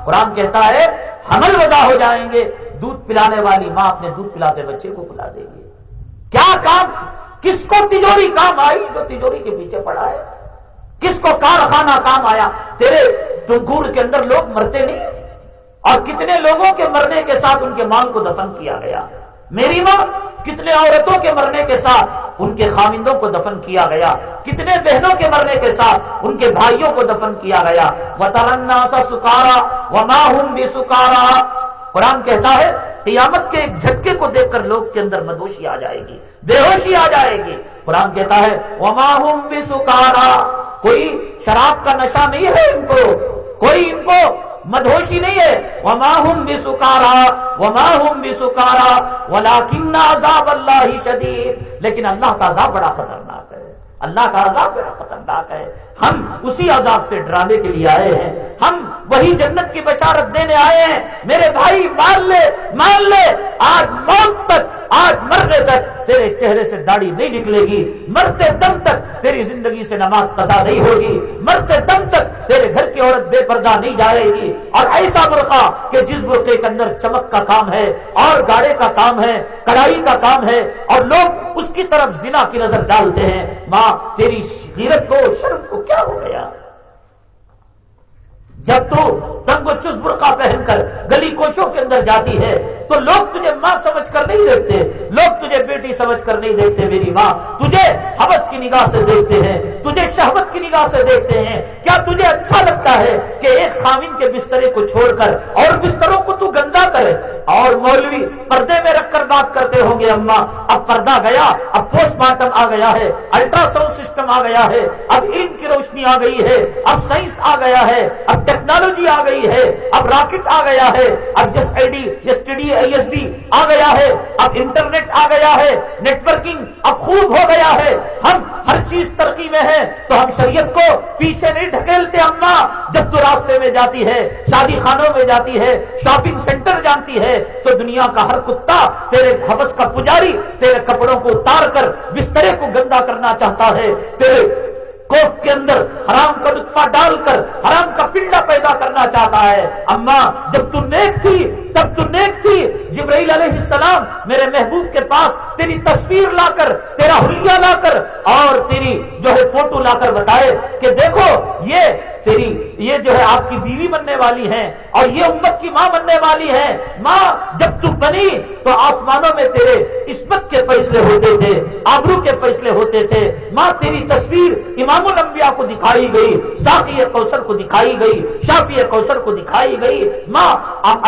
قرآن کہتا ہے، حمل وضع ہو جائیں گے، دودھ پلانے والی ماں اپنے دودھ پلاتے بچے کو پلا دے گی۔ کیا کام؟ کس کو تجوری کام آئی جو تجوری کے پیچھے پڑا ہے؟ کس کو کارخانہ کام آیا؟ تیرے تنکور کے اندر لوگ مرتے نہیں؟ اور کتنے لوگوں کے مرنے کے ساتھ ان کے مال کو دفن کیا گیا؟ میری ماں، کتنے عورتوں کے مرنے کے ساتھ ان کے خامندوں کو دفن کیا گیا۔ کتنے بہنوں کے مرنے کے ساتھ ان کے بھائیوں کو دفن کیا گیا۔ وہ ترنا سا سکارا وہ ماہوم بھی سکارا قرآن کہتا ہے، قیامت کے ایک جھٹکے کو دیکھ کر لوگ کے اندر مدوشی آ جائے گی بے ہوشی آ جائے گی۔ قرآن کہتا ہے وہ ماہوم بھی سکارا کوئی شراب کا نشہ نہیں ہے ان کو، کوئی ان کو مدھوشی نہیں ہے۔ وہ ماہوم بھی سکارا وہ ماہوم بھی سکارا وہ عذاب اللہ ہی شدید لیکن اللہ کا عذاب بڑا خطرناک ہے۔ اللہ کا عذاب بڑا خطرناک ہے۔ ہم اسی عذاب سے ڈرانے کے لیے آئے ہیں۔ ہم وہی جنت کی بشارت دینے آئے ہیں۔ میرے بھائی مان لے مان لے۔ آج موت تک، آج مرنے تک تیرے چہرے سے داڑھی نہیں نکلے گی۔ مرتے دم تک تیری زندگی سے نماز قضا نہیں ہوگی۔ مرتے دم تک تیرے گھر کی عورت بے پردہ نہیں جائے گی۔ اور ایسا برقع کہ جس برقعے کے اندر چمک کا کام ہے، اور گاڑے کا کام ہے کڑائی کا کام ہے، اور لوگ اس کی طرف زنا کی نظر ڈالتے ہیں۔ ماں، تیری غیرت کو، شرم کو کیا ہو گیا جب تو تنگ و چس برقع پہن کر گلی کوچوں کے اندر جاتی ہے، تو لوگ تجھے ماں سمجھ کر نہیں دیکھتے، لوگ تجھے بیٹی سمجھ کر نہیں دیکھتے، میری ماں، تجھے حوث کی نگاہ سے دیکھتے ہیں، تجھے شہبت کی نگاہ سے دیکھتے ہیں۔ کیا تجھے اچھا لگتا ہے کہ ایک خامن کے بسترے کو چھوڑ کر اور بستروں کو تو گندا کرے اور مولوی، پردے میں رکھ کر بات کرتے ہوں گے اما اب پردہ گیا، اب پوسٹ مارٹم آ گیا ہے، الٹرا ساؤنڈ سسٹم آ گیا ہے، اب علم کی روشنی آ گئی ہے، اب سائنس آ گیا ہے، اب ٹیکنالوجی آ گئی ہے، اب راکٹ آ گیا ہے، اب جس I D S T D I S D آ گیا ہے، اب انٹرنیٹ آ گیا ہے، نیٹورکنگ اب خوب ہو گیا ہے۔ ہم ہر چیز ترقی میں ہے تو ہم شریعت کو پیچھے نہیں ڈھکیلتے اما جب تو راستے میں جاتی ہے، شادی خانوں میں جاتی ہے، شاپنگ سینٹر جانتی ہے، تو دنیا کا ہر کتا تیرے حوث کا پجاری، تیرے کپڑوں کو اتار کر بسترے کو گندا کرنا چاہتا ہے، تیرے گوشت کے اندر حرام کا نطفہ ڈال کر حرام کا پنڈا پیدا کرنا چاہتا ہے۔ اما جب تو نیک تھی تب تو نیک تھی۔ جبرائیل علیہ السلام میرے محبوب کے پاس تیری تصویر لا کر، تیرا حلیہ لا کر اور تیری جو ہے فوٹو لا کر بتائے کہ دیکھو، یہ تیری، یہ جو ہے آپ کی بیوی بننے والی ہے اور یہ امت کی ماں بننے والی ہے ماں، جب تو بنی تو آسمانوں میں تیرے عصمت کے فیصلے ہوتے تھے، آبرو کے فیصلے ہوتے تھے۔ ماں، تیری تصویر امام الانبیاء کو دکھائی گئی ساقی کوثر کو دکھائی گئی، شافی کوثر کو دکھائی گئی۔ ماں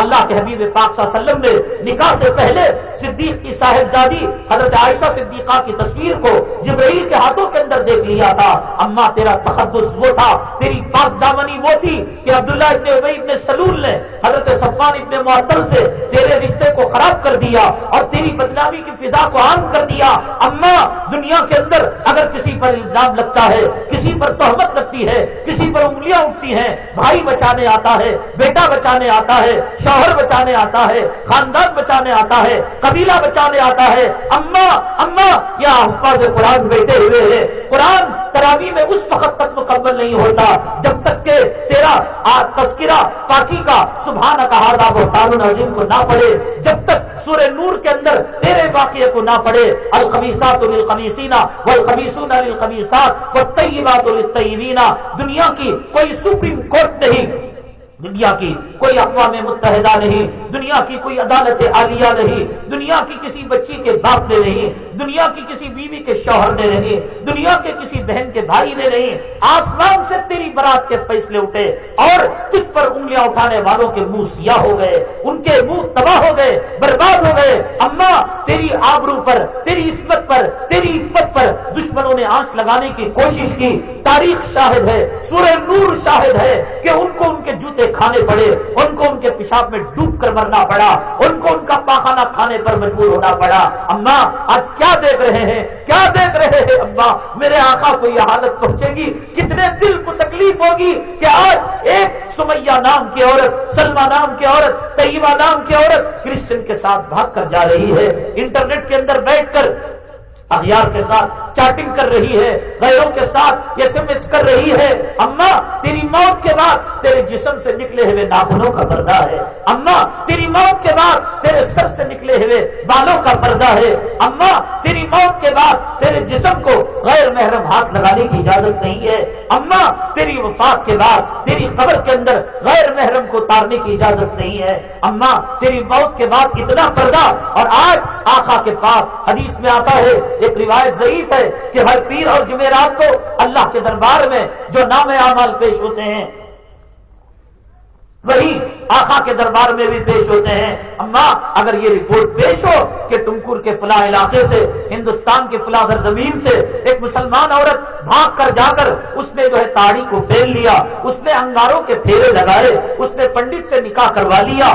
اللہ کے حبیب پاک صلی اللہ علیہ وسلم نے نکاح سے پہلے صدیق کی صاحب دادی حضرت عائشہ صدیقہ کی تصویر کو جبرائیل کے ہاتھوں کے اندر دیکھ لیا تھا۔ اما تیرا تخدس وہ تھا، تیری پاک دامنی وہ تھی کہ عبداللہ ابن ابئی ابن سلول نے حضرت صفان ابن معطل سے تیرے رشتے کو خراب کر دیا اور تیری بدنامی کی فضا کو عام کر دیا۔ اما دنیا کے اندر اگر کسی پر الزام لگتا ہے، کسی پر تہمت لگتی ہے، کسی پر انگلیاں اٹھتی ہیں، بھائی بچانے آتا ہے، بیٹا بچانے آتا ہے، شوہر بچانے آتا ہے، خاندان بچانے آتا ہے، قبیلہ بچانے آتا ہے۔ اما اما، یا حفاظ قرآن بیٹھے ہوئے ہیں۔ قرآن تراوی میں اس وقت تک مکمل نہیں ہوتا، جب تک کہ تیرا تذکرہ پاکی کا سبحان کہا وہ تعلن عظیم کو نہ پڑھے، جب تک سورہ نور کے اندر تیرے واقعے کو نہ پڑھے۔ الخمیسات الخمیسینا والخمیسون للخمیسات والطیبات للطیبینا دنیا کی کوئی سپریم کورٹ نہیں۔ دنیا کی کوئی اقوام متحدہ نہیں، دنیا کی کوئی عدالت عالیہ نہیں، دنیا کی کسی بچی کے باپ نے نہیں، دنیا کی کسی بیوی کے شوہر نے نہیں، دنیا کے کسی بہن کے بھائی نے نہیں، آسمان سے تیری برات کے فیصلے اٹھے اور تجھ پر انگلیاں اٹھانے والوں کے منہ سیاہ ہو گئے، ان کے منہ تباہ ہو گئے، برباد ہو گئے۔ اما، تیری آبرو پر، تیری عزت پر، تیری عزت پر دشمنوں نے آنکھ لگانے کی کوشش کی۔ تاریخ شاہد ہے، سورہ نور شاہد ہے کہ ان کو ان کے جوتے کھانے پڑے، ان کو ان کے پیشاب میں ڈوب کر مرنا پڑا، ان کو ان کا پاخانہ کھانے پر مجبور ہونا پڑا۔ اما، آج کیا دیکھ رہے ہیں؟ کیا دیکھ رہے ہیں؟ اما، میرے آقا کو یہ حالت پہنچے گی۔ کتنے دل کو تکلیف ہوگی کہ آج ایک سمیہ نام کی عورت سلما نام کی عورت، طیبہ نام کی عورت کرسچن کے ساتھ بھاگ کر جا رہی ہے۔ انٹرنیٹ کے اندر بیٹھ کر اخیار کے ساتھ چیٹنگ کر رہی ہے، غیروں کے ساتھ ایس ایم ایس کر رہی ہے۔ اما، تیری موت کے بعد تیرے جسم سے نکلے ہوئے ناخنوں کا پردہ ہے۔ اما، تیری موت کے بعد تیرے سر سے نکلے ہوئے بالوں کا پردہ ہے۔ اما، تیری موت کے بعد تیرے جسم کو غیر محرم ہاتھ لگانے کی اجازت نہیں ہے۔ اما، تیری وفات کے بعد تیری قبر کے اندر غیر محرم کو اتارنے کی اجازت نہیں ہے۔ اما، تیری موت کے بعد اتنا پردہ اور آج آخا کے پاس حدیث میں آتا ہے، ایک روایت ضعیف ہے۔ کہ ہر پیر اور جمعرات کو اللہ کے دربار میں جو نام اعمال پیش ہوتے ہیں، وہی آخا کے دربار میں بھی پیش ہوتے ہیں۔ اما، اگر یہ رپورٹ پیش ہو کہ تمکور کے فلاں علاقے سے، ہندوستان کے فلاں زمین سے ایک مسلمان عورت بھاگ کر جا کر اس نے جو ہے تاڑی کو پھیل لیا، اس نے انگاروں کے پھیرے لگائے، اس نے پنڈت سے نکاح کروا لیا۔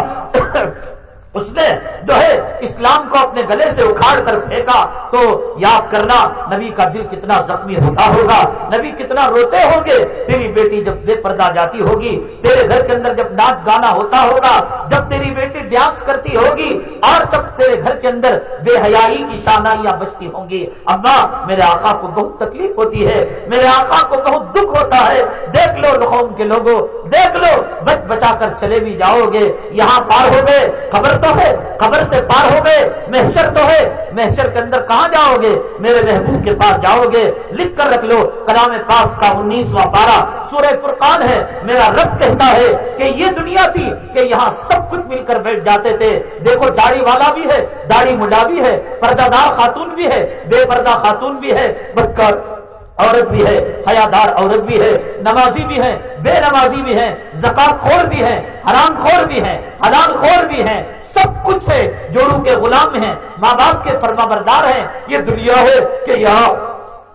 اس نے جو ہے اسلام کو اپنے گلے سے اکھاڑ کر پھینکا تو یاد کرنا نبی کا دل کتنا زخمی ہوتا ہوگا۔ نبی کتنا روتے ہوں گے؟ تیری بیٹی جب بے پردہ جاتی ہوگی، تیرے گھر کے اندر جب ناچ گانا ہوتا ہوگا، جب تیری بیٹی ڈانس کرتی ہوگی اور تب تیرے گھر کے اندر بے حیائی کی شانائیاں بچتی ہوں گی۔ اما، میرے آقا کو بہت تکلیف ہوتی ہے، میرے آقا کو بہت دکھ ہوتا ہے۔ دیکھ لو قوم کے لوگوں، دیکھ لو بچ بچا کر چلے بھی جاؤ گے، یہاں پار ہو گئے، خبر تو ہے قبر سے پار ہو گئے، محشر تو ہے۔ محشر کے اندر کہاں جاؤ گے؟ میرے محبوب کے پاس جاؤ گے۔ لکھ کر رکھ لو، کلام پاس کا انیسواں پارا سورہ فرقان ہے۔ میرا رب کہتا ہے کہ یہ دنیا تھی کہ یہاں سب کچھ مل کر بیٹھ جاتے تھے۔ دیکھو، داڑھی والا بھی ہے، داڑھی مڈا بھی ہے، پردہ دار خاتون بھی ہے، بے پردہ خاتون بھی ہے۔ بدکر عورت بھی ہے، حیادار عورت بھی ہے، نمازی بھی ہے بے نمازی بھی ہے زکات خور بھی ہے حرام خور بھی ہے حلال خور بھی ہے سب کچھ ہے جوڑوں کے غلام ہیں، ماں باپ کے فرما بردار ہیں، یہ دنیا ہے کہ یہاں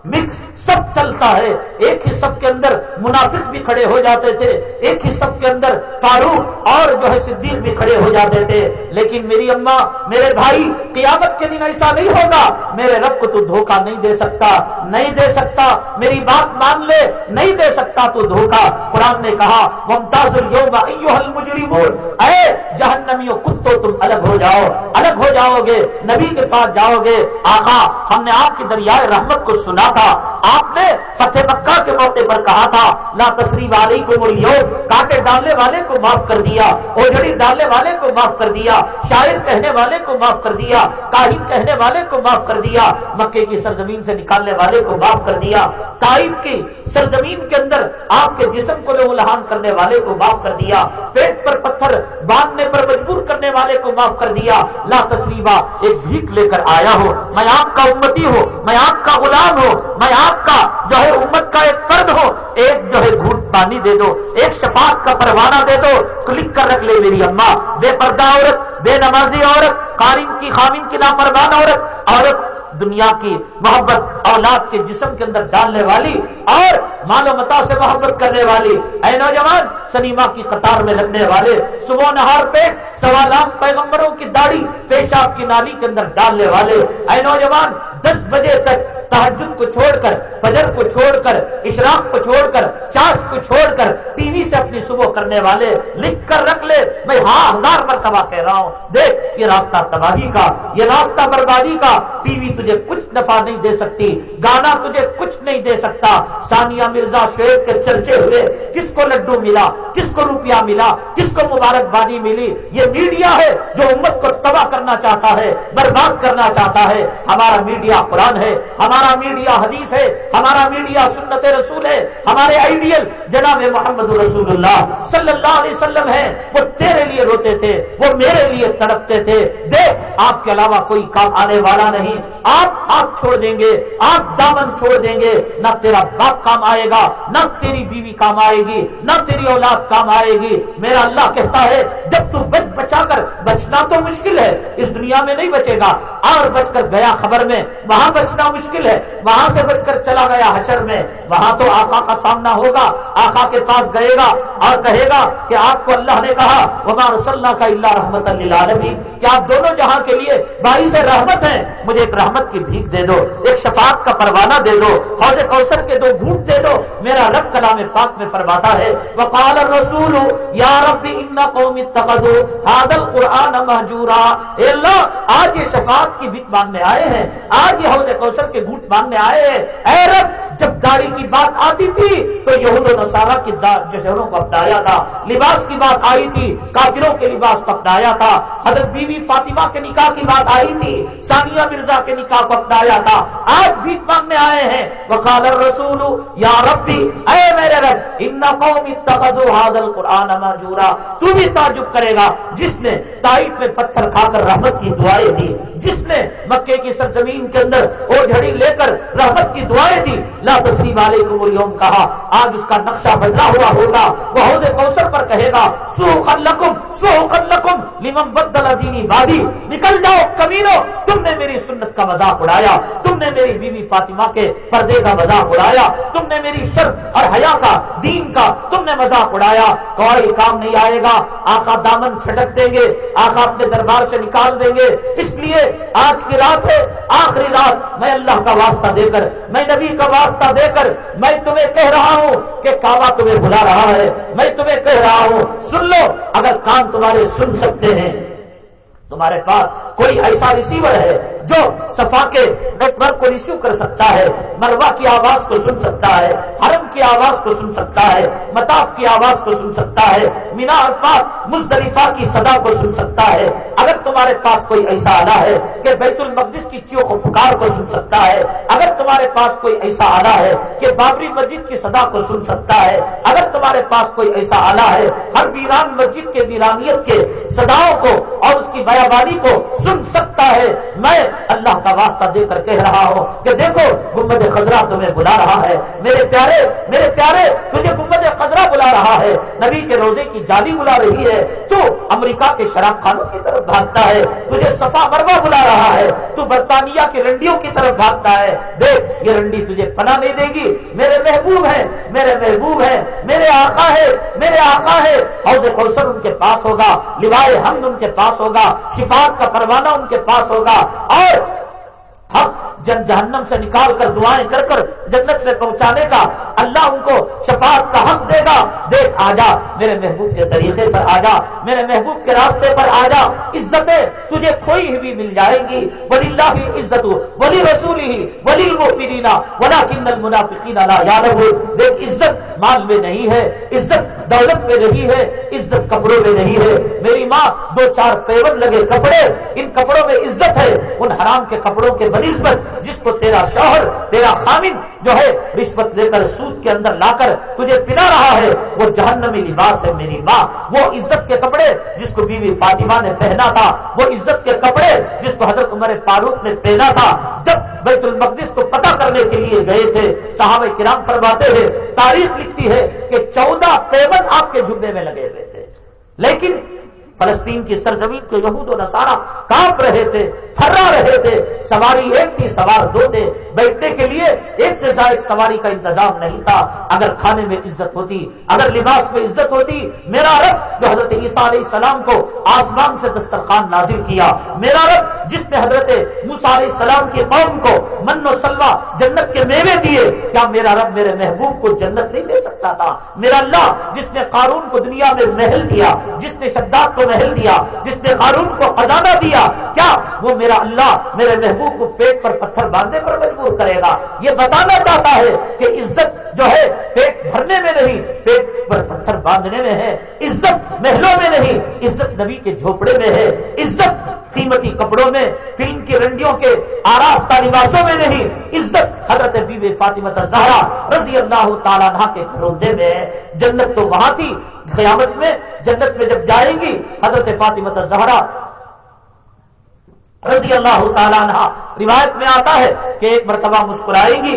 مکس سب چلتا ہے۔ ایک ہی سب کے اندر منافق بھی کھڑے ہو جاتے تھے۔ ایک ہی سب کے اندر فاروق اور جو ہے صدیق بھی کھڑے ہو جاتے تھے۔ لیکن میری اماں میرے بھائی، قیامت کے دن ایسا نہیں ہوگا۔ میرے رب کو تو دھوکہ نہیں دے سکتا، نہیں دے سکتا۔ میری بات مان لے، نہیں دے سکتا تو دھوکہ۔ قرآن نے کہا ممتاز المجرمون اے جہنمیوں کتو تم الگ ہو جاؤ۔ الگ ہو جاؤ گے، نبی کے پاس جاؤ گے۔ آقا، ہم نے آپ کی دریائے رحمت کو سنا۔ تھا۔ آپ نے فتح مکہ کے موقع پر کہا تھا، لا تصریف والی کو مڑیو کاٹے ڈالنے والے کو معاف کر دیا اوجڑی یعنی ڈالنے والے کو معاف کر دیا، شاعر کہنے والے کو معاف کر دیا، کاہن کہنے والے کو معاف کر دیا، مکے کی سرزمین سے نکالنے والے کو معاف کر دیا تائف کی سرزمین کے اندر آپ کے جسم کو لوگ لہان کرنے والے کو معاف کر دیا، پیٹ پر پتھر باندھنے پر مجبور کرنے والے کو معاف کر دیا۔ لا تصریفہ ایک بھیک لے کر آیا ہو میں آپ کا امتی ہوں، میں آپ کا غلام ہوں۔ میں آپ کا جو ہے امت کا ایک فرد ہو ایک جو ہے گھوٹ پانی دے دو، ایک شفاعت کا پروانہ دے دو، کلک کر رکھ لے میری اماں بے پردہ عورت، بے نمازی عورت قارن کی خامن کی نافرمان عورت عورت دنیا کی محبت، اولاد کے جسم کے اندر ڈالنے والی اور مانو متا سے محبت کرنے والی۔ اے نوجوان، سنیما کی قطار میں لگنے والے، صبح نہار پہ سوالات پیغمبروں کی داڑھی، پیشاب کی نالی کے اندر ڈالنے والے۔ اے نوجوان، دس بجے تک تحجد کو چھوڑ کر، فجر کو چھوڑ کر، اشراق کو چھوڑ کر، چارج کو چھوڑ کر ٹی وی سے اپنی صبح کرنے والے لکھ کر رکھ لے، میں ہاں ہزار مرتبہ کہہ رہا ہوں، دیکھ یہ راستہ تباہی کا، یہ راستہ بربادی کا، ٹی وی تجھے کچھ نفع نہیں دے سکتی، گانا تجھے کچھ نہیں دے سکتا سانیہ مرزا شعیب کے چرچے ہوئے، کس کو لڈو ملا، کس کو روپیہ ملا، کس کو مبارکبادی ملی، یہ میڈیا ہے جو امت کو تباہ کرنا چاہتا ہے، برباد کرنا چاہتا ہے، ہمارا میڈیا قرآن ہے، ہمارا ہمارا میڈیا حدیث ہے، ہمارا میڈیا سنت رسول ہے، ہمارے آئیڈیل جناب محمد رسول اللہ صلی اللہ علیہ وسلم ہے وہ تیرے لیے روتے تھے، وہ میرے لیے تڑپتے تھے۔ دیکھ، آپ کے علاوہ کوئی کام آنے والا نہیں۔ آپ ہاتھ چھوڑ دیں گے، آپ دامن چھوڑ دیں گے۔ نہ تیرا باپ کام آئے گا، نہ تیری بیوی کام آئے گی، نہ تیری اولاد کام آئے گی۔ میرا اللہ کہتا ہے، جب تو بچ بچا کر، بچنا تو مشکل ہے، اس دنیا میں نہیں بچے گا۔ اور بچ کر گیا خبر میں، وہاں بچنا مشکل ہے، وہاں سے بچ کر چلا گیا حشر میں۔ وہاں تو آقا کا سامنا ہوگا، آقا کے پاس گئے گا اور کہے گا کہ آپ کو اللہ نے کہا، وما رسول کا اللہ رحمت اللہ کہ آپ دونوں جہاں کے لیے باعث رحمت ہیں، مجھے ایک رحمت کی بھیک دے دو، ایک شفاعت کا پروانہ دے دو، حوض کوثر کے دو گھوٹ دے دو۔ میرا رب کلام پاک میں فرماتا ہے، وقال الرسول، یا رب ان قوم اتخذوا هذا القران مهجورا۔ اے اللہ، آج یہ شفاعت کی بھیک مانگنے آئے ہیں، آج یہ حوض کوثر کے گھوٹ مانگنے آئے، اے رب، جب داڑھی کی بات آتی تھی تو یہود و نصارہ کی جو شہروں کو اپنایا تھا، لباس کی بات آئی تھی، کافروں کے لباس کو اپنایا تھا، حضرت بی بی فاطمہ کے نکاح کی بات آئی تھی، ثانیہ مرزا کے نکاح کو اپنایا تھا۔ آج بھی مانگنے آئے ہیں۔ وقال الرسول، یا ربی، اے میرے رب، ان قوم اتخذوا هذا القران مهجورا تو بھی تعجب کرے گا، جس نے تائف میں پتھر کھا کر رحمت کی دعائیں دی، جس نے مکے کی سرزمین کے اندر وہ جھڑی لے کر رحمت کی دعائیں دی۔ لا تسلیم علیکم اليوم کہا، آج اس کا نقشہ بدلا ہوا ہوگا۔ وہ حوض کوثر پر کہے گا سوخن لکم سوخن لکم، لمن بدل دینی بادی نکل جاؤ، کمینو۔ تم نے میری سنت کا مذاق اڑایا۔ تم نے میری بیوی فاطمہ کے پردے کا مذاق اڑایا۔ تم نے میری شر اور حیا کا، دین کا تم نے مذاق اڑایا۔ کوئی کام نہیں آئے گا۔ آقا دامن چھٹک دیں گے۔ آقا اپنے دربار سے نکال دیں گے۔ اس لیے آج کی رات ہے، آخری رات میں اللہ کا واسطہ دے کر، میں نبی کا واسطہ دے کر، میں تمہیں کہہ رہا ہوں کہ کعبہ تمہیں بلا رہا ہے، میں تمہیں کہہ رہا ہوں، سن لو، اگر کان تمہارے سن سکتے ہیں۔ تمہارے پاس کوئی ایسا ریسیور ہے جو صفا کے نیٹ ورک کو ریسیو کر سکتا ہے مروا کی آواز کو سن سکتا ہے، حرم کی آواز کو سن سکتا ہے متاف کی آواز کو سن سکتا ہے، مینا الفاظ مزدلفہ کی صدا کو سن سکتا ہے۔ اگر تمہارے پاس کوئی ایسا آلہ ہے کہ بیت المقدس کی چیخ و پکار کو سن سکتا ہے، اگر تمہارے پاس کوئی ایسا آلہ ہے کہ بابری مسجد کی صدا کو سن سکتا ہے، اگر تمہارے پاس کوئی ایسا آلہ ہے ہر ویران مسجد کے ویرانیت کے صداؤں کو اور اس کی بیابانی کو سن سکتا ہے، میں اللہ کا واسطہ دے کر کہہ رہا ہو کہ دیکھو، گمبد خزرہ تمہیں بلا رہا ہے۔ میرے پیارے میرے پیارے، تجھے گمبد خزرہ بلا رہا ہے۔ نبی کے روزے کی جالی بلا رہی ہے۔ تو امریکہ کے شراب خانوں کی طرف بھاگتا ہے۔ تجھے صفا مروا بلا رہا ہے۔ تو برطانیہ کی رنڈیوں کی طرف بھاگتا ہے۔ دیکھ، یہ رنڈی تجھے پناہ نہیں دے گی۔ میرے محبوب ہے میرے محبوب ہے میرے آقا ہے میرے آقا ہے حوض کوثر ان کے پاس ہوگا، لوائے حمد ان کے پاس ہوگا، شفاعت کا پروانہ ان کے پاس ہوگا۔ اور earth. حق جن جہنم سے نکال کر دعائیں کر کر جنت سے پہنچانے کا، اللہ ان کو شفاعت کا حق دے گا۔ دیکھ، آ جا، میرے محبوب کے طریقے پر آ جا، میرے محبوب کے راستے پر آ جا۔ عزتیں تجھے کھوئی ہوئی مل جائیں گی۔ ولی اللہ ہی عزت ولی رسول ہی ولی المؤمنین ولا کن المنافقین لا یاد دیکھ، عزت مال میں نہیں ہے، عزت دولت میں نہیں ہے، عزت کپڑوں میں نہیں ہے۔ میری ماں دو چار پیور لگے کپڑے، ان کپڑوں میں عزت ہے، ان حرام کے کپڑوں کے بنسبت جس کو تیرا شوہر، تیرا خامن جو ہے رشوت لے کر سود کے اندر لا کر تجھے پلا رہا ہے، وہ جہنمی لباس ہے میری ماں۔ وہ عزت کے کپڑے جس کو بیوی فاطمہ نے پہنا تھا، وہ عزت کے کپڑے جس کو حضرت عمر فاروق نے پہنا تھا۔ جب بیت المقدس کو پتہ کرنے کے لیے گئے تھے، صحابہ کرام فرماتے ہیں، تاریخ لکھتی ہے کہ چودہ پیمن آپ کے جمعے میں لگے ہوئے تھے۔ لیکن فلسطین کی سرزمین کے یہود و نصارہ کانپ رہے تھے تھرا رہے تھے، سواری ایک تھی، سوار دو تھے۔ بیٹھنے کے لیے ایک سے زائد سواری کا انتظام نہیں تھا۔ اگر کھانے میں عزت ہوتی، اگر لباس میں عزت ہوتی، میرا رب جو حضرت عیسیٰ علیہ السلام کو آسمان سے دسترخوان نازل کیا، میرا رب جس نے حضرت علیہ السلام کی قوم کو من و سلوا جنت کے میوے دیے، کیا میرا رب میرے محبوب کو جنت نہیں دے سکتا تھا؟ میرا اللہ جس نے قارون کو دنیا میں محل دیا جس نے شداد کو محل دیا، جس نے قارون کو خزانہ دیا، کیا؟ وہ میرا اللہ، میرے محبوب کو پیٹ پر پتھر باندھنے پر مجبور کرے گا۔ یہ بتانا چاہتا ہے کہ عزت جو ہے پیٹ بھرنے میں نہیں، پیٹ پر پتھر باندھنے میں ہے۔ عزت محلوں میں نہیں، عزت نبی کے جھوپڑے میں ہے۔ عزت قیمتی کپڑوں میں فلم کی رنڈیوں کے آراستہ لباسوں میں نہیں۔ عزت حضرت بی فاطمہ زہرا رضی اللہ تعالیٰ کے فروغے میں ہے۔ جنت تو وہاں تھی قیامت میں جنت میں جب جائیں گی، حضرت فاطمہ زہرا رضی اللہ تعالیٰ روایت میں آتا ہے کہ ایک مرتبہ مسکرائیں گی،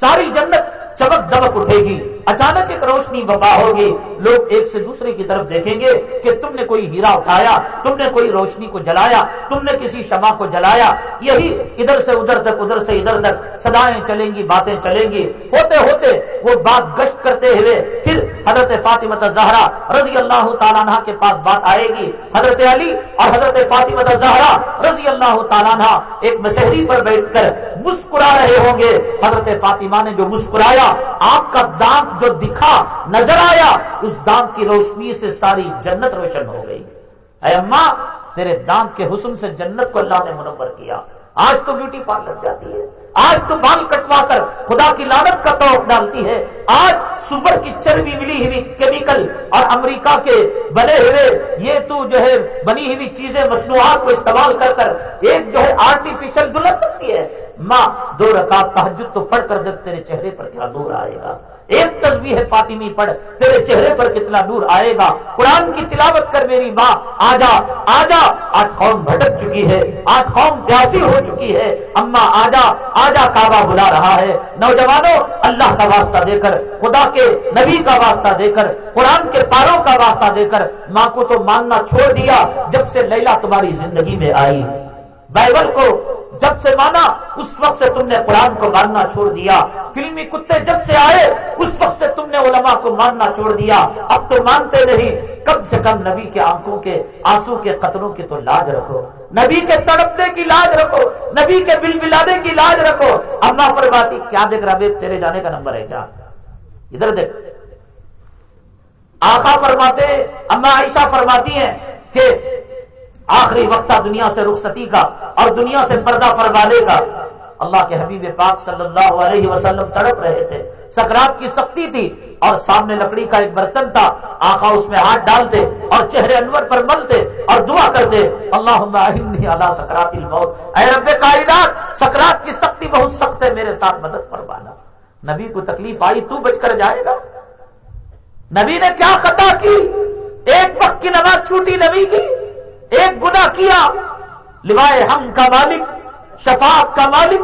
ساری جنت چمک دمک اٹھے گی۔ اچانک ایک روشنی وبا ہوگی۔ لوگ ایک سے دوسرے کی طرف دیکھیں گے کہ تم نے کوئی ہیرا اٹھایا، تم نے کوئی روشنی کو جلایا، تم نے کسی شمع کو جلایا۔ یہی ادھر سے ادھر تک، ادھر سے ادھر تک سدائیں چلیں گی، باتیں چلیں گی۔ ہوتے ہوتے وہ بات گشت کرتے ہوئے پھر حضرت فاطمت زہرا رضی اللہ تعالیٰ کے پاس بات آئے گی۔ حضرت علی اور حضرت فاطمت زہرا رضی اللہ تعالیٰ ایک مسحری پر بیٹھ کر مسکرا رہے ہوں گے۔ حضرت فاطمہ نے جو مسکرایا آپ کا دانت جو دکھا، نظر آیا، اس دانت کی روشنی سے ساری جنت روشن ہو گئی۔ اے اماں، تیرے دانت کے حسن سے جنت کو اللہ نے منور کیا۔ آج تو بیوٹی پارلر جاتی ہے۔ آج تو بال کٹوا کر خدا کی لانت کا توق ڈالتی ہے آج سپر کی چربی ملی ہوئی کیمیکل اور امریکہ کے بنے ہوئے یہ تو جو ہے بنی ہوئی چیزیں مصنوعات کو استعمال کر کر ایک جو ہے آرٹیفیشل دلہن بنتی ہے۔ ماں، دو رکعت تحجد تو پڑھ کر جب تیرے چہرے پر کیا دور آئے گا۔ ایک تصویر ہے فاطمی پڑھ، تیرے چہرے پر کتنا نور آئے گا۔ قرآن کی تلاوت کر میری ماں، آجا آجا، آج قوم بھٹک چکی ہے، آج قوم پیاسی ہو چکی ہے۔ اما، آجا آجا کعبہ بلا رہا ہے۔ نوجوانوں، اللہ کا واسطہ دے کر خدا کے نبی کا واسطہ دے کر قرآن کے پاروں کا واسطہ دے کر ماں کو تو ماننا چھوڑ دیا جب سے لیلا تمہاری زندگی میں آئی۔ بائبل کو جب سے مانا، اس وقت سے تم نے قرآن کو ماننا چھوڑ دیا۔ فلمی کتے جب سے آئے، اس وقت سے تم نے علماء کو ماننا چھوڑ دیا۔ اب تو مانتے نہیں، کم سے کم نبی کے آنکھوں کے، آنسو کے قطروں کی تو لاج رکھو۔ نبی کے تڑپنے کی لاج رکھو، نبی کے بل بلانے کی لاج رکھو۔ اما فرماتی، کیا دیکھ رہا تیرے جانے کا نمبر ہے کیا؟ ادھر دیکھ۔ آخا فرماتے، اما عائشہ فرماتی ہیں کہ آخری وقت دنیا سے رخصتی کا اور دنیا سے پردہ فرمانے کا۔ اللہ کے حبیب پاک صلی اللہ علیہ وسلم تڑپ رہے تھے۔ سکرات کی سختی تھی۔ اور سامنے لکڑی کا ایک برتن تھا، آقا اس میں ہاتھ ڈالتے اور چہرے انور پر ملتے اور دعا کرتے اللہ اللہ سکرات الموت. اے رب کائنات، سکرات کی سختی بہت سخت ہے، میرے ساتھ مدد فرمانا۔ نبی کو تکلیف آئی، تو بچ کر جائے گا۔ نبی نے کیا خطا کی؟ ایک وقت کی نماز چھوٹی نبی کی، ایک گنا کیا۔ لوائے ہم کا مالک، شفاعت کا مالک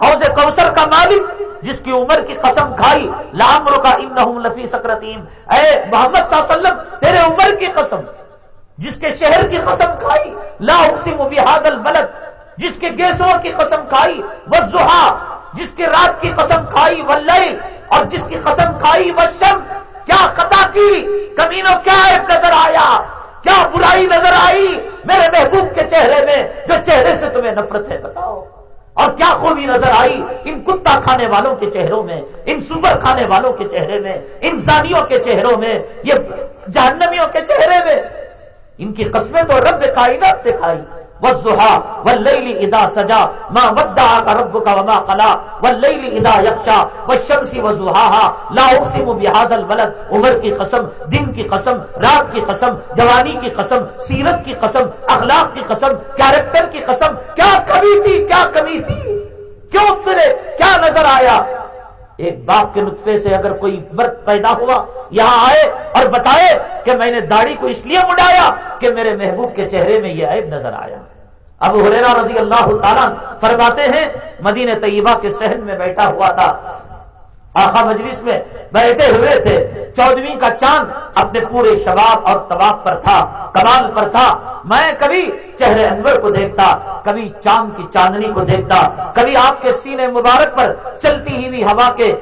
حوض کوثر کا مالک، جس کی عمر کی قسم کھائی لامر کا ان لفی سکرتیم۔ اے محمد صلی اللہ علیہ وسلم، تیرے عمر کی قسم، جس کے شہر کی قسم کھائی، لا اقسم بحاد البلد۔ جس کے گیسوں کی قسم کھائی وہ جس کے رات کی قسم کھائی وہ اور جس کی قسم کھائی وہ شم کیا قطع کی؟ کمینوں کیا ایک نظر آیا؟ کیا برائی نظر آئی؟ میرے محبوب کے چہرے میں، جو چہرے سے تمہیں نفرت ہے، بتاؤ۔ اور کیا خوبی نظر آئی ان کتا کھانے والوں کے چہروں میں، ان سور کھانے والوں کے چہرے میں، ان زانیوں کے چہروں میں، یہ جہنمیوں کے چہرے میں۔ ان کی قسمیں تو رب کائنات دکھائی وزحا واللیل اذا سجا ما ودعك ربك وما قلا واللیل اذا يخشى، والشمس وزحاها لا اقسم بهذا البلد، عمر کی قسم، دن کی قسم، رات کی قسم، جوانی کی قسم، سیرت کی قسم، اخلاق کی قسم کیریکٹر کی قسم، کیا کمی تھی، کیا کمی تھی؟ کیوں تیرے کیا نظر آیا؟ ایک باپ کے نطفے سے اگر کوئی مرد پیدا ہوا، یہاں آئے اور بتائے کہ میں نے داڑھی کو اس لیے مڈایا کہ میرے محبوب کے چہرے میں یہ عیب نظر آیا۔ ابو حریرا رضی اللہ تعالیٰ فرماتے ہیں مدین طیبہ کے سہن میں بیٹھا ہوا تھا۔ آخا مجلس میں بیٹھے ہوئے تھے۔ چودویں کا چاند اپنے پورے شباب اور طباب پر تھا، کمال پر تھا۔ میں کبھی چہرے انور کو دیکھتا، کبھی چاند کی چاندنی کو دیکھتا، کبھی آپ کے سینے مبارک پر چلتی ہی ہوئی ہوا کے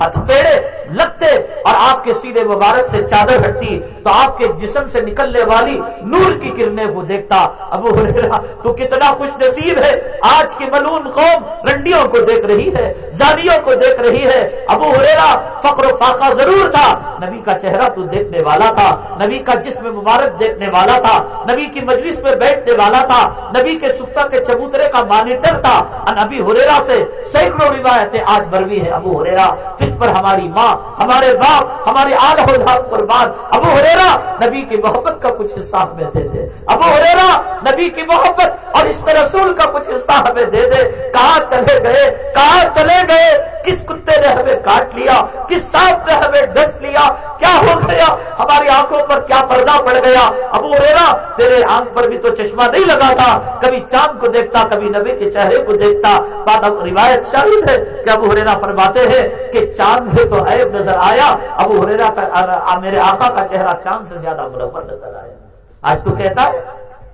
ہتھیڑے لگتے اور آپ کے سینے مبارک سے چادر ہٹتی تو آپ کے جسم سے نکلنے والی نور کی کرنیں وہ دیکھتا، ابو تو کتنا خوش نصیب ہے، آج کی ملون قوم رنڈیوں کو دیکھ رہی ہے زادیوں کو دیکھ رہی ہے، ابو ہریرا فقر و فاقہ ضرور تھا، نبی کا چہرہ تو دیکھنے والا تھا، نبی کا جسم مبارک دیکھنے والا تھا، نبی کی مجلس میں بیٹھنے والا تھا، نبی کے سفا کے چبوترے کا مانیٹر تھا۔ نبی ہریرا سے سینکڑوں روایتیں آج بروی ہے ابو ہریرا فکر پر ہماری ماں، ہمارے باپ ہمارے آل ہو قربان۔ ابو ہریرا نبی کی محبت کا کچھ حصہ ہمیں دے دے۔ ابو ہریرا نبی کی محبت اور اس میں رسول کا کچھ حصہ ہمیں دے دے۔ کہاں چلے گئے؟ کہاں چلے گئے؟ کس کتے نے ہمیں کاٹ لیا؟ کس سانپ نے ہمیں ڈس لیا؟ کیا ہو گیا؟ ہماری آنکھوں پر کیا پردہ پڑ گیا؟ ابو ریرا تیرے آنکھ پر بھی تو چشمہ نہیں لگا تھا کبھی چاند کو دیکھتا، کبھی نبی کے چہرے کو دیکھتا۔ بات اب روایت شاہد ہے کہ ابو ہریرا فرماتے ہیں کہ چاند سے تو عیب نظر آیا۔ ابو ہریرا کا میرے آقا کا چہرہ چاند سے زیادہ منور نظر آیا۔ آج تو کہتا ہے،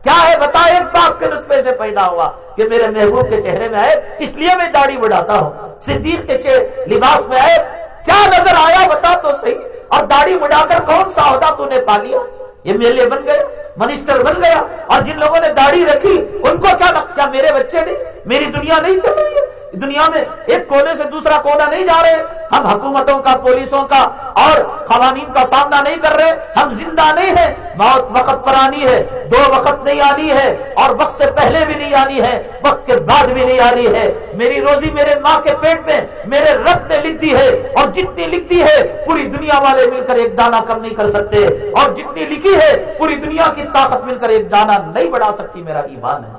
کیا ہے بتا ایک باپ کے نطفے سے پیدا ہوا کہ میرے محبوب کے چہرے میں آئے اس لیے میں داڑھی بڑھاتا ہوں۔ صدیق کے لباس میں آئے کیا نظر آیا بتا تو صحیح؟ اور داڑھی بڑھا کر کون سا عہدہ تو نے پا لیا؟ ایم ایل اے بن گیا منسٹر بن گیا، اور جن لوگوں نے داڑھی رکھی، ان کو کیا کیا میرے بچے نہیں؟ میری دنیا نہیں چل رہی ہے۔ دنیا میں ایک کونے سے دوسرا کونا نہیں جا رہے۔ ہم حکومتوں کا، پولیسوں کا اور قوانین کا سامنا نہیں کر رہے۔ ہم زندہ نہیں ہیں۔ موت وقت پر آنی ہے۔ دو وقت نہیں آنی ہے۔ اور وقت سے پہلے بھی نہیں آنی ہے۔ وقت کے بعد بھی نہیں آنی ہے۔ میری روزی میرے ماں کے پیٹ میں، میرے رب نے لکھ دی ہے۔ اور جتنی لکھتی ہے، پوری دنیا والے مل کر ایک دانہ کم نہیں کر سکتے۔ اور جتنی لکھی ہے، پوری دنیا کی طاقت مل کر ایک دانہ نہیں بڑھا سکتی۔ میرا ایمان ہے۔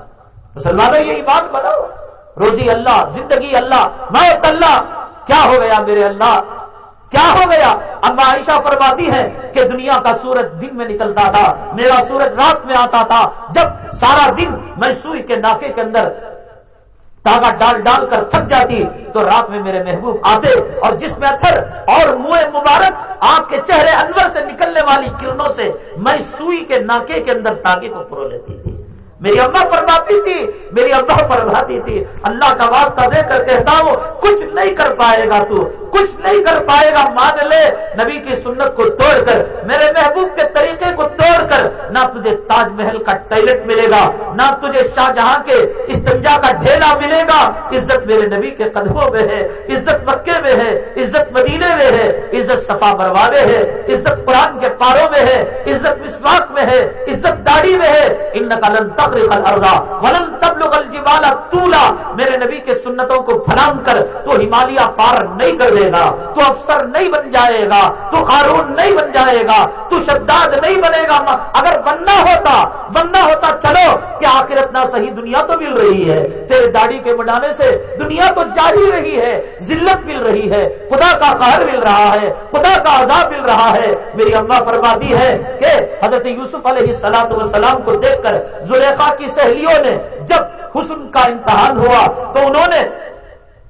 مسلمانوں، یہ ایمان بناؤ۔ روزی اللہ، زندگی اللہ، موت اللہ۔ کیا ہو گیا میرے اللہ؟ کیا ہو گیا؟ اب عائشہ فرماتی ہے کہ دنیا کا سورج دن میں نکلتا تھا، میرا سورج رات میں آتا تھا۔ جب سارا دن میں سوئی کے ناکے کے اندر تاگا ڈال ڈال کر تھک جاتی، تو رات میں میرے محبوب آتے اور جس میں اثر اور منہ مبارک آپ کے چہرے انور سے نکلنے والی کرنوں سے میں سوئی کے ناکے کے اندر تاگے کو پرو لیتی تھی۔ میری ابا فرماتی تھی، میری ابا فرماتی تھی۔ اللہ کا واسطہ دے کر کہتا ہوں، کچھ نہیں کر پائے گا تو، کچھ نہیں کر پائے گا، مان لے۔ نبی کی سنت کو توڑ کر، میرے محبوب کے طریقے کو توڑ کر، نہ تجھے تاج محل کا ٹائلٹ ملے گا، نہ تجھے شاہ جہاں کے استنجا کا ڈھیلا ملے گا۔ عزت میرے نبی کے قدموں میں ہے، عزت مکے میں ہے، عزت مدینے میں ہے، عزت صفا بروالے ہے، عزت قرآن کے پاروں میں ہے، عزت مسواک میں ہے، عزت داڑھی میں ہے۔ ان نقل ولن تبلغ الجبال طولا۔ میرے نبی کے سنتوں کو پھلانگ کر تو ہمالیہ پار نہیں کر دے گا، تو افسر نہیں بن جائے گا، تو قارون نہیں بن جائے گا، تو شداد نہیں بنے گا۔ اگر بننا ہوتا بننا ہوتا، چلو کہ آخرت نہ صحیح دنیا تو مل رہی ہے۔ تیرے داڑھی کے بڑھانے سے دنیا تو جاری رہی ہے، ذلت مل رہی ہے، خدا کا قہر مل رہا ہے، خدا کا عذاب مل رہا ہے۔ میری اما فرماتی ہے کہ حضرت یوسف علیہ سلاد وسلام کو دیکھ کر زلیخا کی سہیلیوں نے جب حسن کا امتحان ہوا تو انہوں نے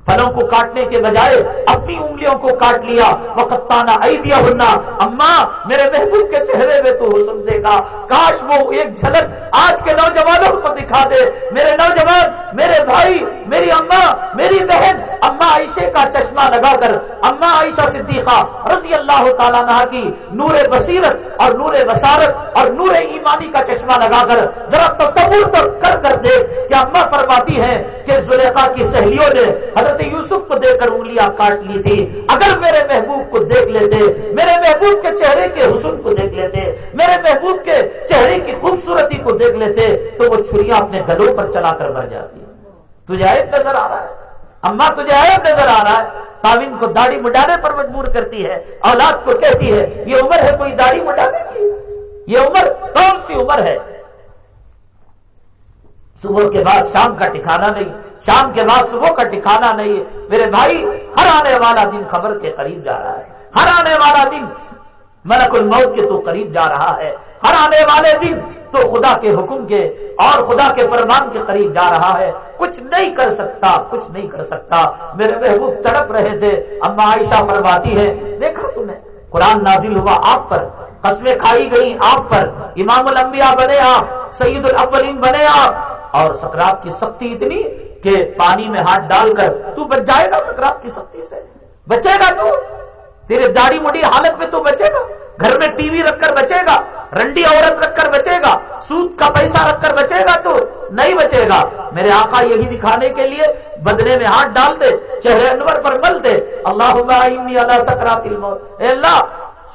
پھلوں کو کاٹنے کے بجائے اپنی انگلیوں کو کاٹ لیا۔ وہ کپتانا دیا بننا اما، میرے محبوب کے چہرے میں تو حسن دے گا۔ کاش وہ ایک جھلک آج کے نوجوانوں کو دکھا دے۔ میرے نوجوان، میرے بھائی، میری اما، میری بہن، اما عائشے کا چشمہ لگا کر، اما عائشہ صدیقہ رضی اللہ تعالیٰ نہ کی نور بصیرت اور نور بسارت اور نور ایمانی کا چشمہ لگا کر ذرا تصور تو کر کر دے کہ اما فرماتی ہیں کہ زلیخا کی سہیلیوں نے حضرت حضرت یوسف کو دیکھ کر انگلیاں کاٹ لی تھی۔ اگر میرے محبوب کو دیکھ لیتے، میرے محبوب کے چہرے کے حسن کو دیکھ لیتے، میرے محبوب کے چہرے کی خوبصورتی کو دیکھ لیتے، تو وہ چھریاں اپنے گلوں پر چلا کر مر جاتی۔ تجھے عیب نظر آ رہا ہے۔ اما تجھے عیب نظر آ رہا ہے۔ تعوین کو داڑھی مڈانے پر مجبور کرتی ہے۔ اولاد کو کہتی ہے، یہ عمر ہے کوئی داڑھی مڈانے کی؟ یہ عمر کون سی عمر ہے؟ صبح کے بعد شام کا ٹھکانا نہیں۔ شام کے بعد صبح کا ٹھکانا نہیں ہے۔ میرے بھائی، ہر آنے والا دن خبر کے قریب جا رہا ہے۔ ہر آنے والا دن ملک الموت کے تو قریب جا رہا ہے۔ ہر آنے والے دن تو خدا کے حکم کے اور خدا کے فرمان کے قریب جا رہا ہے۔ کچھ نہیں کر سکتا، کچھ نہیں کر سکتا۔ میرے محبوب تڑپ رہے تھے۔ اما عائشہ فرماتی ہے، دیکھا تم نے؟ قرآن نازل ہوا آپ پر۔ قسمیں کھائی گئی آپ پر۔ امام الانبیاء بنے آپ سعید الاولین بنے آپ۔ اور سکرات کی سختی اتنی کہ پانی میں ہاتھ ڈال کر، تو بچ جائے گا سکرات کی سختی سے۔ بچے گا تو۔ تیرے داڑھی مڈی حالت میں تو بچے گا۔ گھر میں ٹی وی رکھ کر بچے گا۔ رنڈی عورت رکھ کر بچے گا۔ سود کا پیسہ رکھ کر بچے گا تو نہیں بچے گا۔ میرے آقا یہی دکھانے کے لیے بدنے میں ہاتھ ڈال دے، چہرے انور پر مل دے۔ اللہ اللہ سکرات اللہ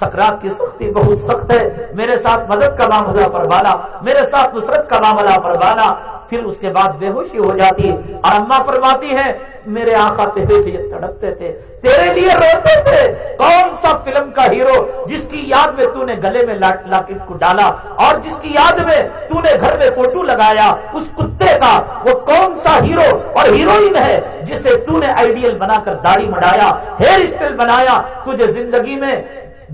سکرات کی سختی بہت سخت ہے۔ میرے ساتھ مدد کا معاملہ فرمانا، میرے ساتھ نصرت کا معاملہ فرمانا، پھر اس کے بعد بے ہوشی ہو جاتی ہے اور اما فرماتی ہے میرے آقا تیرے لیے تڑپتے تھے، تیرے لیے روتے تھے۔ کون سا فلم کا ہیرو جس کی یاد میں تو نے گلے میں لاکٹ کو ڈالا اور جس کی یاد میں تو نے گھر میں فوٹو لگایا اس کتے کا؟ وہ کون سا ہیرو اور ہیروئن ہے جسے تو نے آئیڈیل بنا کر داڑھی مڈایا ہیئر اسٹائل بنایا، تجھے زندگی میں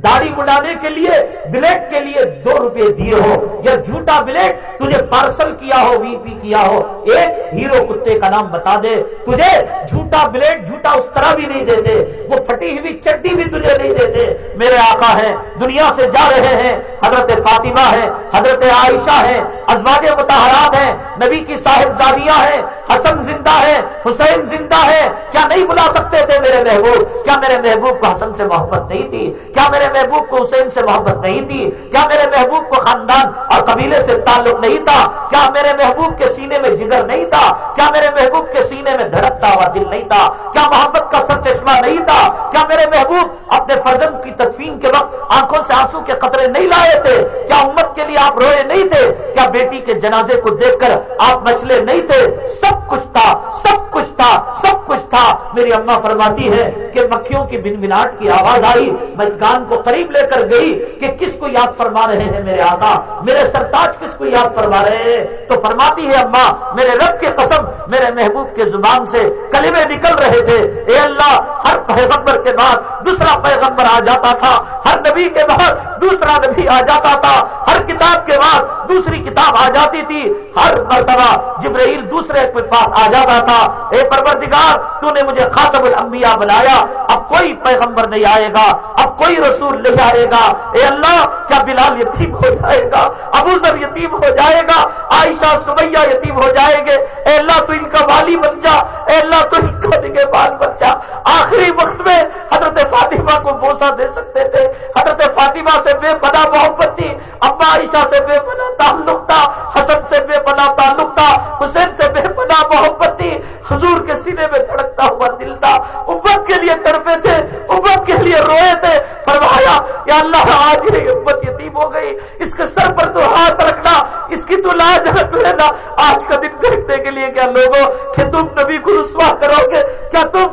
داڑھی مڈانے کے لیے بلیک کے لیے دو روپے دیے ہو یا جھوٹا بلیک تجھے پارسل کیا ہو، وی پی کیا ہو، ایک ہیرو کتے کا نام بتا دے، تجھے جھوٹا بلیک جھوٹا اس طرح بھی نہیں دیتے، وہ پھٹی ہوئی چٹی بھی تجھے نہیں دیتے۔ میرے آقا ہیں، دنیا سے جا رہے ہیں، حضرت فاطمہ ہے حضرت عائشہ ہے ازواج متحرات ہیں، نبی کی صاحبزادیاں ہیں، حسن زندہ ہے حسین زندہ ہے کیا نہیں بلا سکتے تھے میرے محبوب؟ کیا میرے محبوب کو حسن سے محبت نہیں تھی؟ کیا میرے میرے محبوب کو حسین سے محبت نہیں تھی کیا میرے محبوب کو خاندان اور قبیلے سے تعلق نہیں تھا کیا میرے محبوب کے سینے میں جگر نہیں تھا کیا میرے محبوب کے سینے میں دھڑکتا ہوا دل نہیں تھا کیا محبت کا سر چشمہ نہیں تھا کیا میرے محبوب اپنے فرزن کی تدفین کے وقت آنکھوں سے آنسو کے قطرے نہیں لائے تھے کیا امت کے لیے آپ روئے نہیں تھے کیا بیٹی کے جنازے کو دیکھ کر آپ مچلے نہیں تھے۔ سب کچھ تھا، سب کچھ تھا، سب کچھ تھا۔ میری اما فرماتی ہے کہ مکھیوں کی بن بناٹ کی آواز آئی، میں کان کو قریب لے کر گئی کہ کس کو یاد فرما رہے ہیں میرے آقا؟ میرے سرتاج کس کو یاد فرما رہے ہیں؟ تو فرماتی ہے اما، میرے رب کے قسم، میرے محبوب کے زبان سے کلمے نکل رہے تھے۔ اے اللہ، ہر پیغمبر کے بعد دوسرا پیغمبر آ جاتا تھا۔ ہر نبی کے بعد دوسرا نبی آ جاتا تھا، ہر کتاب کے بعد دوسری کتاب آ جاتی تھی۔ ہر مرتبہ جبرائیل دوسرے کے پاس آ جاتا تھا۔ اے پروردگار، تو نے مجھے خاتم الانبیاء بنایا۔ اب کوئی پیغمبر نہیں آئے گا، اب کوئی رسول لے جائے گا۔ اے اللہ، کیا بلال یتیم ہو جائے گا؟ ابو ذر یتیم ہو جائے گا؟ عائشہ، سمیہ یتیم ہو جائے گے؟ اے اللہ، تو ان کا والی بن جا۔ اے اللہ، تو ان کا نگہبان بن جا۔ آخری وقت میں حضرت فاطمہ کو بوسا دے سکتے تھے۔ حضرت فاطمہ سے بے پناہ محبت تھی، ابا عائشہ سے بے پناہ تعلق تھا، حسن سے بے پناہ تعلق تھا، حسین سے بے پناہ محبت تھی۔ حضور کے سینے میں دھڑکتا ہوا دل تھا۔ امت کے لیے تڑپے تھے، امت کے لیے روئے تھے۔ فرمایا، یا اللہ، آج یہ امت یتیم ہو گئی۔ اس کے سر پر تو ہاتھ رکھنا، اس کی تو لاج رکھ لینا۔ آج کا دن دیکھنے کے لیے کیا لوگوں، کہ تم نبی کو رسوا کرو گے کیا تم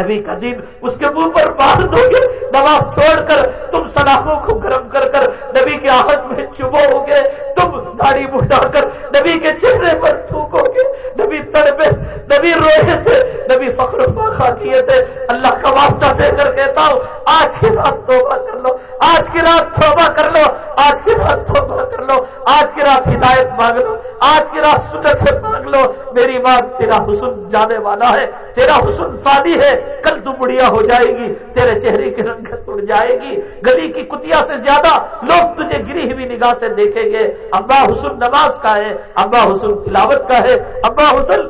نبی کا دن اس کے منہ پر باندھ دو گے نماز چھوڑ کر تم سلاخوں کو گرم کر کر نبی کے آہت میں چبو گے تم داڑھی بٹا کر نبی کے چہرے پر تھوکو گے۔ نبی تڑپے، نبی روئے تھے، نبی فخر فخر کیے تھے۔ اللہ کا واسطہ دے کر کہتا ہوں، آج کی رات توبہ کر لو، آج کی رات توبہ کر لو، آج کی رات توبہ کر لو، آج کی رات ہدایت مانگ لو، آج کی رات سنت مانگ لو۔ میری بات تیرا حسن جانے والا ہے، تیرا حسن فانی ہے۔ کل تو بڑھیا ہو جائے گی تیرے چہرے کی رنگت اڑ جائے گی گلی کی کتیا سے زیادہ لوگ تجھے گری ہوئی نگاہ سے دیکھیں گے۔ ابا حسن نماز کا ہے، ابا حسن تلاوت کا ہے، ابا حسن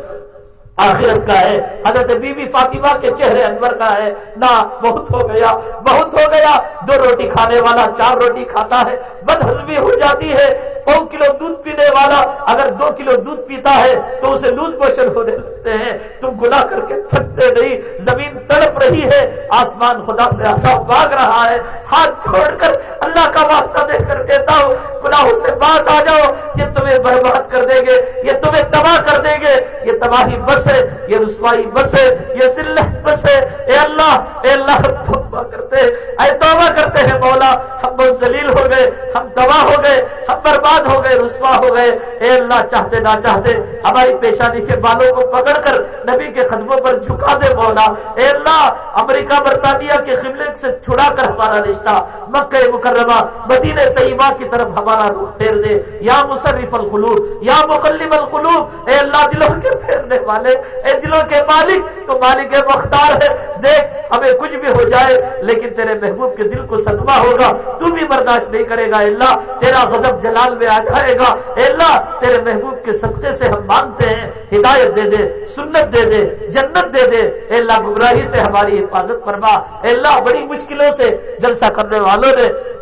آخرت کا ہے۔ حضرت بی بی فاطمہ کے چہرے انور کا ہے۔ نہ بہت ہو گیا، بہت ہو گیا۔ دو روٹی کھانے والا چار روٹی کھاتا ہے بد ہضمی ہو جاتی ہے۔ پو کلو دودھ پینے والا اگر دو کلو دودھ پیتا ہے، تو اسے لوز موشن ہونے لگتے ہیں۔ تم گلا کر کے تھکتے نہیں، زمین تڑپ رہی ہے۔ آسمان خدا سے ایسا بھاگ رہا ہے۔ ہاتھ چھوڑ کر اللہ کا واسطہ دے کر کہتا ہوں خدا اس سے بات آ جاؤ، یہ تمہیں برباد کر دیں گے، یہ تمہیں تباہ کر دیں گے۔ یہ تباہی بس ہے یہ رسوائی بس ہے، یہ ذلت بس ہے۔ اے اللہ اے اللہ توبہ کرتے اے توبہ کرتے ہیں مولا، ہم بہت ذلیل ہو گئے، ہم تباہ ہو گئے، ہم برباد ہو گئے، رسوا ہو گئے۔ اے اللہ، چاہتے نہ چاہتے، ہماری پیشانی کے بالوں کو پکڑ کر نبی کے قدموں پر جھکا دے مولا۔ اے اللہ، امریکہ، برطانیہ کے قبلے سے چھڑا کر ہمارا رشتہ۔ مکہ مکرمہ، مدینہ طیبہ کی طرف ہمارا روح پھیر دے۔ یا مصرف القلوب، یا مقلب القلوب، اے اللہ، دلوں کے پھیرنے والے۔ اے دلوں کے مالک، تو مالک مختار ہے۔ دیکھ، ہمیں کچھ بھی ہو جائے، لیکن تیرے محبوب کے دل کو صدمہ ہوگا۔ تو بھی برداشت نہیں کرے گا اللہ، تیرا غضب جلال میں آ جائے گا۔ اللہ، تیرے محبوب کے صدقے سے ہم مانگتے ہیں۔ ہدایت دے دے، سنت دے دے، جنت دے دے۔ اللہ، گمراہی سے ہماری حفاظت فرما۔ اللہ، بڑی مشکلوں سے جلسہ کرنے والوں نے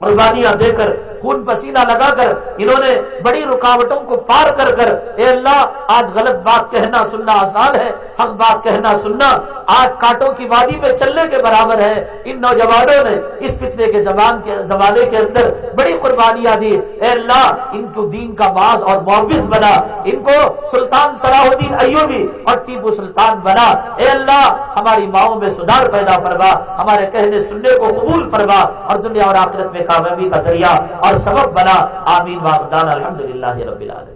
قربانیاں دے کر، خون پسینہ لگا کر، انہوں نے بڑی رکاوٹوں کو پار کر کر، اے اللہ، آج غلط بات کہنا سننا آسان ہے، حق بات کہنا سننا، آج کاٹوں کی وادی میں چلنے کے برابر ہے۔ ان نوجوانوں نے اس فتنے کے زبان کے، زمانے کے اندر بڑی قربانیاں دی۔ اے اللہ، ان کو دین کا باز اور معاوض بنا۔ ان کو سلطان صلاح الدین ایوبی اور ٹیپو سلطان بنا۔ اے اللہ، ہماری ماؤں میں سدھار پیدا فرما، ہمارے کہنے سننے کو قبول فرما اور دنیا اور آخرت میں کامیابی کا ذریعہ اور سبب بنا. آمین. واغدان الحمد للہ رب العالمین.